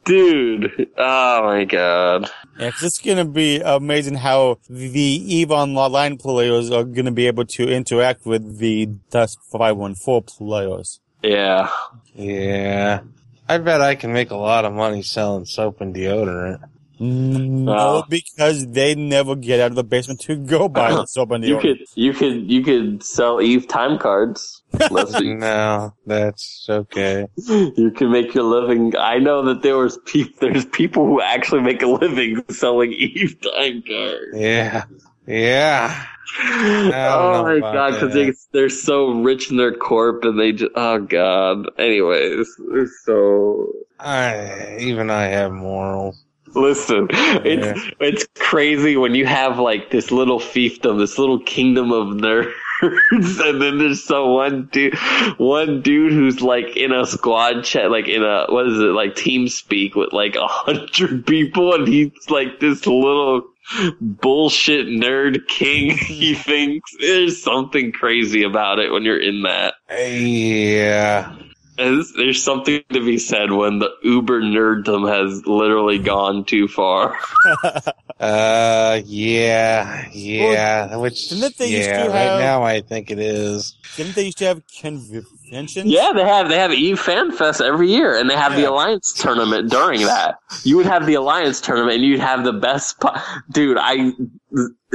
dude, oh my god, Yeah, 'cause it's gonna be amazing how the Eve Online players are gonna be able to interact with the Dust 514 players. yeah. Yeah. I bet I can make a lot of money selling soap and deodorant. Mm, no, Oh. because they never get out of the basement to go buy the soap and You deodorant. could, you could, you could sell Eve time cards. No, that's okay. you can make your living. I know that there was pe- there's people who actually make a living selling Eve time cards. Yeah. Yeah. oh my god, because they they're so rich in their corp and they just oh god. Anyways, it's so I even I have morals. Listen, it's it's crazy when you have like this little fiefdom, this little kingdom of nerds, and then there's some one dude, one dude who's like in a squad chat, like in a what is it, like team speak with like a hundred people, and he's like this little bullshit nerd king. he thinks there's something crazy about it when you're in that. Yeah. There's, there's something to be said when the uber nerddom has literally gone too far. Uh, yeah, yeah. Which, didn't they used yeah, to right have- now I think it is. Didn't they used to have conventions? Yeah, they have they have Eve Fan Fest every year, and they have the Alliance tournament during that. You would have the Alliance tournament, and you'd have the best. Po- Dude, I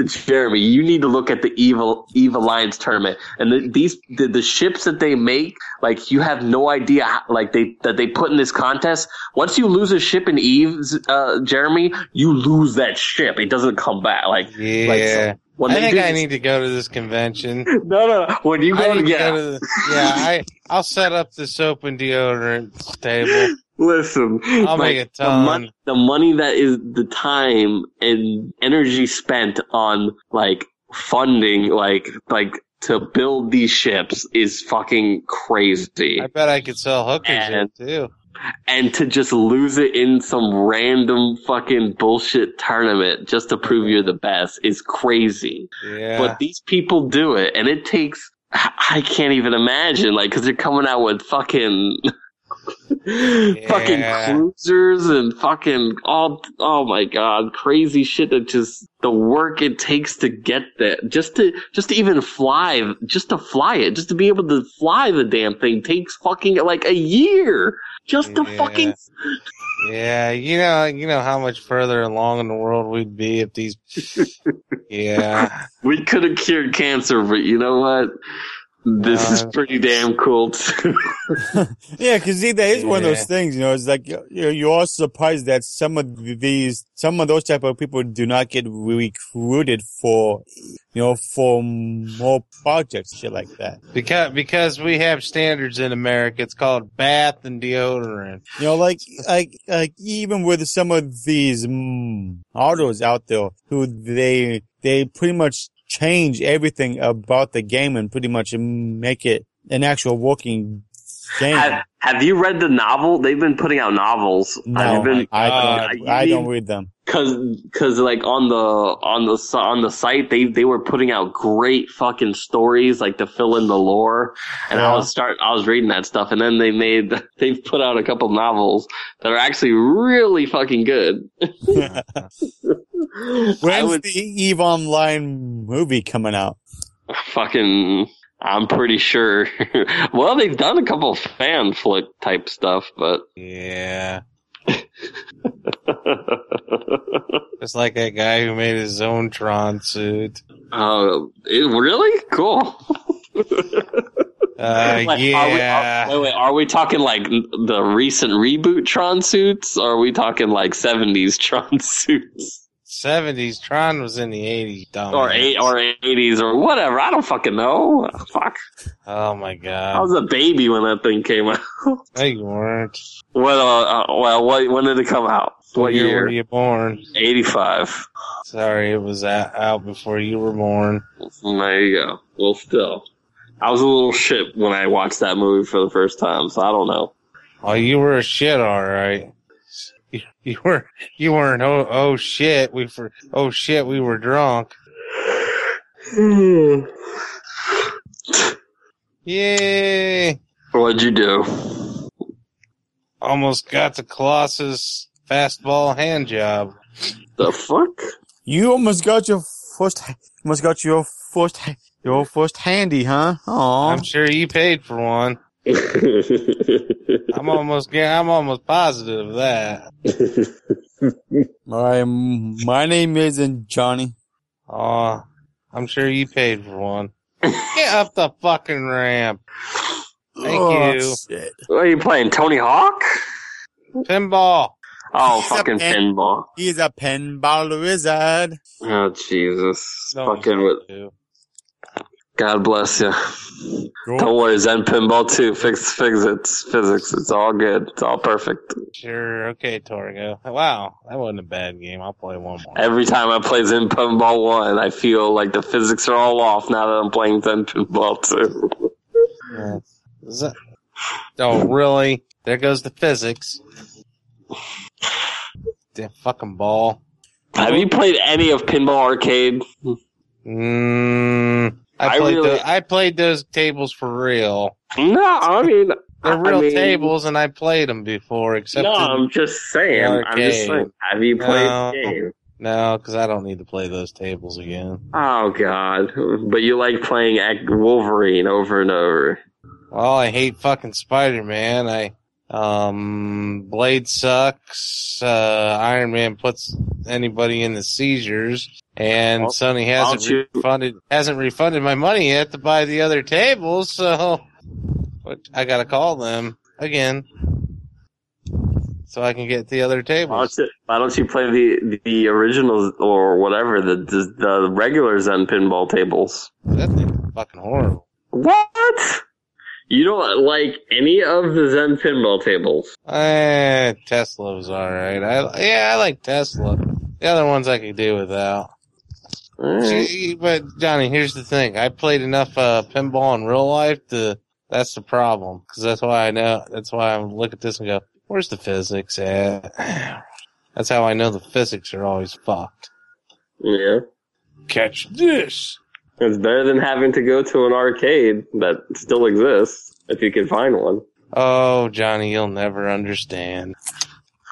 Jeremy, you need to look at the Evil Eve Alliance tournament, and the, these the, the ships that they make. Like you have no idea, how, like they that they put in this contest. Once you lose a ship in Eve's, uh, Jeremy, you lose that ship. It doesn't come back. Like Yeah. When I they think do I this- need to go to this convention. no, no, no. When you I go need to to get go to the, yeah, I, I'll set up the soap and deodorant table. Listen, I'll make a the, ton. mon- the money that is the time and energy spent on like funding, like like to build these ships is fucking crazy. I bet I could sell hookers And- in too. And to just lose it in some random fucking bullshit tournament just to prove you're the best is crazy. Yeah. But these people do it, and it takes. I can't even imagine, like, because they're coming out with fucking. fucking cruisers and fucking all oh my god crazy shit that just the work it takes to get there just to just to even fly just to fly it just to be able to fly the damn thing takes fucking like a year just to Yeah. fucking yeah, you know, you know how much further along in the world we'd be if these. yeah, we could have cured cancer but you know what this is Uh, pretty damn cool too Yeah, because see, that is one of those things. You know, it's like you know, you're also surprised that some of these, some of those type of people do not get recruited for, you know, for more projects, shit like that. because because we have standards in America. It's called bath and deodorant. You know, like like like even with some of these mm, autos out there who they they pretty much change everything about the game and pretty much make it an actual working game. have, have you read the novel they've been putting out novels no, been, I Uh, don't. I don't read them. Cause, cause like on the, on the, on the site, they, they were putting out great fucking stories, like to fill in the lore. And I was start, I was reading that stuff and then they made, they've put out a couple novels that are actually really fucking good. I When's would the Eve Online movie coming out? fucking, I'm pretty sure. well, they've done a couple fan flick type stuff, but Yeah, it's like that guy who made his own Tron suit. uh, really cool. Uh, Like, yeah. Are we, are, wait, wait. Are we talking like the recent reboot Tron suits? Or are we talking like 70s Tron suits? 70s. Tron was in the 80s, dumb. Or eight or 80s or whatever. I don't fucking know. Fuck. Oh my god. I was a baby when that thing came out. No, you weren't. well, uh, uh, well, what, when did it come out? What year year? were you born? 85. Sorry, it was out, out before you were born. There you go. Well, still. I was a little shit when I watched that movie for the first time, so I don't know. Oh, you were a shit, all right. You, you were, you weren't. Oh, oh shit. We for, oh shit. We were drunk. Yay! What'd you do? Almost got the Colossus fastball hand job. The fuck? You almost got your first, almost got your first, your first handy, huh? Aw. I'm sure you paid for one. I'm almost, yeah, I'm almost positive of that. All right, my name isn't Johnny. Aw, I'm sure you paid for one. Get up the fucking ramp. Thank Oh, you. shit. what are you playing? Tony Hawk? Pinball. Oh, He's fucking pen- pinball. He's a pinball wizard. Oh, Jesus. No, fucking with, you. God bless you. Cool. Don't worry, Zen Pinball 2, fix, fix it. Physics. It's all good. It's all perfect. Sure. Okay, Torgo. Wow, that wasn't a bad game. I'll play one more. Every time I play Zen Pinball 1, I feel like the physics are all off now that I'm playing Zen Pinball 2. Yeah. Is Oh, really? There goes the physics. Damn fucking ball. Have you played any of Pinball Arcade? Mm, I I played. really- tho- I played those tables for real. No, I mean, They're I real mean- tables, and I played them before. Except no, I'm just saying. I'm just saying. Have you played No. the game? no, because I don't need to play those tables again. Oh God! But you like playing Wolverine over and over. Well, I hate fucking Spider Man. I um Blade sucks. Uh, Iron Man puts anybody in the seizures, and Well, Sony hasn't you- refunded hasn't refunded my money yet to buy the other tables. So, I gotta call them again so I can get the other Why tables. don't you, why don't you play the the originals or whatever the the, the regular Zen pinball tables? That thing's fucking horrible. What? You don't like any of the Zen pinball tables? Eh, Tesla was alright. I yeah, I like Tesla. The other ones I could do without. Alright. See, but Johnny, here's the thing. I played enough uh, pinball in real life to. That's the problem, because that's why I know. That's why I look at this and go, "Where's the physics at?" That's how I know the physics are always fucked. Yeah, Catch this. it's better than having to go to an arcade that still exists if you can find one. Oh, Johnny, you'll never understand.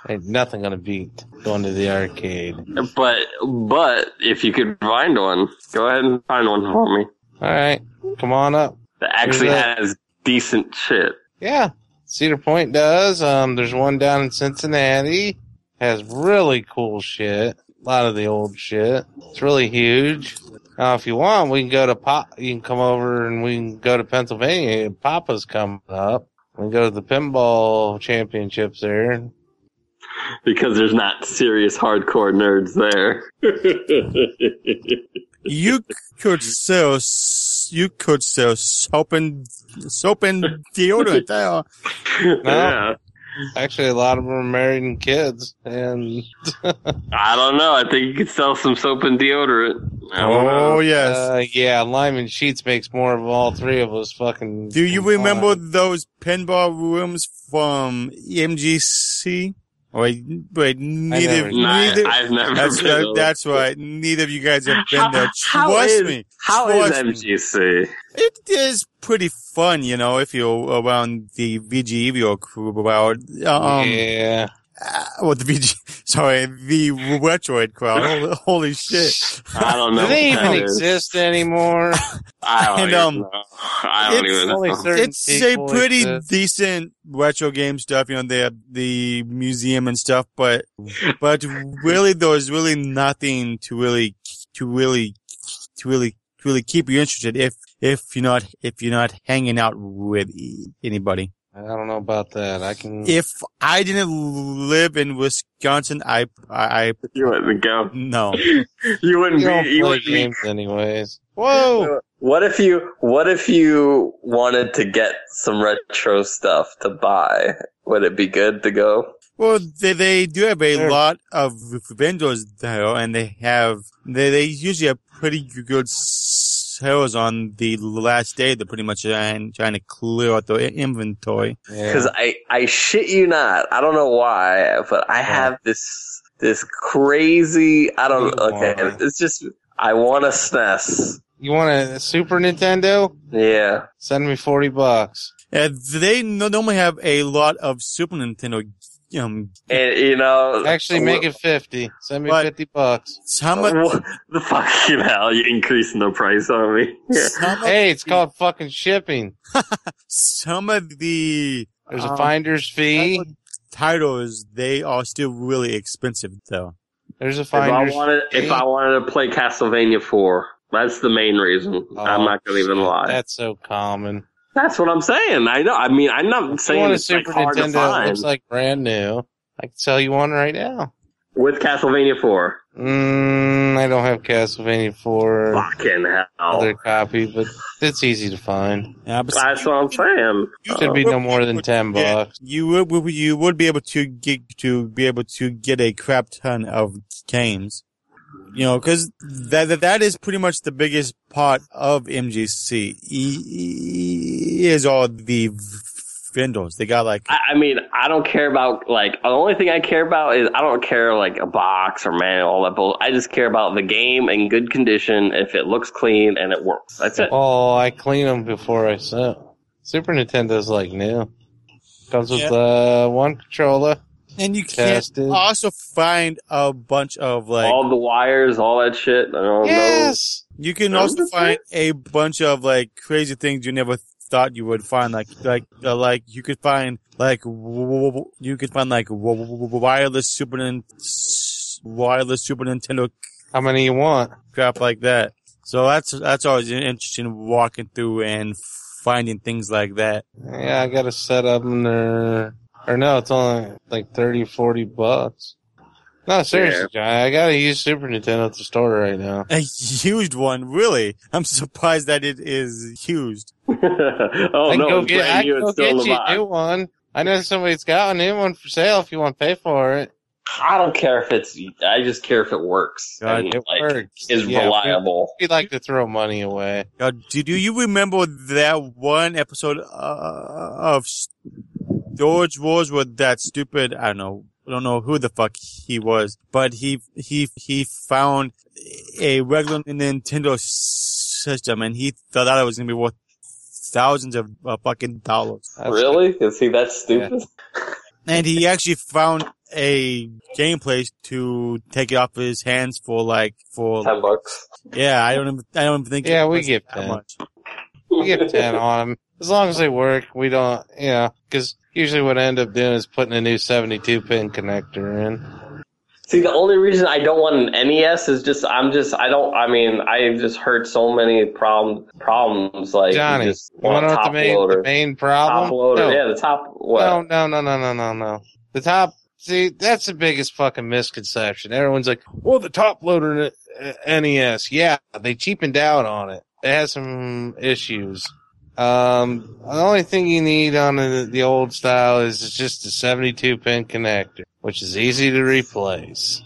Ain't nothing gonna beat going to the arcade. But but if you could find one, go ahead and find one for me All right, come on up. that actually that? has decent shit. Yeah, Cedar Point does. Um, there's one down in Cincinnati. Has really cool shit. A lot of the old shit. It's really huge. Now, if you want, we can go to Pop. You can come over and we can go to Pennsylvania. Papa's coming up. We can go to the pinball championships there. because there's not serious hardcore nerds there. You could sell, you could sell soap and soap and deodorant there. yeah. Actually, a lot of them are married and kids. And I don't know. I think you could sell some soap and deodorant. I know. Oh yes. uh, yeah, Lyman Sheats makes more of all three of us. Fucking. Do you combined. remember those pinball rooms from MGC? Wait, wait, neither, never- Nah, neither. I've never That's been uh, that's right. Neither of you guys have been How- there. how Trust is- me. How is Trust me. MGC? It is pretty fun, you know, if you're around the VG Evo crew about um yeah. Uh, well the VG sorry, the Retroid crowd. Holy, holy shit. I don't know. Do they even is. exist anymore? I don't And, even um, know. I don't it's even know. It's a pretty exist. decent retro game stuff, you know, they have the museum and stuff, but but really there's really nothing to really to really to really to really keep you interested if if you're not if you're not hanging out with anybody. I don't know about that. I can. If I didn't live in Wisconsin, I I, I You wouldn't go. no. You wouldn't you don't be. You play wouldn't be. games anyways. Whoa! What if you? What if you wanted to get some retro stuff to buy? Would it be good to go? Well, they they do have a Sure. lot of vendors though, and they have they they usually have pretty good sales on the last day. They're pretty much trying, trying to clear out the inventory. Because Yeah. I, I shit you not. I don't know why, but I have this this crazy. I don't. Okay, Why? it's just I want a SNES. You want a Super Nintendo? Yeah. Send me forty bucks. Uh, they normally have a lot of Super Nintendo. Um, And you know, Actually, make it fifty. Send me What? fifty bucks. some of What the fucking hell? You increasing the price on me? some of, Hey, it's called fucking shipping. some of the There's a Um, finder's fee. titles they are still really expensive though. There's a If I finder's wanted, if I wanted to play Castlevania Four, that's the main reason. I'm Oh, not gonna even lie. That's so common. That's what I'm saying. I know. I mean, I'm not If you saying want a it's like Super hard to Nintendo that find looks like brand new, I can sell you one right now. with Castlevania Four. Mm, I don't have Castlevania 4. Fucking hell! other copy, but it's easy to find. Yeah, but That's what I'm saying. Should be no more than ten bucks. you would would- you would be able to get to be able to get a crap ton of games. You know, because that, that that is pretty much the biggest part of MGC. E- is all the vendors. They got like I, I mean, I don't care about like the only thing I care about is I don't care like a box or manual all that bull. I just care about the game in good condition if it looks clean and it works. That's it. Oh, I clean them before I sell. Super Nintendo's like new. Comes with uh, one controller. And you can Tested. also find a bunch of like all the wires, all that shit. I don't Yes. you can I'm also find a bunch of like crazy things you never thought you would find like like uh, like you could find like you could find like wireless Super Nin- wireless Super Nintendo How many you want? crap like that. So that's that's always interesting walking through and finding things like that. Yeah, I got to set up in there. Or no, it's only like 30, 40 bucks. No, seriously, John, I got a used Super Nintendo at the store right now. A used one, really? I'm surprised that it is used. oh I can no, go get, brand I new. can go It's still get you a new one. I know somebody's got a new one for sale if you want to pay for it. I don't care if it's. I just care if it works. God, and, It like, works. Is Yeah, reliable. We'd like to throw money away. Uh, do, do you remember that one episode uh, of Storage Wars with that stupid, I don't know, I don't know who the fuck he was, but he, he, he found a regular Nintendo system and he thought that it was going to be worth thousands of uh, fucking dollars. Really? Is he that stupid. And he actually found a gameplay to take it off his hands for like, for, Ten bucks. yeah, I don't even, I don't even think Yeah, we was give that 10. much. We give 10 on them. As long as they work, we don't, you know, because usually what I end up doing is putting a new 72 pin connector in. See, the only reason I don't want an NES is just I'm just I don't. I mean, I've just heard so many problem problems like Johnny, you just want to know what top the main, loader, the main problem? top loader. No. Yeah, the top what? No, no, no, no, no, no, no. The top, see, that's the biggest fucking misconception. Everyone's like, well, the top loader in uh, NES. Yeah, they cheapened out on it. It has some issues. Um, the only thing you need on the, the old style is just a 72 pin connector, which is easy to replace.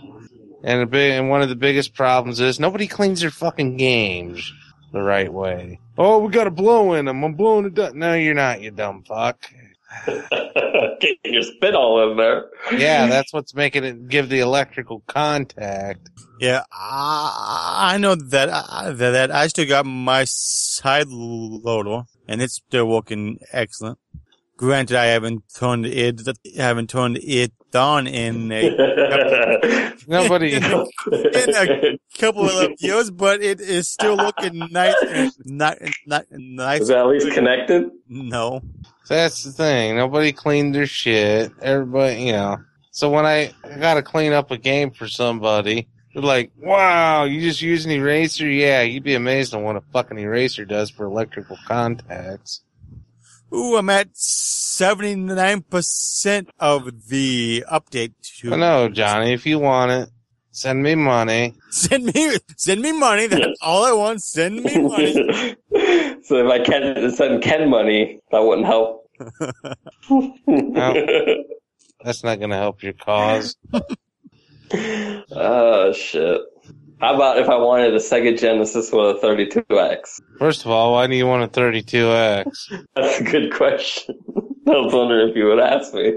And a big, and one of the biggest problems is nobody cleans their fucking games the right way. Oh, we got a blow in them. I'm blowing it up. No, you're not, you dumb fuck. Get your spit all in there. Yeah, that's what's making it give the electrical contact. Yeah, I, I know that, I, that that I still got my side loader, and it's still working excellent. Granted, I haven't turned it, haven't turned it on in a Nobody, in a couple of years, but it is still looking nice not, not nice. Is that at least connected? No, that's the thing. Nobody cleaned their shit. Everybody, you know. So when I, I gotta clean up a game for somebody, they're like, wow, you just use an eraser? Yeah, you'd be amazed on what a fucking eraser does for electrical contacts. ooh, I'm at seventy nine percent of the update to I know, Johnny, if you want it, send me money. send me send me money. That's all I want. Send me money. so if I can send Ken money, that wouldn't help. That's not gonna help your cause. Oh shit. How about if I wanted a Sega Genesis with a 32X? First of all, why do you want a 32X? That's a good question. I was wondering if you would ask me.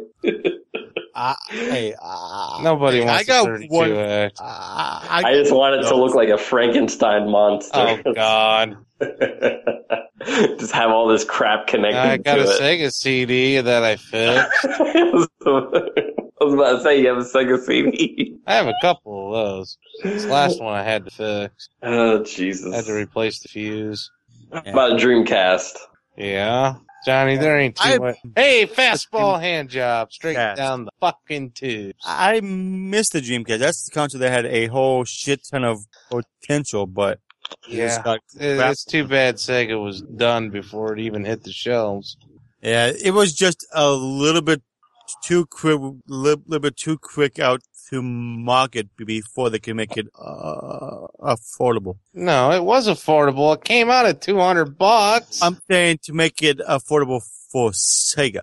Uh, hey, uh, Nobody hey, wants I got a 32X. one. Uh, I, I just want it to look like a Frankenstein monster. Oh God! just have all this crap connected I got to a it. Sega CD that I fixed. I was about to say you have a Sega CD. I have a couple of those. This last one I had to fix. Oh I Jesus! had to replace the fuse. About Dreamcast. Yeah, Johnny, there ain't too I- much. Hey, fastball hand job straight Yes. down the fucking tubes. I missed the Dreamcast. That's the console that had a whole shit ton of potential, but Yeah, just got It- it's too bad Sega was done before it even hit the shelves. yeah, it was just a little bit too quick, little, little bit too quick out to market before they can make it uh, affordable. No, it was affordable. It came out at 200 bucks. I'm saying to make it affordable for Sega.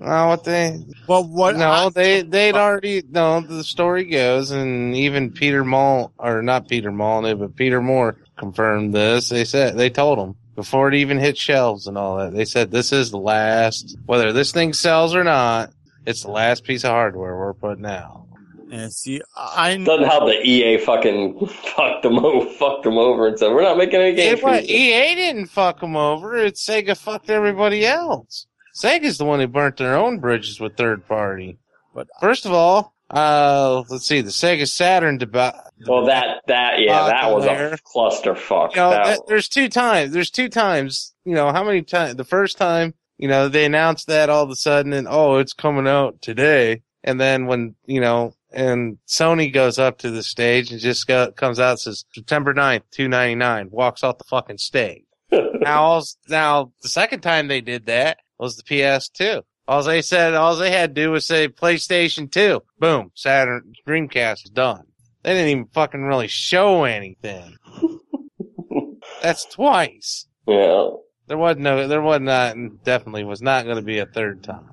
No, what they? Well, what? No, I- they they'd already. No, the story goes, and even Peter Mall or not Peter Molyneux, but Peter Moore confirmed this. They said they told him before it even hit shelves and all that. They said this is the last. Whether this thing sells or not, it's the last piece of hardware we're putting out. and see, I Doesn't help that EA fucking fucked them over, fucked them over, and said we're not making any games. It, for wa- you." EA didn't fuck them over. It's Sega fucked everybody else. Sega's the one who burnt their own bridges with third party. But- first of all, uh, let's see, the Sega Saturn deba- Well, that that yeah, that was there. a clusterfuck. you know, That- that, there's two times. There's two times. You know, how many times? The first time, you know, they announced that all of a sudden, and oh, it's coming out today. And then when you know, and Sony goes up to the stage and just go, comes out and says September 9th, two ninety nine, walks off the fucking stage. now, now the second time they did that was the PS2. All they said, all they had to do was say PlayStation 2. Boom, Saturn, Dreamcast is done. They didn't even fucking really show anything. That's twice. yeah. There wasn't no, there was not, and definitely was not going to be a third time.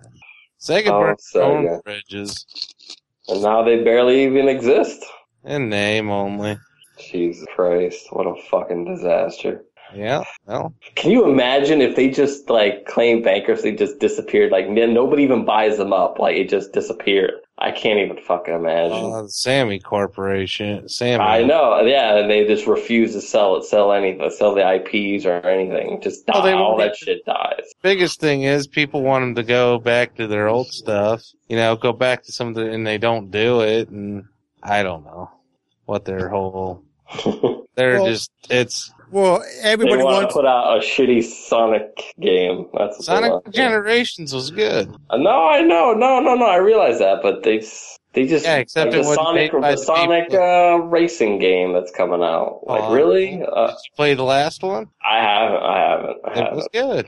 Sega Oh, burnt their own Sega. bridges And now they barely even exist. in name only. Jesus Christ, what a fucking disaster. Yeah, well, Can you imagine if they just like claimed bankruptcy, just disappeared? Like n- nobody even buys them up. Like it just disappeared. I can't even fucking imagine. uh, Sammy Corporation, Sammy. I know, yeah, and they just refuse to sell it, sell anything, sell the IPs or anything. Just die, Oh, they all won't that shit dies. biggest thing is people want them to go back to their old stuff. You know, go back to some of the, and they don't do it. And I don't know what their whole, they're Well, just, it's well, they everybody want to put out a shitty Sonic game. That's Sonic. Generations was good. Uh, No, I know, no, no, no. I realize that, but they they just Yeah, except like it the Sonic the Sonic uh, racing game that's coming out. Like Oh, really? Uh, Did you play the last one? I haven't. I haven't. I It haven't. was good.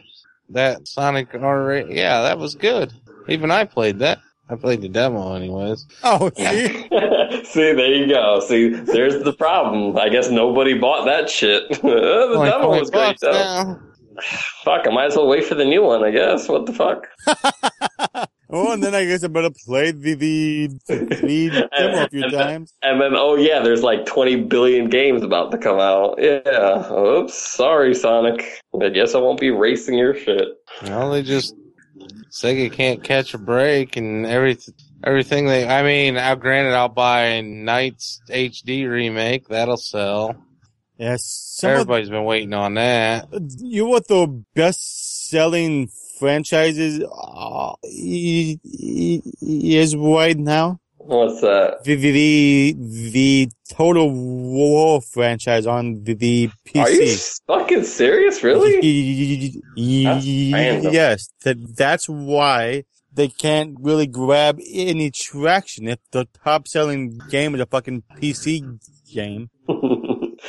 That Sonic R, yeah, that was good. Even I played that. I played the demo anyways. Oh, see, See, there you go. See, there's the problem. I guess nobody bought that shit. the Only demo was great though. now. Fuck, I might as well wait for the new one. I guess. What the fuck? oh, and then I guess I better play the the, the demo a few And then- times. And then, oh yeah, there's like 20 billion games about to come out. Yeah. Oops. Sorry, Sonic. I guess I won't be racing your shit. Well, they just Sega can't catch a break and everything. Everything they, I mean, now granted, I'll buy NiGHTS HD remake. That'll sell. Yes, some of Everybody's been waiting on that. you know what the best selling franchises uh, i- i- is right now? What's that? The, the, the Total War franchise on the, the Are you PC. fucking serious? Really? Yes, that, that's why they can't really grab any traction if the top selling game is a fucking PC game.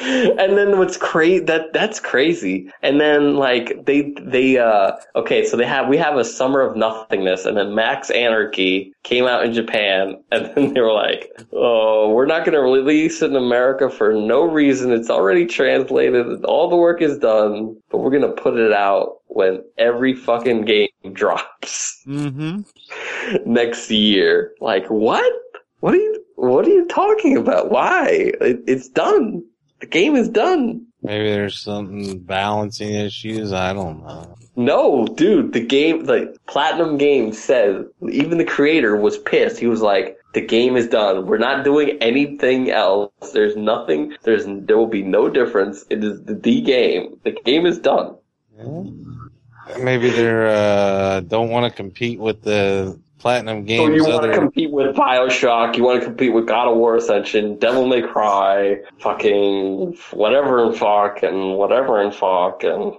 and then what's crazy that that's crazy. And then like they they uh okay, so they have we have a summer of nothingness, and then Max Anarchy came out in Japan, and then they were like, oh, we're not going to release it in America for no reason. It's already translated, all the work is done, but we're going to put it out when every fucking game drops Mm-hmm. next year. Like what? What are you? What are you talking about? Why? It, it's done. The game is done. Maybe there's something balancing issues. I don't know. No, dude, the game, like Platinum Games said, even the creator was pissed. He was like, "The game is done. We're not doing anything else. There's nothing. There's there will be no difference. It is the, the game. The game is done." Maybe they're uh don't want to compete with the platinum Games. So you want to compete with Bioshock? You want to compete with God of War Ascension, Devil May Cry, fucking whatever and fuck and whatever and fuck and.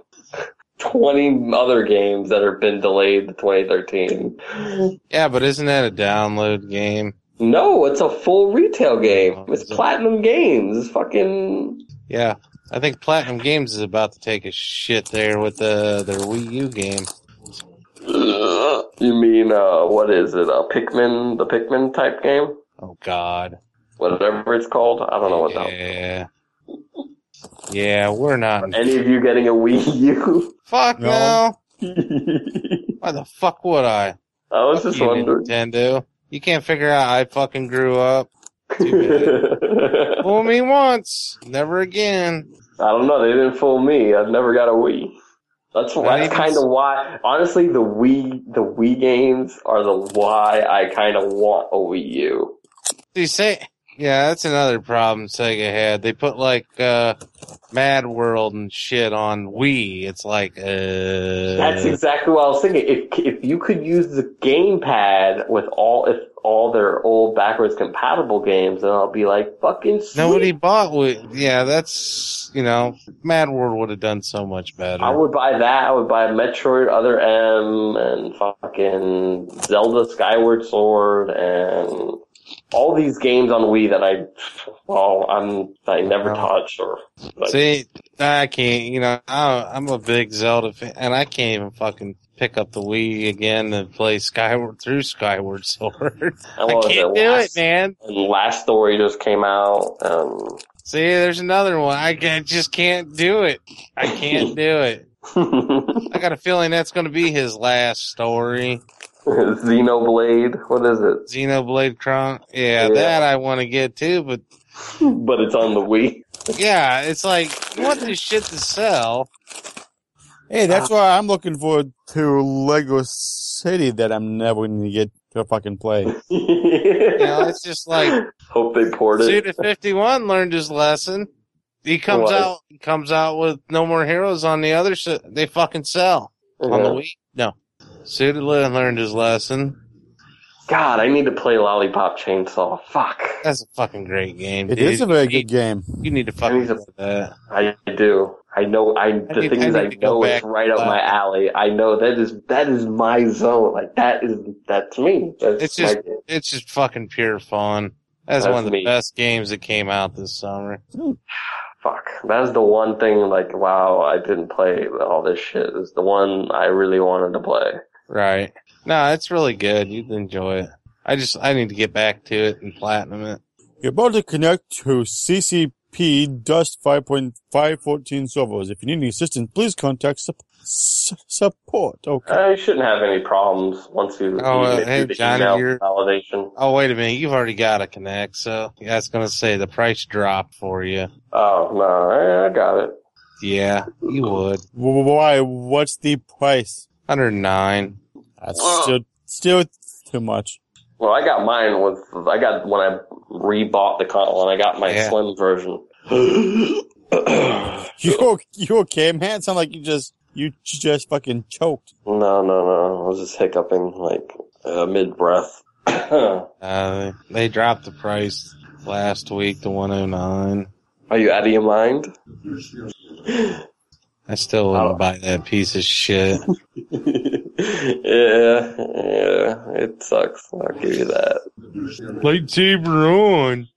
20 other games that have been delayed to 2013. yeah, but isn't that a download game? No, it's a full retail game. Oh, It's it? Platinum Games. It's fucking. Yeah, I think Platinum Games is about to take a shit there with the their Wii U game. You mean uh, what is it? A Pikmin, the Pikmin type game? Oh God. whatever it's called. I don't know what the hell. Yeah. Yeah, we're not. Any of you getting a Wii U? Fuck no. No. Why the fuck would I? I was just You wondering. Nintendo. You can't figure out I fucking grew up. I Fool me once, never again. I don't know. They didn't fool me. I've never got a Wii. That's Not that's even kind of why. Honestly, the Wii the Wii games are the why I kind of want a Wii U. You say, yeah, that's another problem Sega had. They put like uh, Mad World and shit on Wii. It's like, uh, That's exactly what I was thinking. If if you could use the gamepad with all if all their old backwards compatible games, then I'll be like fucking. Sweet. nobody bought Wii. Yeah, that's you know, Mad World would have done so much better. I would buy that. I would buy Metroid Other M and fucking Zelda Skyward Sword and all these games on Wii that I, well, I'm I never touched or. Like, See, I can't. You know, I, I'm a big Zelda fan, and I can't even fucking pick up the Wii again and play Skyward through Skyward Sword. I what can't do Last, it, man. Last Story just came out. Um, See, there's another one. I, ca- just can't do it. I can't do it. I got a feeling that's going to be his last story. Xenoblade. What is it? Xenoblade Chron. Yeah, Yeah. that I want to get too, but But it's on the Wii. yeah, it's like, you want this shit to sell. Hey, that's uh, why I'm looking forward to Lego City that I'm never going to get to fucking play. You know, it's just like, Hope they poured it. Suda 51 learned his lesson. He comes What? out, he comes out with no more heroes on the other side. They fucking sell. On the Yeah. Wii? No. Suda learned his lesson. God, I need to play Lollipop Chainsaw. Fuck. That's a fucking great game. It dude. is a very you, good game. You need to fucking to- play that. I do. I know. I the need- thing I is, I to go know it's right up to my that. alley. I know that is that is my zone. Like that is that's me. That's It's just- game. It's just fucking pure fun. That's, That's one of the me. best games that came out this summer. fuck. That's the one thing. Like, wow, I didn't play all this shit. Is the one I really wanted to play. Right. No, it's really good. You'd enjoy it. I just, I need to get back to it and platinum it. You're about to connect to CCP Dust 5.514 servers. If you need any assistance, please contact sup- s- support. Okay. I shouldn't have any problems once you Oh, uh, you get hey, through the Johnny, email you're- validation. Oh, wait a minute. You've already got a Kinect, so yeah, I was going to say the price dropped for you. Oh no, I, I got it. Yeah, you would. Why? What's the price? 109. That's Whoa. still, still too much. Well, I got mine with I got when I rebought the console and I got my Yeah. slim version. You, you okay, man? Sound like you just, you just fucking choked. No, no, no. I was just hiccuping like uh, mid breath. Uh, they dropped the price last week to 109. Are you out of your mind? I still wouldn't Oh. buy that piece of shit. yeah, yeah. It sucks. I'll give you that. Lightsaber on.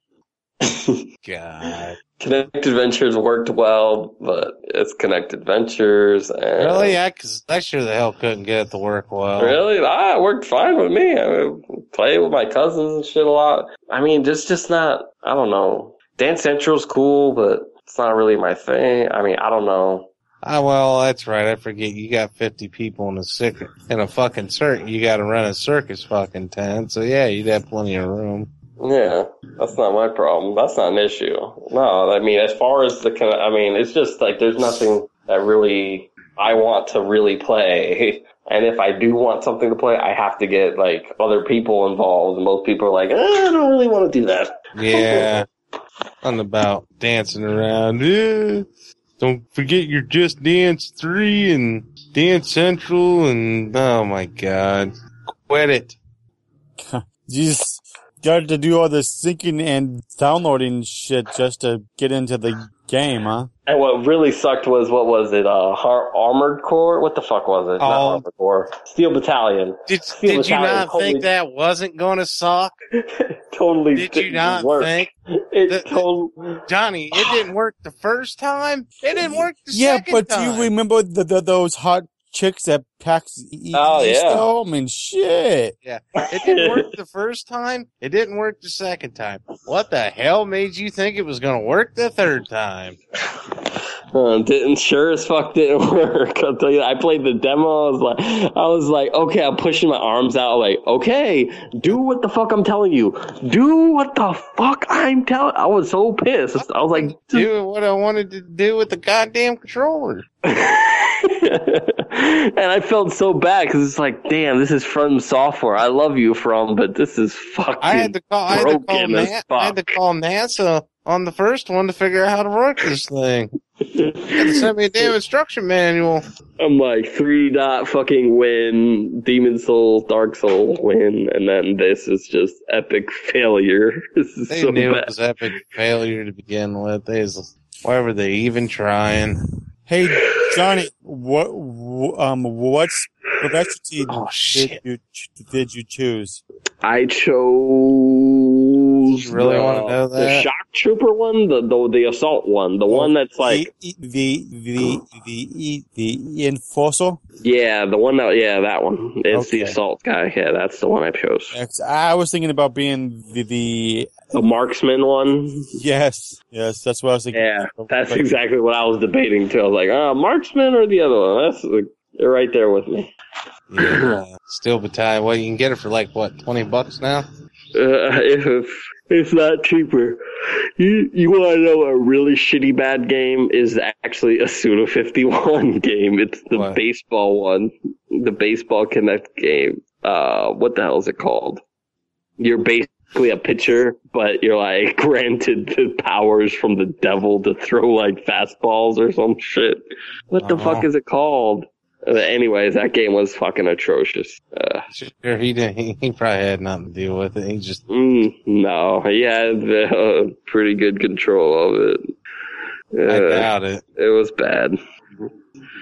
God. Kinect Adventures worked well, but it's Kinect Adventures and Really? I, I sure the hell couldn't get it to work well. Really? Ah, it worked fine with me. I mean, play with my cousins and shit a lot. I mean, just just not. I don't know. Dance Central's cool, but it's not really my thing. I mean, I don't know. Ah, well, that's right. I forget. You got 50 people in a sick, in a fucking circus. You got to run a circus fucking tent. So yeah, you'd have plenty of room. Yeah, that's not my problem. That's not an issue. No, I mean, as far as the, kind—I mean, it's just like there's nothing that really I want to really play. And if I do want something to play, I have to get like other people involved. And most people are like, eh, I don't really want to do that. Yeah. Something about dancing around. Yeah. Don't forget your Just Dance 3 and Dance Central and, oh my god. Quit it. You just got to do all this syncing and downloading shit just to get into the game, huh? And what really sucked was what was it? Uh, Har- Armored Core? What the fuck was it? Oh. Not Armored Core. Steel Battalion. Did, Feel did you not holy- think that wasn't going to suck? totally Did you didn't not work. think? It that- totally. Johnny, it didn't work the first time. It didn't work the Yeah, second but time. you remember the, the, those hot chicks that packs e- Oh, East yeah. home and shit. Yeah. It didn't work the first time. It didn't work the second time. What the hell made you think it was going to work the third time? Uh, didn't sure as fuck didn't work. I'll tell you, I played the demo. I was like, I was like, okay, I'm pushing my arms out. Like, okay, do what the fuck I'm telling you. Do what the fuck I'm telling. I was so pissed. I was like, Do what I wanted to do with the goddamn controller. and I felt so bad because it's like, damn, this is FromSoftware. I love you from, but this is fucking. I had to call. I had to call, Na- I had to call NASA on the first one to figure out how to work this thing. They send me a damn instruction manual. I'm like three dot fucking win, Demon Soul, Dark Soul win, and then this is just epic failure. This is They so knew it was epic failure to begin with. They was, why were they even trying? Hey, Johnny, what, wh- um, what specialty Oh did you, did you choose? I chose. You really the, wanna know the shock trooper one, the the, the assault one, the one that's like the, the, the, the, the, the enforcer? yeah, the one that yeah, that one. It's the assault guy. Yeah, that's the one I chose. I was thinking about being the, the, The marksman one. yes, yes, that's what I was thinking. Yeah, that's But- exactly what I was debating too. I was like, ah, marksman or the other one. That's they're right there with me. Yeah, Steel Battalion. Well, you can get it for like what twenty bucks now. Uh, if it's not cheaper, you you want to know a really shitty bad game is actually a Suda fifty one game. It's the What? baseball one, the baseball Kinect game. Uh, what the hell is it called? You're basically a pitcher, but you're like granted the powers from the devil to throw like fastballs or some shit. What the Uh-huh. fuck is it called? Anyways, that game was fucking atrocious. Uh, Sure, he didn't. He, he probably had nothing to do with it. He just Mm, no, he had uh, pretty good control of it. I Uh, doubt it. it was bad.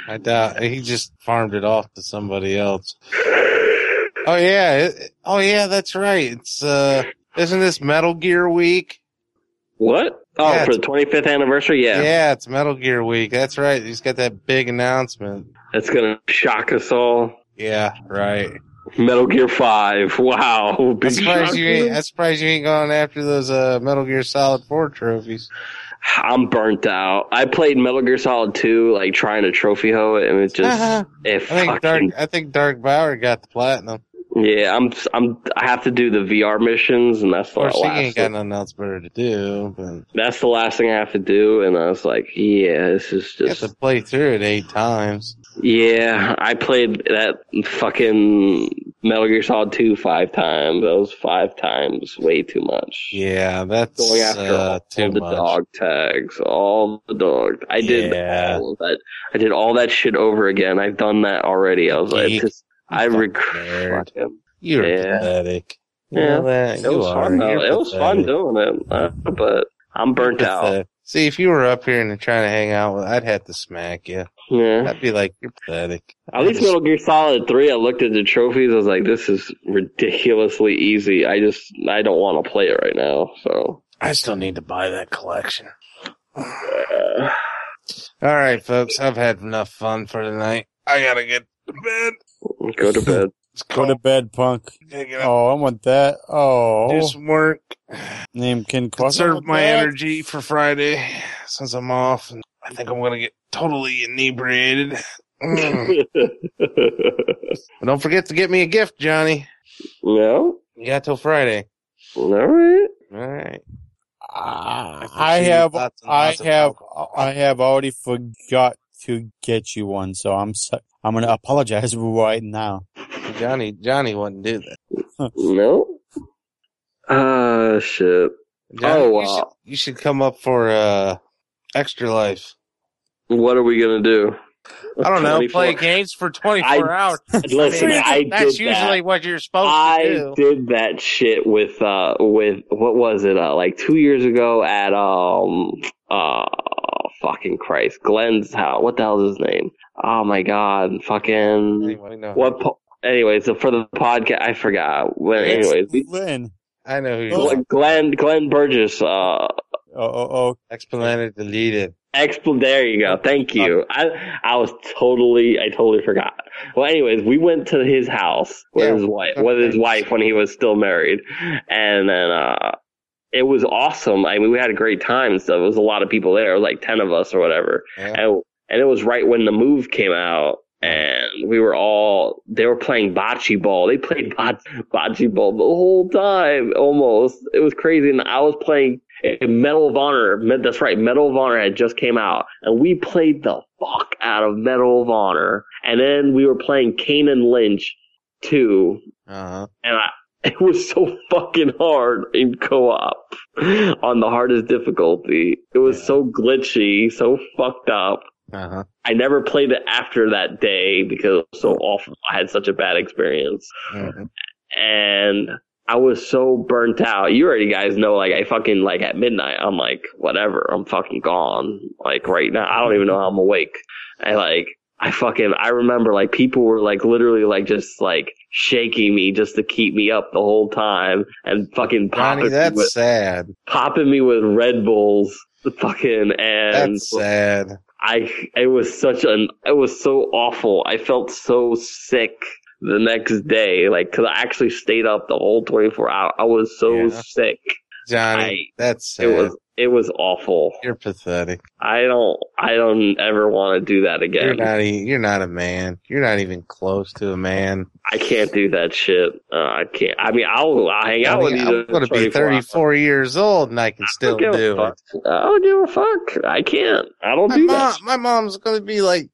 I doubt he just farmed it off to somebody else. Oh yeah, it, oh yeah, that's right. It's uh, isn't this Metal Gear Week? What? Oh, Yeah, for the 25th anniversary? Yeah. Yeah. it's Metal Gear Week. That's right. He's got that big announcement. That's gonna shock us all. Yeah, right. Metal Gear 5. Wow. I'm surprised you ain't. I'm surprised you ain't going after those uh Metal Gear Solid Four trophies. I'm burnt out. I played Metal Gear Solid 2, like trying to trophy hoe it, and it just, Uh-huh. it I think Dark. fucking, I think Dark Bauer got the platinum. yeah, I'm, I'm, I have to do the VR missions, and that's the last. ain't got nothing else better to do. But That's the last thing I have to do, and I was like, yeah, this is you have just to play through it eight times. Yeah, I played that fucking Metal Gear Solid 2 five times. That was five times way too much. Yeah, that's Going after uh, all too the much. dog tags, all the dog. I did Yeah. all of that. I did all that shit over again. I've done that already. I was like, Geek. just, I regret. You're Yeah. pathetic. Yeah. know that? It was are. fun though. You're It was fun doing it, uh, but I'm burnt out. See, if you were up here and trying to hang out with, I'd have to smack you. Yeah. I'd be like, you're pathetic. At least Metal Gear Solid 3, I looked at the trophies. I was like, this is ridiculously easy. I just, I don't want to play it right now. So, I still need to buy that collection. uh, All right, folks. I've had enough fun for tonight. I gotta get to bed. go to bed. It's Go to bed, punk. Gotta get up, Oh, I want that. Oh, do some work. name Ken Conserve my energy. energy for Friday since I'm off, and I think I'm gonna get totally inebriated. Mm. Don't forget to get me a gift, Johnny. no? You got till Friday. All right. All right. I, I have, lots and I have, alcohol. I have already forgot to get you one, so I'm, so, I'm gonna apologize right now. Johnny, Johnny wouldn't do that. No? Ah, shit. Johnny, Oh, you, should, you should come up for uh, Extra Life. What are we going to do? I don't know. 24 Play games for 24 I- hours. Listen, I That's did usually that. what you're supposed to do. I did that shit with, uh, with, what was it, uh, like two years ago at, um, uh, fucking Christ, Glenn's house. What the hell is his name? Oh my god, fucking, Anyway, no. what, po- anyways, so for the podcast, I forgot. Well, anyways, we, Lynn. I know who you're talking Glenn, Glenn Burgess, uh, Oh, oh, oh. Explanet deleted. Expl- there you go. Thank you. I I was totally I totally forgot. Well, anyways, we went to his house with Yeah. his wife with his wife when he was still married, and then uh, it was awesome. I mean, we had a great time and stuff. It was a lot of people there, like ten of us or whatever, Yeah. and and it was right when the move came out. And we were all, they were playing bocce ball. They played bot, bocce ball the whole time, almost. It was crazy. And I was playing Medal of Honor. That's right. Medal of Honor had just came out and we played the fuck out of Medal of Honor. And then we were playing Kane and Lynch Two. Uh-huh. And I, it was so fucking hard in co-op on the hardest difficulty. It was Yeah. so glitchy, so fucked up. Uh-huh. I never played it after that day because it was so awful. I had such a bad experience. Mhm. And I was so burnt out. You already guys know, like, I fucking, like, at midnight, I'm like, whatever, I'm fucking gone. Like, right now, I don't even know how I'm awake. I, like, I fucking, I remember, like, people were, like, literally, like, just, like, shaking me just to keep me up the whole time and fucking Johnny, popping, me that's with, sad. popping me with Red Bulls. Fucking, and That's sad. I it was such an it was so awful. I felt so sick the next day, like because I actually stayed up the whole twenty four hour. I was so Yeah. sick. Johnny, I- that's sad. It was it was awful. You're pathetic. I don't I don't ever want to do that again. You're not. You're not a man. You're not even close to a man. I can't do that shit. Uh, I can't. I mean, I'll, I'll hang I out with you. I'm going to be 24 hours. 34 years old and I can still I do a it. fuck. I don't give a fuck. I can't. I don't My, do mom, that. my mom's going to be like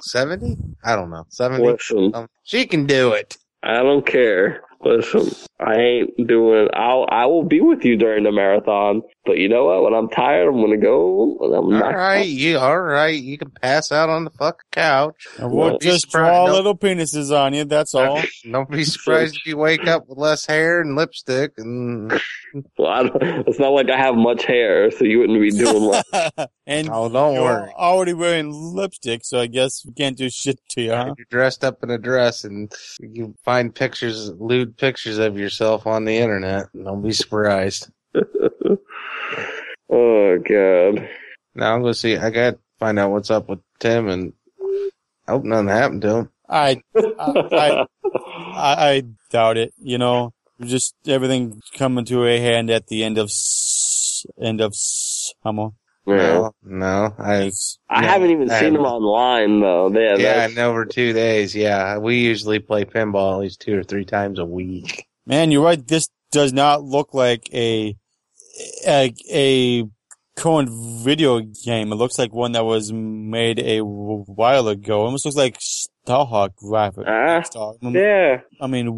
70. I don't know. 70. Listen, Um, she can do it. I don't care. Listen, I ain't doing. I'll. I will be with you during the marathon. But you know what? When I'm tired, I'm gonna go. and I'm All not. right, you all right? You can pass out on the fucking couch. And we'll Well, be just surprised- draw no. little penises on you. That's all. Don't be surprised if you wake up with less hair and lipstick. And Well, I don't, it's not like I have much hair, so you wouldn't be doing much. and oh, don't you're worry. already wearing lipstick, so I guess we can't do shit to you, huh? You're dressed up in a dress and you find pictures, lewd pictures of yourself on the internet. Don't be surprised. oh god. Now I'm gonna see. I got to find out what's up with Tim, and I hope nothing happened to him. I, I, I, I doubt it. You know, just everything coming to a hand at the end of s- end of summer. Yeah. No, no. I I No, haven't even I seen them haven't. online though. Yeah, yeah, that's- in over two days. Yeah, we usually play pinball at least two or three times a week. Man, you're right. This does not look like a a, a current video game. It looks like one that was made a while ago. It almost looks like Starhawk graphic. Ah, Star, yeah. I mean,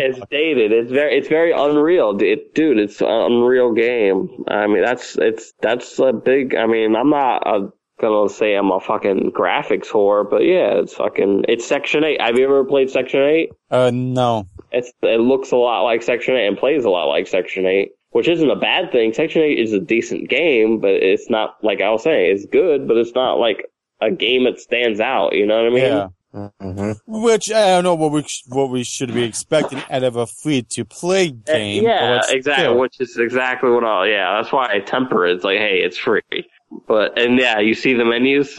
It's dated. It's very, it's very unreal, It, dude. It's an unreal game. I mean, that's, it's, that's a big. I mean, I'm not uh gonna say I'm a fucking graphics whore, but yeah, it's fucking. It's Section Eight. Have you ever played Section Eight? uh, no. It's, it looks a lot like Section Eight and plays a lot like Section Eight, which isn't a bad thing. Section Eight is a decent game, but it's not like I was saying. It's good, but it's not like a game that stands out. You know what I mean? Yeah. hmm Which I don't know what we what we should be expecting out of a free to play Uh, game. Yeah, but exactly. still. Which is exactly what I. Yeah, that's why I temper it. It's like, hey, it's free. But and yeah, you see the menus.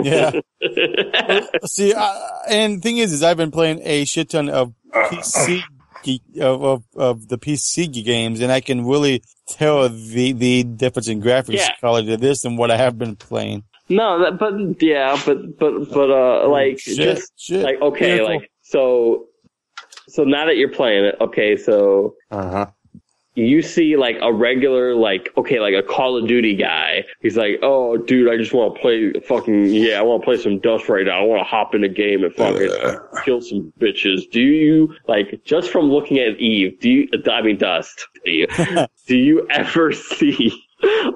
Yeah. See, uh, and the thing is, is I've been playing a shit ton of PC ge- of, of of the PC games, and I can really tell the the difference in graphics Yeah. quality of this and what I have been playing. no, that, but yeah, but but but uh, like shit, just shit. like okay, Miracle. like so. So now that you're playing it, okay, so Uh huh. You see like a regular like okay like a call of duty guy. He's like oh dude i just want to play fucking yeah i want to play some dust right now. I want to hop in a game and fucking kill some bitches. Do you like just from looking at eve do you i mean dust do you, do you ever see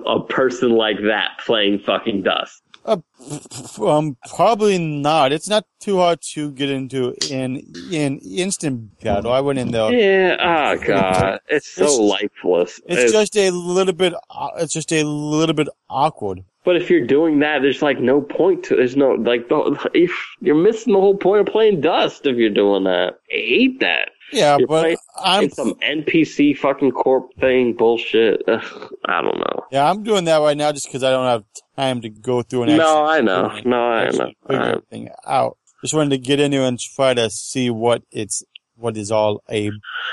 a person like that playing fucking dust Um, probably not. It's not too hard to get into in in instant battle. I went in there. yeah oh god it's so It's- lifeless It's just a little bit. uh, It's just a little bit awkward. But if you're doing that, there's like no point to. There's no like the, if you're missing the whole point of playing Dust if you're doing that. I hate that. Yeah, You're but I'm it's some NPC fucking corp thing bullshit. Ugh, I don't know. yeah I'm doing that right now just because I don't have time to go through and No, I know. No, I know. figure I- everything out. Just wanted to get in there and try to see what it's what is all about.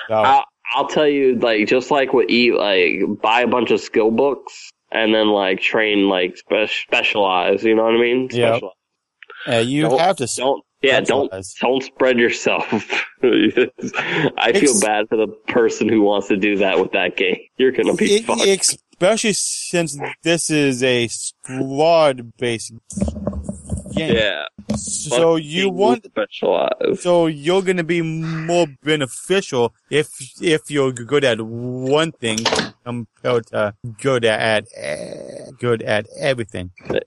I'll, I'll tell you, like, just like what E, like, buy a bunch of skill books and then, like, train, like, spe- specialize. You know what I mean? Specialize. Yeah, you Don't- have to. Don't, yeah, don't, specialize. don't spread yourself. I feel bad for the person who wants to do that with that game. You're gonna be E- fucked. especially since this is a squad based game. yeah. So you want specialize. so you're gonna be more beneficial if if you're good at one thing compared to good at good at everything. Uh,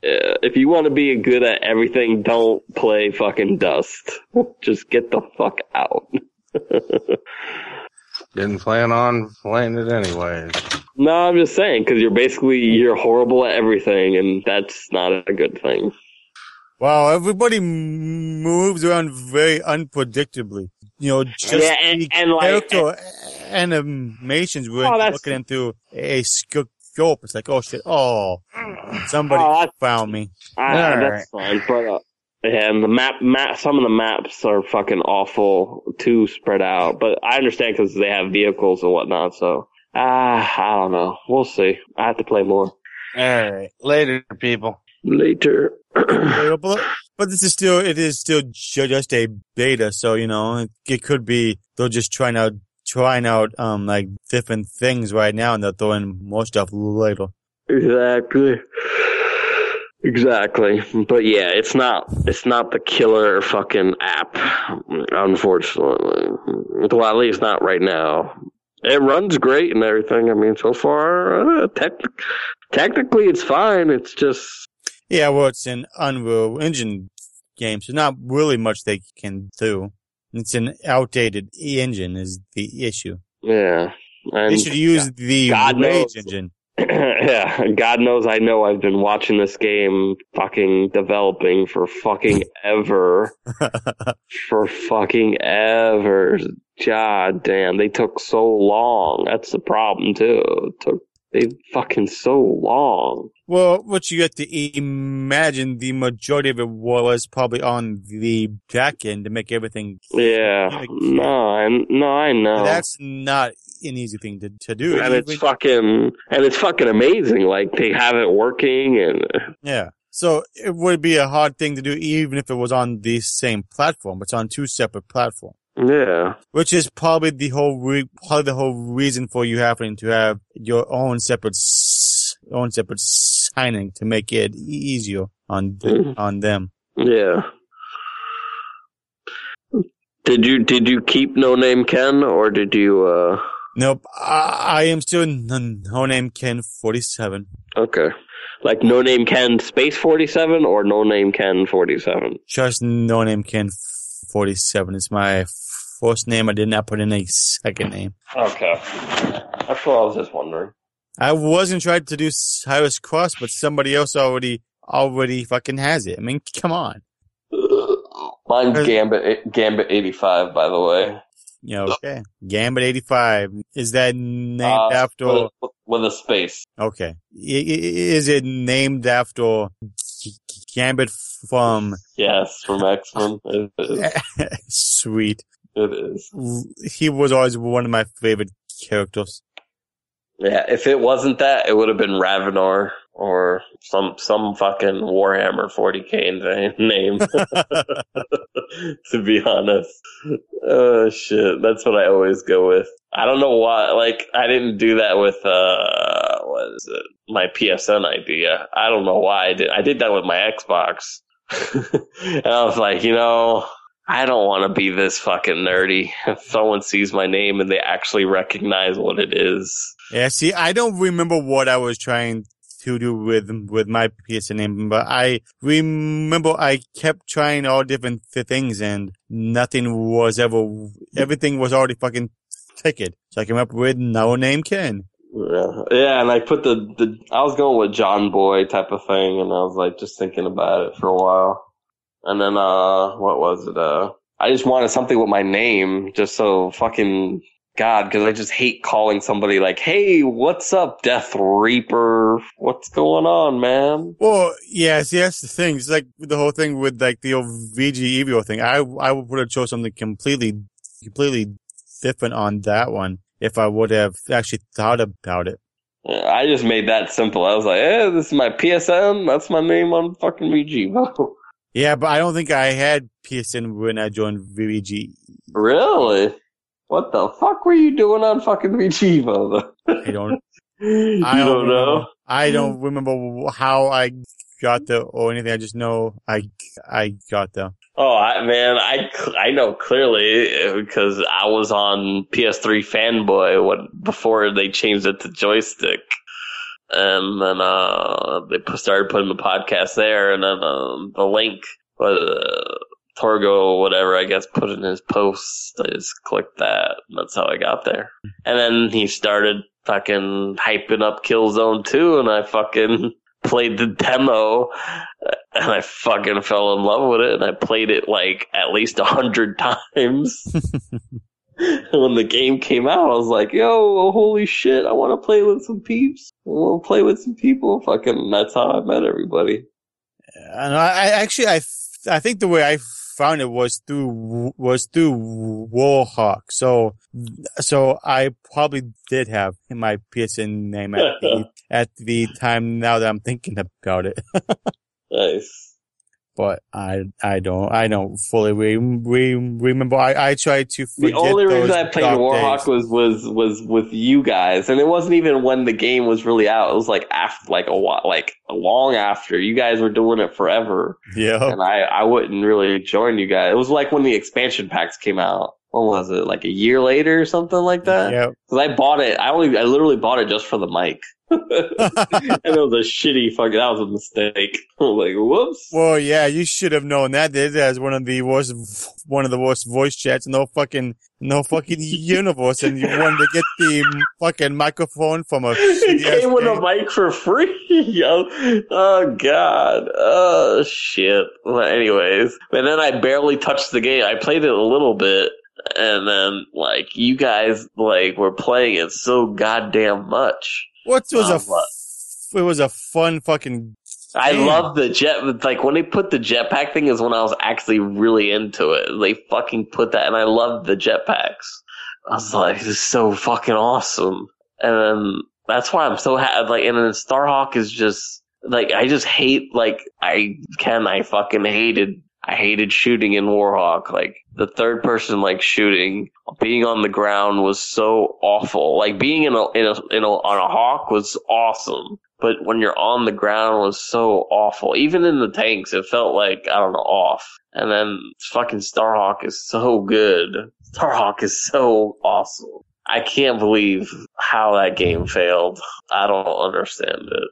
if you want to be good at everything, don't play fucking Dust. Just get the fuck out. Didn't plan on playing it anyways. No, I'm just saying because you're basically you're horrible at everything, and that's not a good thing. Wow, everybody moves around very unpredictably. You know, just Yeah, and- the and, like- character animations when Oh, looking into a scope. It's like, oh shit, oh, somebody Oh, found me. I, All that's fine, but uh, yeah, and the map, map, some of the maps are fucking awful, too spread out. But I understand because they have vehicles and whatnot. So ah, I don't know. We'll see. I have to play more Alright. Later, people. Later. but, but this is still, it is still just a beta, so you know, it, it could be they're just trying out, trying out, um, like different things right now, and they're throwing more stuff later. Exactly. Exactly. But yeah, it's not it's not the killer fucking app, unfortunately. Well, at least not right now. It runs great and everything. I mean, so far, uh, tech, technically it's fine. It's just Yeah, well, it's an Unreal Engine game, so not really much they can do. It's an outdated engine is the issue. yeah. And They should use the God Rage knows. engine. yeah, God knows I know I've been watching this game fucking developing for fucking ever. for fucking ever. God damn, they took so long. That's the problem too. It took they fucking so long. well, what you have to imagine, the majority of it was probably on the back end to make everything. Yeah, Like- no, I no, I know. That's not an easy thing to, to do. and it's Even- fucking and it's fucking amazing. Like they have it working, and yeah. So it would be a hard thing to do even if it was on the same platform. It's on two separate platforms. Yeah, which is probably the whole re- probably the whole reason for you having to have your own separate s- own separate signing to make it easier on th- Mhm. on them. yeah. Did you did you keep No Name Ken or did you? uh Nope, I, I am still no name Ken forty seven. Okay, like No Name Ken Space Forty Seven or No Name Ken Forty Seven. Just no name Ken forty seven is my first name. I did not put in a second name. Okay, that's what I was just wondering. I wasn't trying to do Cyrus Cross, but somebody else already already fucking has it. I mean, come on. Mine's Gambit Gambit eighty five, by the way. Yeah, okay. Gambit eighty five is that named Uh, after? with, with a space. Okay. Is it named after Gambit from Yes, from X Men. Sweet? It is. He was always one of my favorite characters. Yeah, if it wasn't that, it would have been Ravenor or some some fucking Warhammer 40k name. to be honest, oh shit, that's what I always go with. I don't know why. Like, I didn't do that with uh, what is it? My PSN idea. I don't know why I did. I did that with my Xbox, and I was like, you know. I don't want to be this fucking nerdy. If someone sees my name and they actually recognize what it is, Yeah, see, I don't remember what I was trying to do with with my PSN name, but I remember I kept trying all different th- things and nothing was ever, everything was already fucking taken. So I came up with no name Ken. Yeah, yeah, and I put the, the I was going with John Boy type of thing, and I was like just thinking about it for a while, and then uh, what was it? Uh, I just wanted something with my name, just so fucking God, because I just hate calling somebody like, "Hey, what's up, Death Reaper? What's going on, man?" Well, yeah, see, that's the thing. It's like the whole thing with like the old VG Evo thing. I I would have chose something completely, completely different on that one if I would have actually thought about it. I just made that simple. I was like, "Eh, this is my PSN. That's my name on fucking VG." Yeah, but I don't think I had PSN when I joined VG. really? What the fuck were you doing on fucking VG, though? I don't. I don't know. remember- I don't remember how I got there or anything. I just know I I got there. Oh I, man, I I know clearly uh, because I was on PS3 fanboy when before they changed it to Joystiq, and then uh they started putting the podcast there, and then um, the link uh, Torgo whatever I guess put in his post. I just clicked that, that's how I got there. And then he started fucking hyping up Killzone 2, and I fucking played the demo and I fucking fell in love with it and I played it like at least a hundred times. when the game came out, I was like, yo, holy shit, I want to play with some peeps. I want to play with some people. Fucking, that's how I met everybody. And I, I actually I I think the way I found it was through was through Warhawk. So so I probably did have my PSN name at the at the time. Now that I'm thinking about it, Nice. But I I don't I don't fully re- re- remember. I I tried to The only reason I played Warhawk days. was, was, was with you guys. And it wasn't even when the game was really out. It was like after, like a while, like long after. You guys were doing it forever. yeah. and I, I wouldn't really join you guys. It was like when the expansion packs came out. When was it? Like a year later or something like that? Yeah. Because I bought it. I only, I literally bought it just for the mic. and it was a shitty fucking, that was a mistake. Like, whoops. Well, yeah, you should have known that. It has one of the worst, one of the worst voice chats. No fucking, no fucking universe, and you wanted to get the fucking microphone from a. it came with a mic for free, yo. Oh god. Oh shit. Well, anyways, and then I barely touched the game. I played it a little bit, and then like you guys like were playing it so goddamn much. What was a? Um, what? f- It was a fun fucking. I love the jet. Like when they put the jetpack thing is when I was actually really into it. They fucking put that, and I loved the jetpacks. I was like, this is so fucking awesome. And then that's why I'm so happy. Like, and then Starhawk is just like I just hate like I can I fucking hated I hated shooting in Warhawk. Like the third person like shooting, being on the ground was so awful. Like being in a in a, in a on a hawk was awesome, but when you're on the ground was so awful. Even in the tanks, it felt like I don't know off. And then fucking Starhawk is so good. Starhawk is so awesome. I can't believe how that game failed. I don't understand it.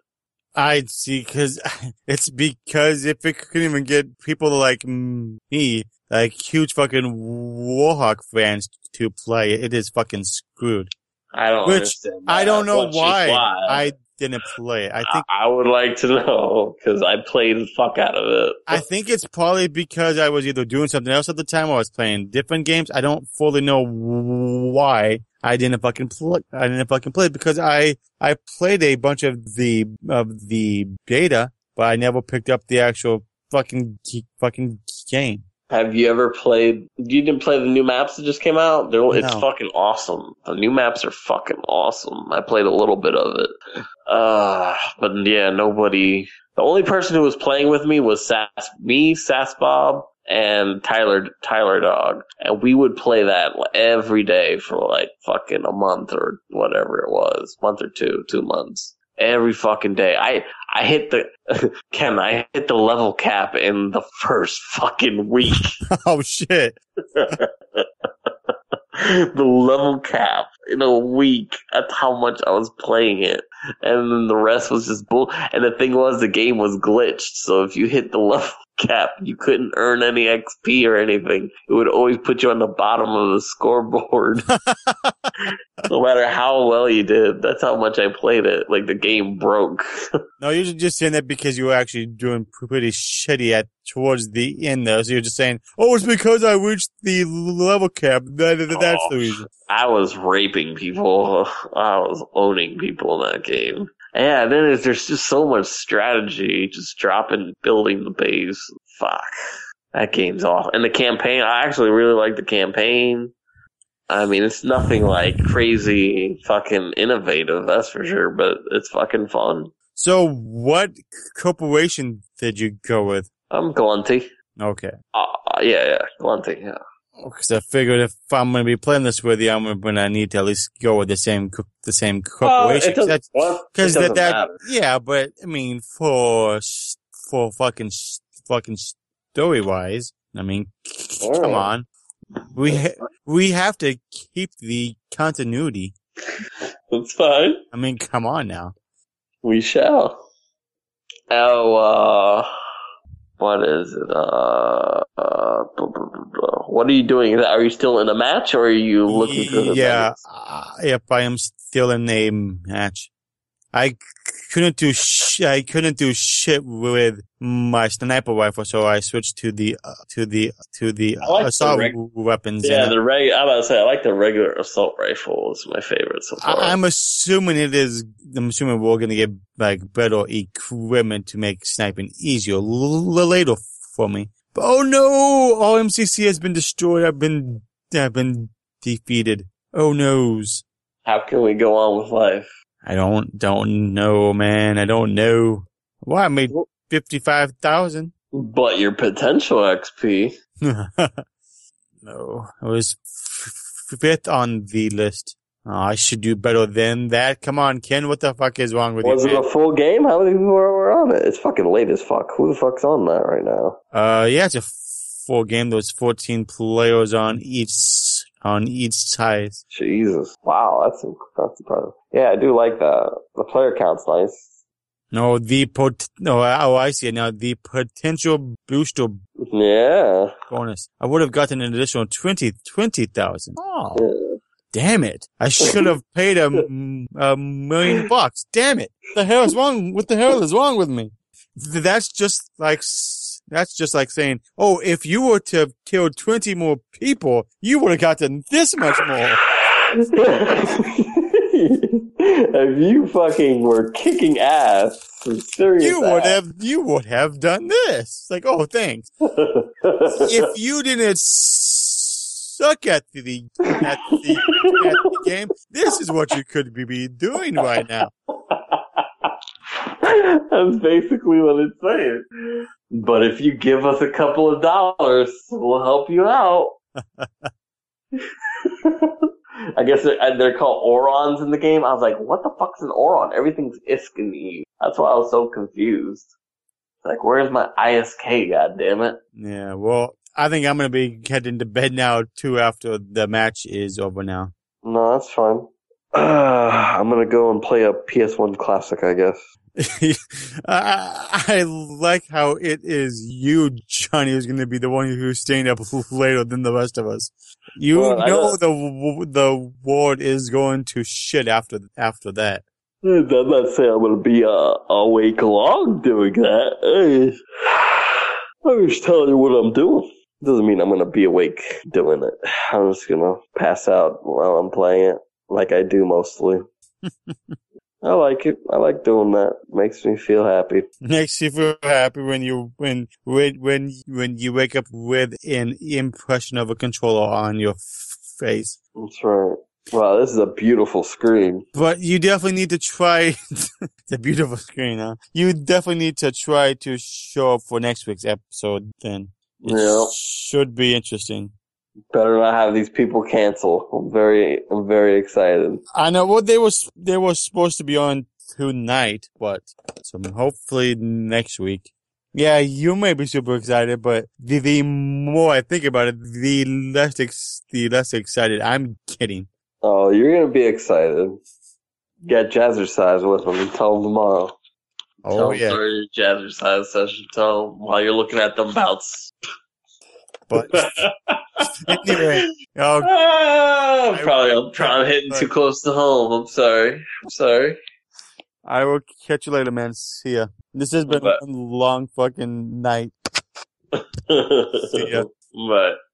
I'd see because it's because if it couldn't even get people like me, like huge fucking Warhawk fans to play, it is fucking screwed. I don't Which understand. I don't know why why I didn't play. I think I would like to know because I played the fuck out of it. I think it's probably because I was either doing something else at the time or I was playing different games. I don't fully know why I didn't fucking play. I didn't fucking play because I I played a bunch of the of the data, but I never picked up the actual fucking fucking game. Have you ever played? You didn't play the new maps that just came out? They're, It's No. fucking awesome. The new maps are fucking awesome. I played a little bit of it. Uh, but yeah, nobody. The only person who was playing with me was Sass, me, Sass Bob, and Tyler, Tyler Dog. And we would play that every day for like fucking a month or whatever it was. Month or two, two months. Every fucking day. I, I hit the, Ken, I hit the level cap in the first fucking week. Oh shit! the level cap in a week. That's how much I was playing it. And then the rest was just bull. And the thing was, the game was glitched. So if you hit the level cap. You couldn't earn any XP or anything. It would always put you on the bottom of the scoreboard. no matter how well you did. That's how much I played it. Like the game broke. No, you're just saying that because you were actually doing pretty shitty at towards the end though. So you're just saying, oh, it's because I reached the level cap. That, that- that's the Oh. reason. I was raping people. I was owning people in that game. Yeah, then there's, there's just so much strategy, just dropping, building the base. Fuck. That game's off. And the campaign, I actually really like the campaign. I mean, it's nothing like crazy fucking innovative, that's for sure, but it's fucking fun. So what corporation did you go with? I'm Gallente. Okay. Uh, yeah, yeah, Gallente, yeah. Because I figured if I'm going to be playing this with you, I'm going to need to at least go with the same the same corporation. it doesn't, That's- well, Because doesn't that, that, matter. yeah, but I mean, for for fucking fucking story wise, I mean, come Oh. on, we ha- we have to keep the continuity. It's fine. I mean, come on now. We shall. Oh, uh, what is it? Uh, uh, what are you doing? Are you still in a match or are you looking for the yeah, uh, yep, I am still in a match. I couldn't do sh- I couldn't do shit with my sniper rifle, so I switched to the uh, to the to the I like the assault reg- weapons. Yeah, the reg. I'm about to say I like the regular assault rifle. It's my favorite so far. I- I'm assuming it is. I'm assuming we're gonna get like better equipment to make sniping easier l- later for me. But oh no! All MCC has been destroyed. I've been I've been defeated. Oh noes! How can we go on with life? I don't don't know, man. I don't know. Well, I made fifty five thousand. But your potential XP. no, I was fifth on the list. Oh, I should do better than that. Come on, Ken. What the fuck is wrong with Was you? Was it a full game? How many people were on it? It's fucking late as fuck. Who the fuck's on that right now? Uh, yeah, it's a full game. There's 14 players on each on each side. Jesus. Wow, that's that's impressive. Yeah, I do like that. The player count's nice. No, the pot. No, oh, I see it now. The potential booster Yeah. bonus. I would have gotten an additional 20 20,000. Oh, yeah. damn it! I should have paid a, a million bucks. Damn it! The hell is wrong? What the hell is wrong with me? That's just like that's just like saying, oh, if you were to have killed 20 more people, you would have gotten this much more. if you fucking were kicking ass, serious you would ass. have you would have done this. It's like, oh, thanks. if you didn't suck at the at the, at the game, this is what you could be- be doing right now. That's basically what it's saying. But if you give us a couple of dollars, we'll help you out. I guess they're, they're called Orons in the game. I was like, what the fuck's an Oron? Everything's ISK, Iskany. That's why I was so confused. Like, where's my ISK, God damn it? Yeah, well, I think I'm gonna be heading to bed now too after the match is over now. No, that's fine. Uh, I'm gonna go and play a PS1 classic, I guess. I, I like how it is you, Johnny, who's going to be the one who's staying up later than the rest of us. You Well, know the the ward is going to shit after after that. I'm not saying I'm gonna be uh, awake long doing that. I'm just telling you what I'm doing. Doesn't mean I'm gonna be awake doing it. I'm just gonna pass out while I'm playing it, like I do mostly. I like it. I like doing that. Makes me feel happy. Makes you feel happy when you when when when when you wake up with an impression of a controller on your face. That's right. Wow, this is a beautiful screen. But you definitely need to try. it's a beautiful screen, huh? You definitely need to try to show up for next week's episode. Then it Yeah. should be interesting. Better not have these people cancel. I'm very, I'm very excited. I know. Well, they was they were supposed to be on tonight, but so hopefully next week. Yeah, you may be super excited, but the, the more I think about it, the less ex, the less excited I'm getting. Oh, you're gonna be excited. Get Jazzercise with them and tell them tomorrow. Oh tell 'em yeah, Sorry, jazzercise session. Tell 'em while you're looking at them bouts. But anyway, oh, Ah, probably I'm, trying, I'm hitting too close to home. I'm sorry. I'm sorry. I will catch you later, man. See ya. This has been a long fucking night. See ya. Bye.